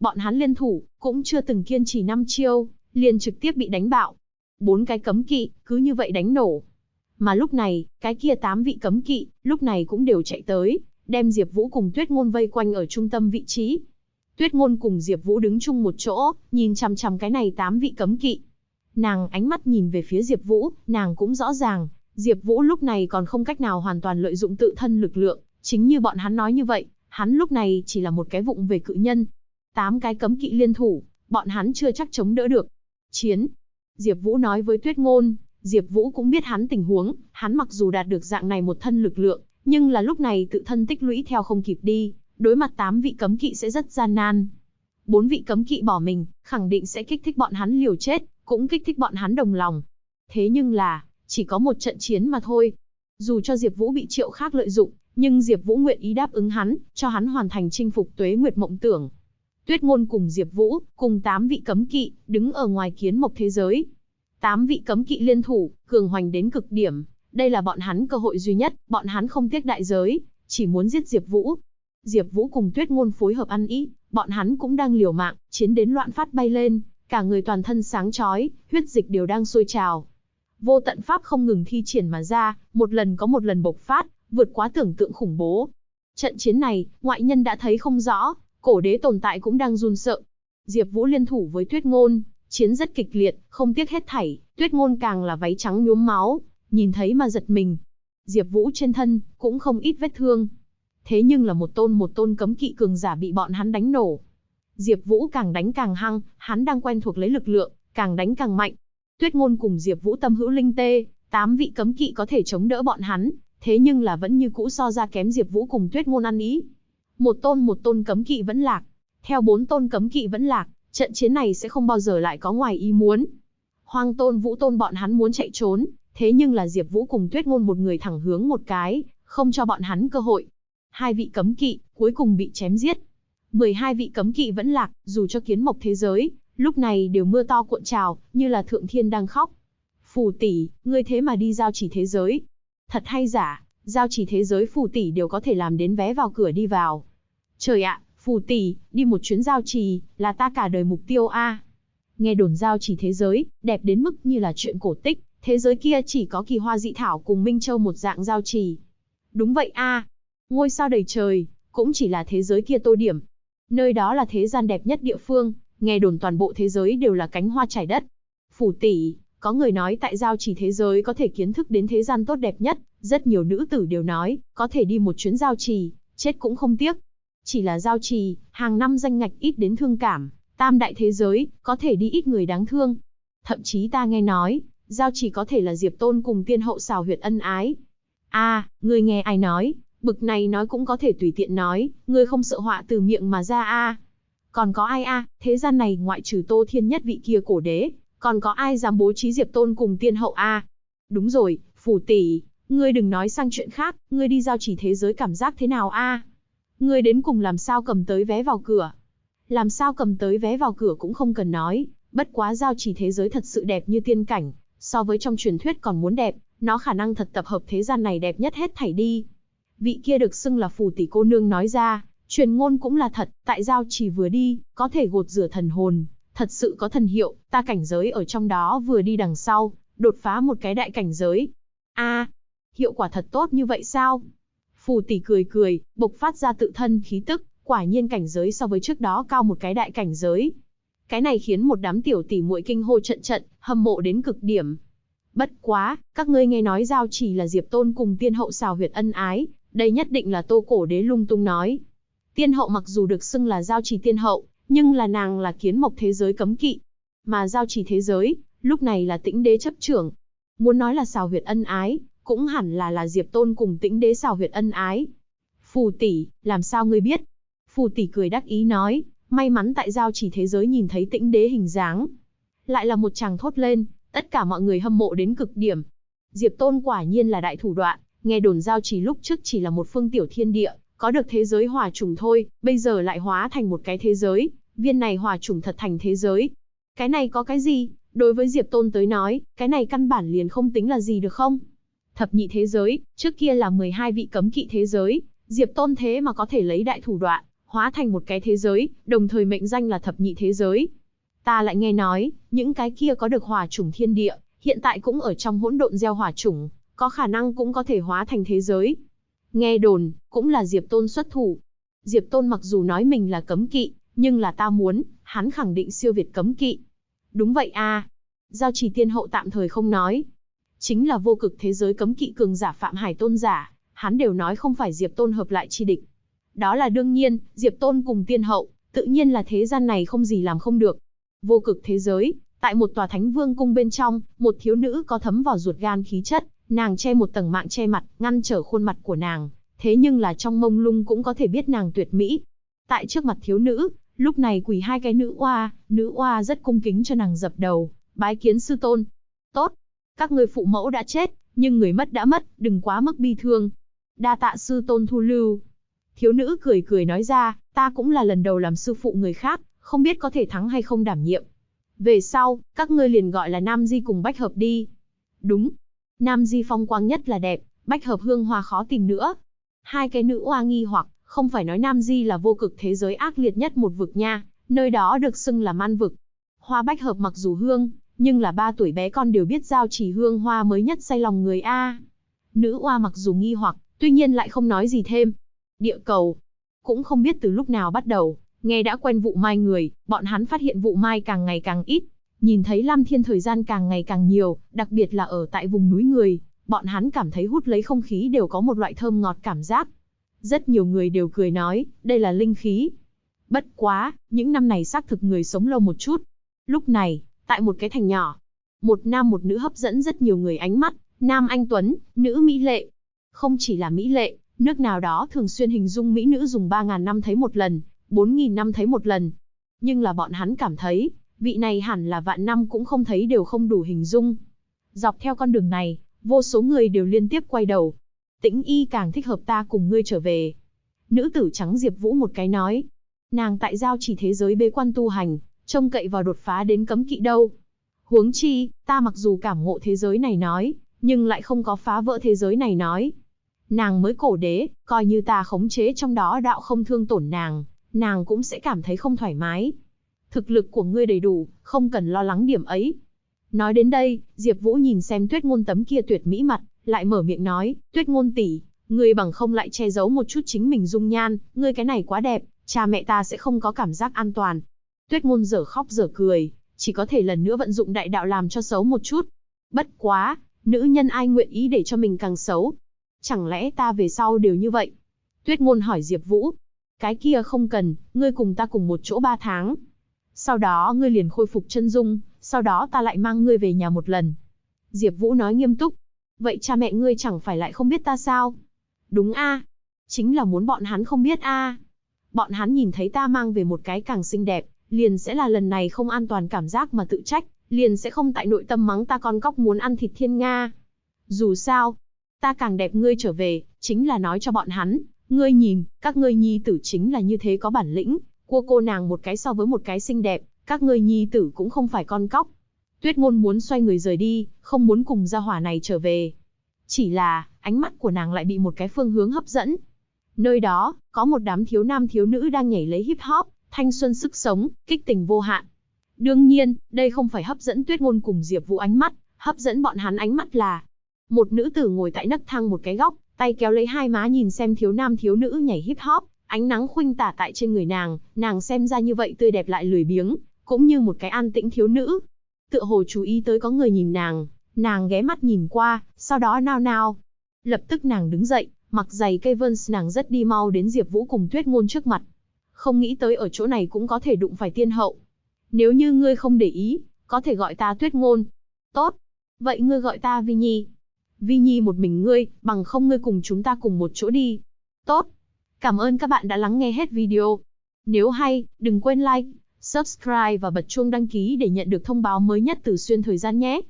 Bọn hắn liên thủ, cũng chưa từng kiên trì năm chiêu, liền trực tiếp bị đánh bạo. Bốn cái cấm kỵ, cứ như vậy đánh nổ. Mà lúc này, cái kia tám vị cấm kỵ, lúc này cũng đều chạy tới, đem Diệp Vũ cùng Tuyết Ngôn vây quanh ở trung tâm vị trí. Tuyết Ngôn cùng Diệp Vũ đứng chung một chỗ, nhìn chằm chằm cái này tám vị cấm kỵ. Nàng ánh mắt nhìn về phía Diệp Vũ, nàng cũng rõ ràng, Diệp Vũ lúc này còn không cách nào hoàn toàn lợi dụng tự thân lực lượng, chính như bọn hắn nói như vậy, hắn lúc này chỉ là một cái vụng về cự nhân. Tám cái cấm kỵ liên thủ, bọn hắn chưa chắc chống đỡ được. Chiến. Diệp Vũ nói với Tuyết Ngôn, Diệp Vũ cũng biết hắn tình huống, hắn mặc dù đạt được dạng này một thân lực lượng, nhưng là lúc này tự thân tích lũy theo không kịp đi, đối mặt 8 vị cấm kỵ sẽ rất gian nan. Bốn vị cấm kỵ bỏ mình, khẳng định sẽ kích thích bọn hắn liều chết, cũng kích thích bọn hắn đồng lòng. Thế nhưng là, chỉ có một trận chiến mà thôi. Dù cho Diệp Vũ bị Triệu Khác lợi dụng, nhưng Diệp Vũ nguyện ý đáp ứng hắn, cho hắn hoàn thành chinh phục Tuế Nguyệt mộng tưởng. Tuyết Ngôn cùng Diệp Vũ, cùng 8 vị cấm kỵ, đứng ở ngoài kiến mộc thế giới. 8 vị cấm kỵ liên thủ, cường hoành đến cực điểm, đây là bọn hắn cơ hội duy nhất, bọn hắn không tiếc đại giới, chỉ muốn giết Diệp Vũ. Diệp Vũ cùng Tuyết Ngôn phối hợp ăn ý, bọn hắn cũng đang liều mạng, chiến đến loạn phát bay lên, cả người toàn thân sáng chói, huyết dịch đều đang sôi trào. Vô tận pháp không ngừng thi triển mà ra, một lần có một lần bộc phát, vượt quá tưởng tượng khủng bố. Trận chiến này, ngoại nhân đã thấy không rõ, cổ đế tồn tại cũng đang run sợ. Diệp Vũ liên thủ với Tuyết Ngôn, chiến rất kịch liệt, không tiếc hết thảy, Tuyết Ngôn càng là váy trắng nhuốm máu, nhìn thấy mà giật mình. Diệp Vũ trên thân cũng không ít vết thương. Thế nhưng là một tôn một tôn cấm kỵ cường giả bị bọn hắn đánh nổ. Diệp Vũ càng đánh càng hăng, hắn đang quen thuộc lấy lực lượng, càng đánh càng mạnh. Tuyết Ngôn cùng Diệp Vũ tâm hữu linh tê, tám vị cấm kỵ có thể chống đỡ bọn hắn, thế nhưng là vẫn như cũ so ra kém Diệp Vũ cùng Tuyết Ngôn ăn ý. Một tôn một tôn cấm kỵ vẫn lạc, theo bốn tôn cấm kỵ vẫn lạc, trận chiến này sẽ không bao giờ lại có ngoài ý muốn. Hoang Tôn Vũ Tôn bọn hắn muốn chạy trốn, thế nhưng là Diệp Vũ cùng Tuyết Ngôn một người thẳng hướng một cái, không cho bọn hắn cơ hội. Hai vị cấm kỵ cuối cùng bị chém giết. 12 vị cấm kỵ vẫn lạc, dù cho kiến mộc thế giới, lúc này đều mưa to cuộn trào, như là thượng thiên đang khóc. Phù tỷ, ngươi thế mà đi giao chỉ thế giới. Thật hay giả, giao chỉ thế giới phù tỷ đều có thể làm đến vé vào cửa đi vào. Trời ạ, phù tỷ, đi một chuyến giao trì, là ta cả đời mục tiêu a. Nghe đồn giao chỉ thế giới, đẹp đến mức như là chuyện cổ tích, thế giới kia chỉ có kỳ hoa dị thảo cùng Minh Châu một dạng giao trì. Đúng vậy a, ngôi sao đầy trời, cũng chỉ là thế giới kia tô điểm. Nơi đó là thế gian đẹp nhất địa phương, nghe đồn toàn bộ thế giới đều là cánh hoa trải đất. Phủ tỷ, có người nói tại giao chỉ thế giới có thể kiến thức đến thế gian tốt đẹp nhất, rất nhiều nữ tử đều nói, có thể đi một chuyến giao trì, chết cũng không tiếc. Chỉ là giao trì, hàng năm danh ngạch ít đến thương cảm, tam đại thế giới, có thể đi ít người đáng thương. Thậm chí ta nghe nói, giao trì có thể là Diệp Tôn cùng tiên hậu xào huyệt ân ái. a à, người nghe ai nói, bực này nói cũng có thể tùy tiện nói, người không sợ họa từ miệng mà ra a Còn có ai a thế gian này ngoại trừ tô thiên nhất vị kia cổ đế, còn có ai dám bố trí Diệp Tôn cùng tiên hậu a Đúng rồi, phủ tỷ, ngươi đừng nói sang chuyện khác, ngươi đi giao chỉ thế giới cảm giác thế nào a Ngươi đến cùng làm sao cầm tới vé vào cửa? Làm sao cầm tới vé vào cửa cũng không cần nói, bất quá giao chỉ thế giới thật sự đẹp như tiên cảnh, so với trong truyền thuyết còn muốn đẹp, nó khả năng thật tập hợp thế gian này đẹp nhất hết thảy đi. Vị kia được xưng là phù tỷ cô nương nói ra, truyền ngôn cũng là thật, tại giao chỉ vừa đi, có thể gột rửa thần hồn, thật sự có thần hiệu, ta cảnh giới ở trong đó vừa đi đằng sau, đột phá một cái đại cảnh giới. a hiệu quả thật tốt như vậy sao? Phù tỷ cười cười, bộc phát ra tự thân khí tức, quả nhiên cảnh giới so với trước đó cao một cái đại cảnh giới. Cái này khiến một đám tiểu tỷ muội kinh hô trận trận, hâm mộ đến cực điểm. Bất quá, các ngươi nghe nói giao chỉ là Diệp Tôn cùng tiên hậu xào huyệt ân ái, đây nhất định là tô cổ đế lung tung nói. Tiên hậu mặc dù được xưng là giao chỉ tiên hậu, nhưng là nàng là kiến mộc thế giới cấm kỵ. Mà giao trì thế giới, lúc này là tĩnh đế chấp trưởng. Muốn nói là xào huyệt ân ái, cũng hẳn là là Diệp Tôn cùng tĩnh đế xào huyệt ân ái. Phù tỷ, làm sao ngươi biết? Phù tỷ cười đắc ý nói, may mắn tại giao chỉ thế giới nhìn thấy tĩnh đế hình dáng. Lại là một chàng thốt lên, tất cả mọi người hâm mộ đến cực điểm. Diệp Tôn quả nhiên là đại thủ đoạn, nghe đồn giao chỉ lúc trước chỉ là một phương tiểu thiên địa, có được thế giới hòa trùng thôi, bây giờ lại hóa thành một cái thế giới, viên này hòa trùng thật thành thế giới. Cái này có cái gì? Đối với Diệp Tôn tới nói, cái này căn bản liền không tính là gì được không? Thập nhị thế giới, trước kia là 12 vị cấm kỵ thế giới, Diệp Tôn thế mà có thể lấy đại thủ đoạn, hóa thành một cái thế giới, đồng thời mệnh danh là thập nhị thế giới. Ta lại nghe nói, những cái kia có được hòa trùng thiên địa, hiện tại cũng ở trong hỗn độn gieo hỏa chủng, có khả năng cũng có thể hóa thành thế giới. Nghe đồn, cũng là Diệp Tôn xuất thủ. Diệp Tôn mặc dù nói mình là cấm kỵ, nhưng là ta muốn, hắn khẳng định siêu việt cấm kỵ. Đúng vậy a. Giao chỉ tiên hậu tạm thời không nói. Chính là vô cực thế giới cấm kỵ cường giả Phạm Hải Tôn giả, hắn đều nói không phải Diệp Tôn hợp lại chi địch. Đó là đương nhiên, Diệp Tôn cùng tiên hậu, tự nhiên là thế gian này không gì làm không được. Vô cực thế giới, tại một tòa thánh vương cung bên trong, một thiếu nữ có thấm vào ruột gan khí chất, nàng che một tầng mạng che mặt, ngăn trở khuôn mặt của nàng, thế nhưng là trong mông lung cũng có thể biết nàng tuyệt mỹ. Tại trước mặt thiếu nữ, lúc này quỳ hai cái nữ oa, nữ oa rất cung kính cho nàng dập đầu, bái kiến sư tôn. Tốt, các người phụ mẫu đã chết, nhưng người mất đã mất, đừng quá mức bi thương. Đa tạ sư tôn thu lưu. Thiếu nữ cười cười nói ra, ta cũng là lần đầu làm sư phụ người khác, không biết có thể thắng hay không đảm nhiệm. Về sau, các ngươi liền gọi là Nam Di cùng Bách Hợp đi. Đúng. Nam Di phong quang nhất là đẹp, Bách Hợp hương hoa khó tìm nữa. Hai cái nữ oa nghi hoặc, không phải nói Nam Di là vô cực thế giới ác liệt nhất một vực nha, nơi đó được xưng là man vực. Hoa Bách Hợp mặc dù hương, nhưng là ba tuổi bé con đều biết giao chỉ hương hoa mới nhất say lòng người A. Nữ oa mặc dù nghi hoặc, tuy nhiên lại không nói gì thêm. Địa cầu, cũng không biết từ lúc nào bắt đầu, nghe đã quen vụ mai người, bọn hắn phát hiện vụ mai càng ngày càng ít, nhìn thấy Lam Thiên thời gian càng ngày càng nhiều, đặc biệt là ở tại vùng núi người, bọn hắn cảm thấy hút lấy không khí đều có một loại thơm ngọt cảm giác. Rất nhiều người đều cười nói, đây là linh khí. Bất quá, những năm này xác thực người sống lâu một chút. Lúc này, tại một cái thành nhỏ, một nam một nữ hấp dẫn rất nhiều người ánh mắt, nam anh tuấn, nữ mỹ lệ. Không chỉ là mỹ lệ, nước nào đó thường xuyên hình dung mỹ nữ dùng 3.000 năm thấy một lần, 4.000 năm thấy một lần. Nhưng là bọn hắn cảm thấy, vị này hẳn là vạn năm cũng không thấy đều không đủ hình dung. Dọc theo con đường này, vô số người đều liên tiếp quay đầu. Tĩnh y càng thích hợp ta cùng ngươi trở về. Nữ tử trắng Diệp Vũ một cái nói. Nàng tại giao chỉ thế giới bế quan tu hành, trông cậy vào đột phá đến cấm kỵ đâu. Huống chi, ta mặc dù cảm ngộ thế giới này nói, nhưng lại không có phá vỡ thế giới này nói. Nàng mới cổ đế, coi như ta khống chế trong đó đạo không thương tổn nàng, nàng cũng sẽ cảm thấy không thoải mái. Thực lực của ngươi đầy đủ, không cần lo lắng điểm ấy. Nói đến đây, Diệp Vũ nhìn xem Tuyết Ngôn tấm kia tuyệt mỹ mặt, lại mở miệng nói, "Tuyết Ngôn tỷ, ngươi bằng không lại che giấu một chút chính mình dung nhan, ngươi cái này quá đẹp, cha mẹ ta sẽ không có cảm giác an toàn." Tuyết Ngôn dở khóc dở cười, chỉ có thể lần nữa vận dụng đại đạo làm cho xấu một chút. Bất quá, nữ nhân ai nguyện ý để cho mình càng xấu? Chẳng lẽ ta về sau đều như vậy? Tuyết Ngôn hỏi Diệp Vũ. Cái kia không cần, ngươi cùng ta cùng một chỗ ba tháng. Sau đó ngươi liền khôi phục chân dung, sau đó ta lại mang ngươi về nhà một lần. Diệp Vũ nói nghiêm túc. Vậy cha mẹ ngươi chẳng phải lại không biết ta sao? Đúng a, Chính là muốn bọn hắn không biết a. Bọn hắn nhìn thấy ta mang về một cái càng xinh đẹp, liền sẽ là lần này không an toàn cảm giác mà tự trách, liền sẽ không tại nội tâm mắng ta con cóc muốn ăn thịt thiên nga. Dù sao, ta càng đẹp ngươi trở về, chính là nói cho bọn hắn, ngươi nhìn, các ngươi nhi tử chính là như thế có bản lĩnh, cua cô nàng một cái so với một cái xinh đẹp, các ngươi nhi tử cũng không phải con cóc. Tuyết ngôn muốn xoay người rời đi, không muốn cùng gia hỏa này trở về. Chỉ là, ánh mắt của nàng lại bị một cái phương hướng hấp dẫn. Nơi đó, có một đám thiếu nam thiếu nữ đang nhảy lấy hip hop, thanh xuân sức sống, kích tình vô hạn. Đương nhiên, đây không phải hấp dẫn Tuyết Ngôn cùng Diệp Vũ ánh mắt, hấp dẫn bọn hắn ánh mắt là một nữ tử ngồi tại nấc thang một cái góc, tay kéo lấy hai má nhìn xem thiếu nam thiếu nữ nhảy hip hop, ánh nắng khuynh tả tại trên người nàng, nàng xem ra như vậy tươi đẹp lại lười biếng, cũng như một cái an tĩnh thiếu nữ. Tựa hồ chú ý tới có người nhìn nàng, nàng ghé mắt nhìn qua, sau đó nao nao. Lập tức nàng đứng dậy, mặc giày cây Vans nàng rất đi mau đến Diệp Vũ cùng Tuyết Ngôn trước mặt. Không nghĩ tới ở chỗ này cũng có thể đụng phải tiên hậu. Nếu như ngươi không để ý, có thể gọi ta tuyết ngôn. Tốt. Vậy ngươi gọi ta Vi Nhi. Vi Nhi một mình ngươi, bằng không ngươi cùng chúng ta cùng một chỗ đi. Tốt. Cảm ơn các bạn đã lắng nghe hết video. Nếu hay, đừng quên like, subscribe và bật chuông đăng ký để nhận được thông báo mới nhất từ xuyên thời gian nhé.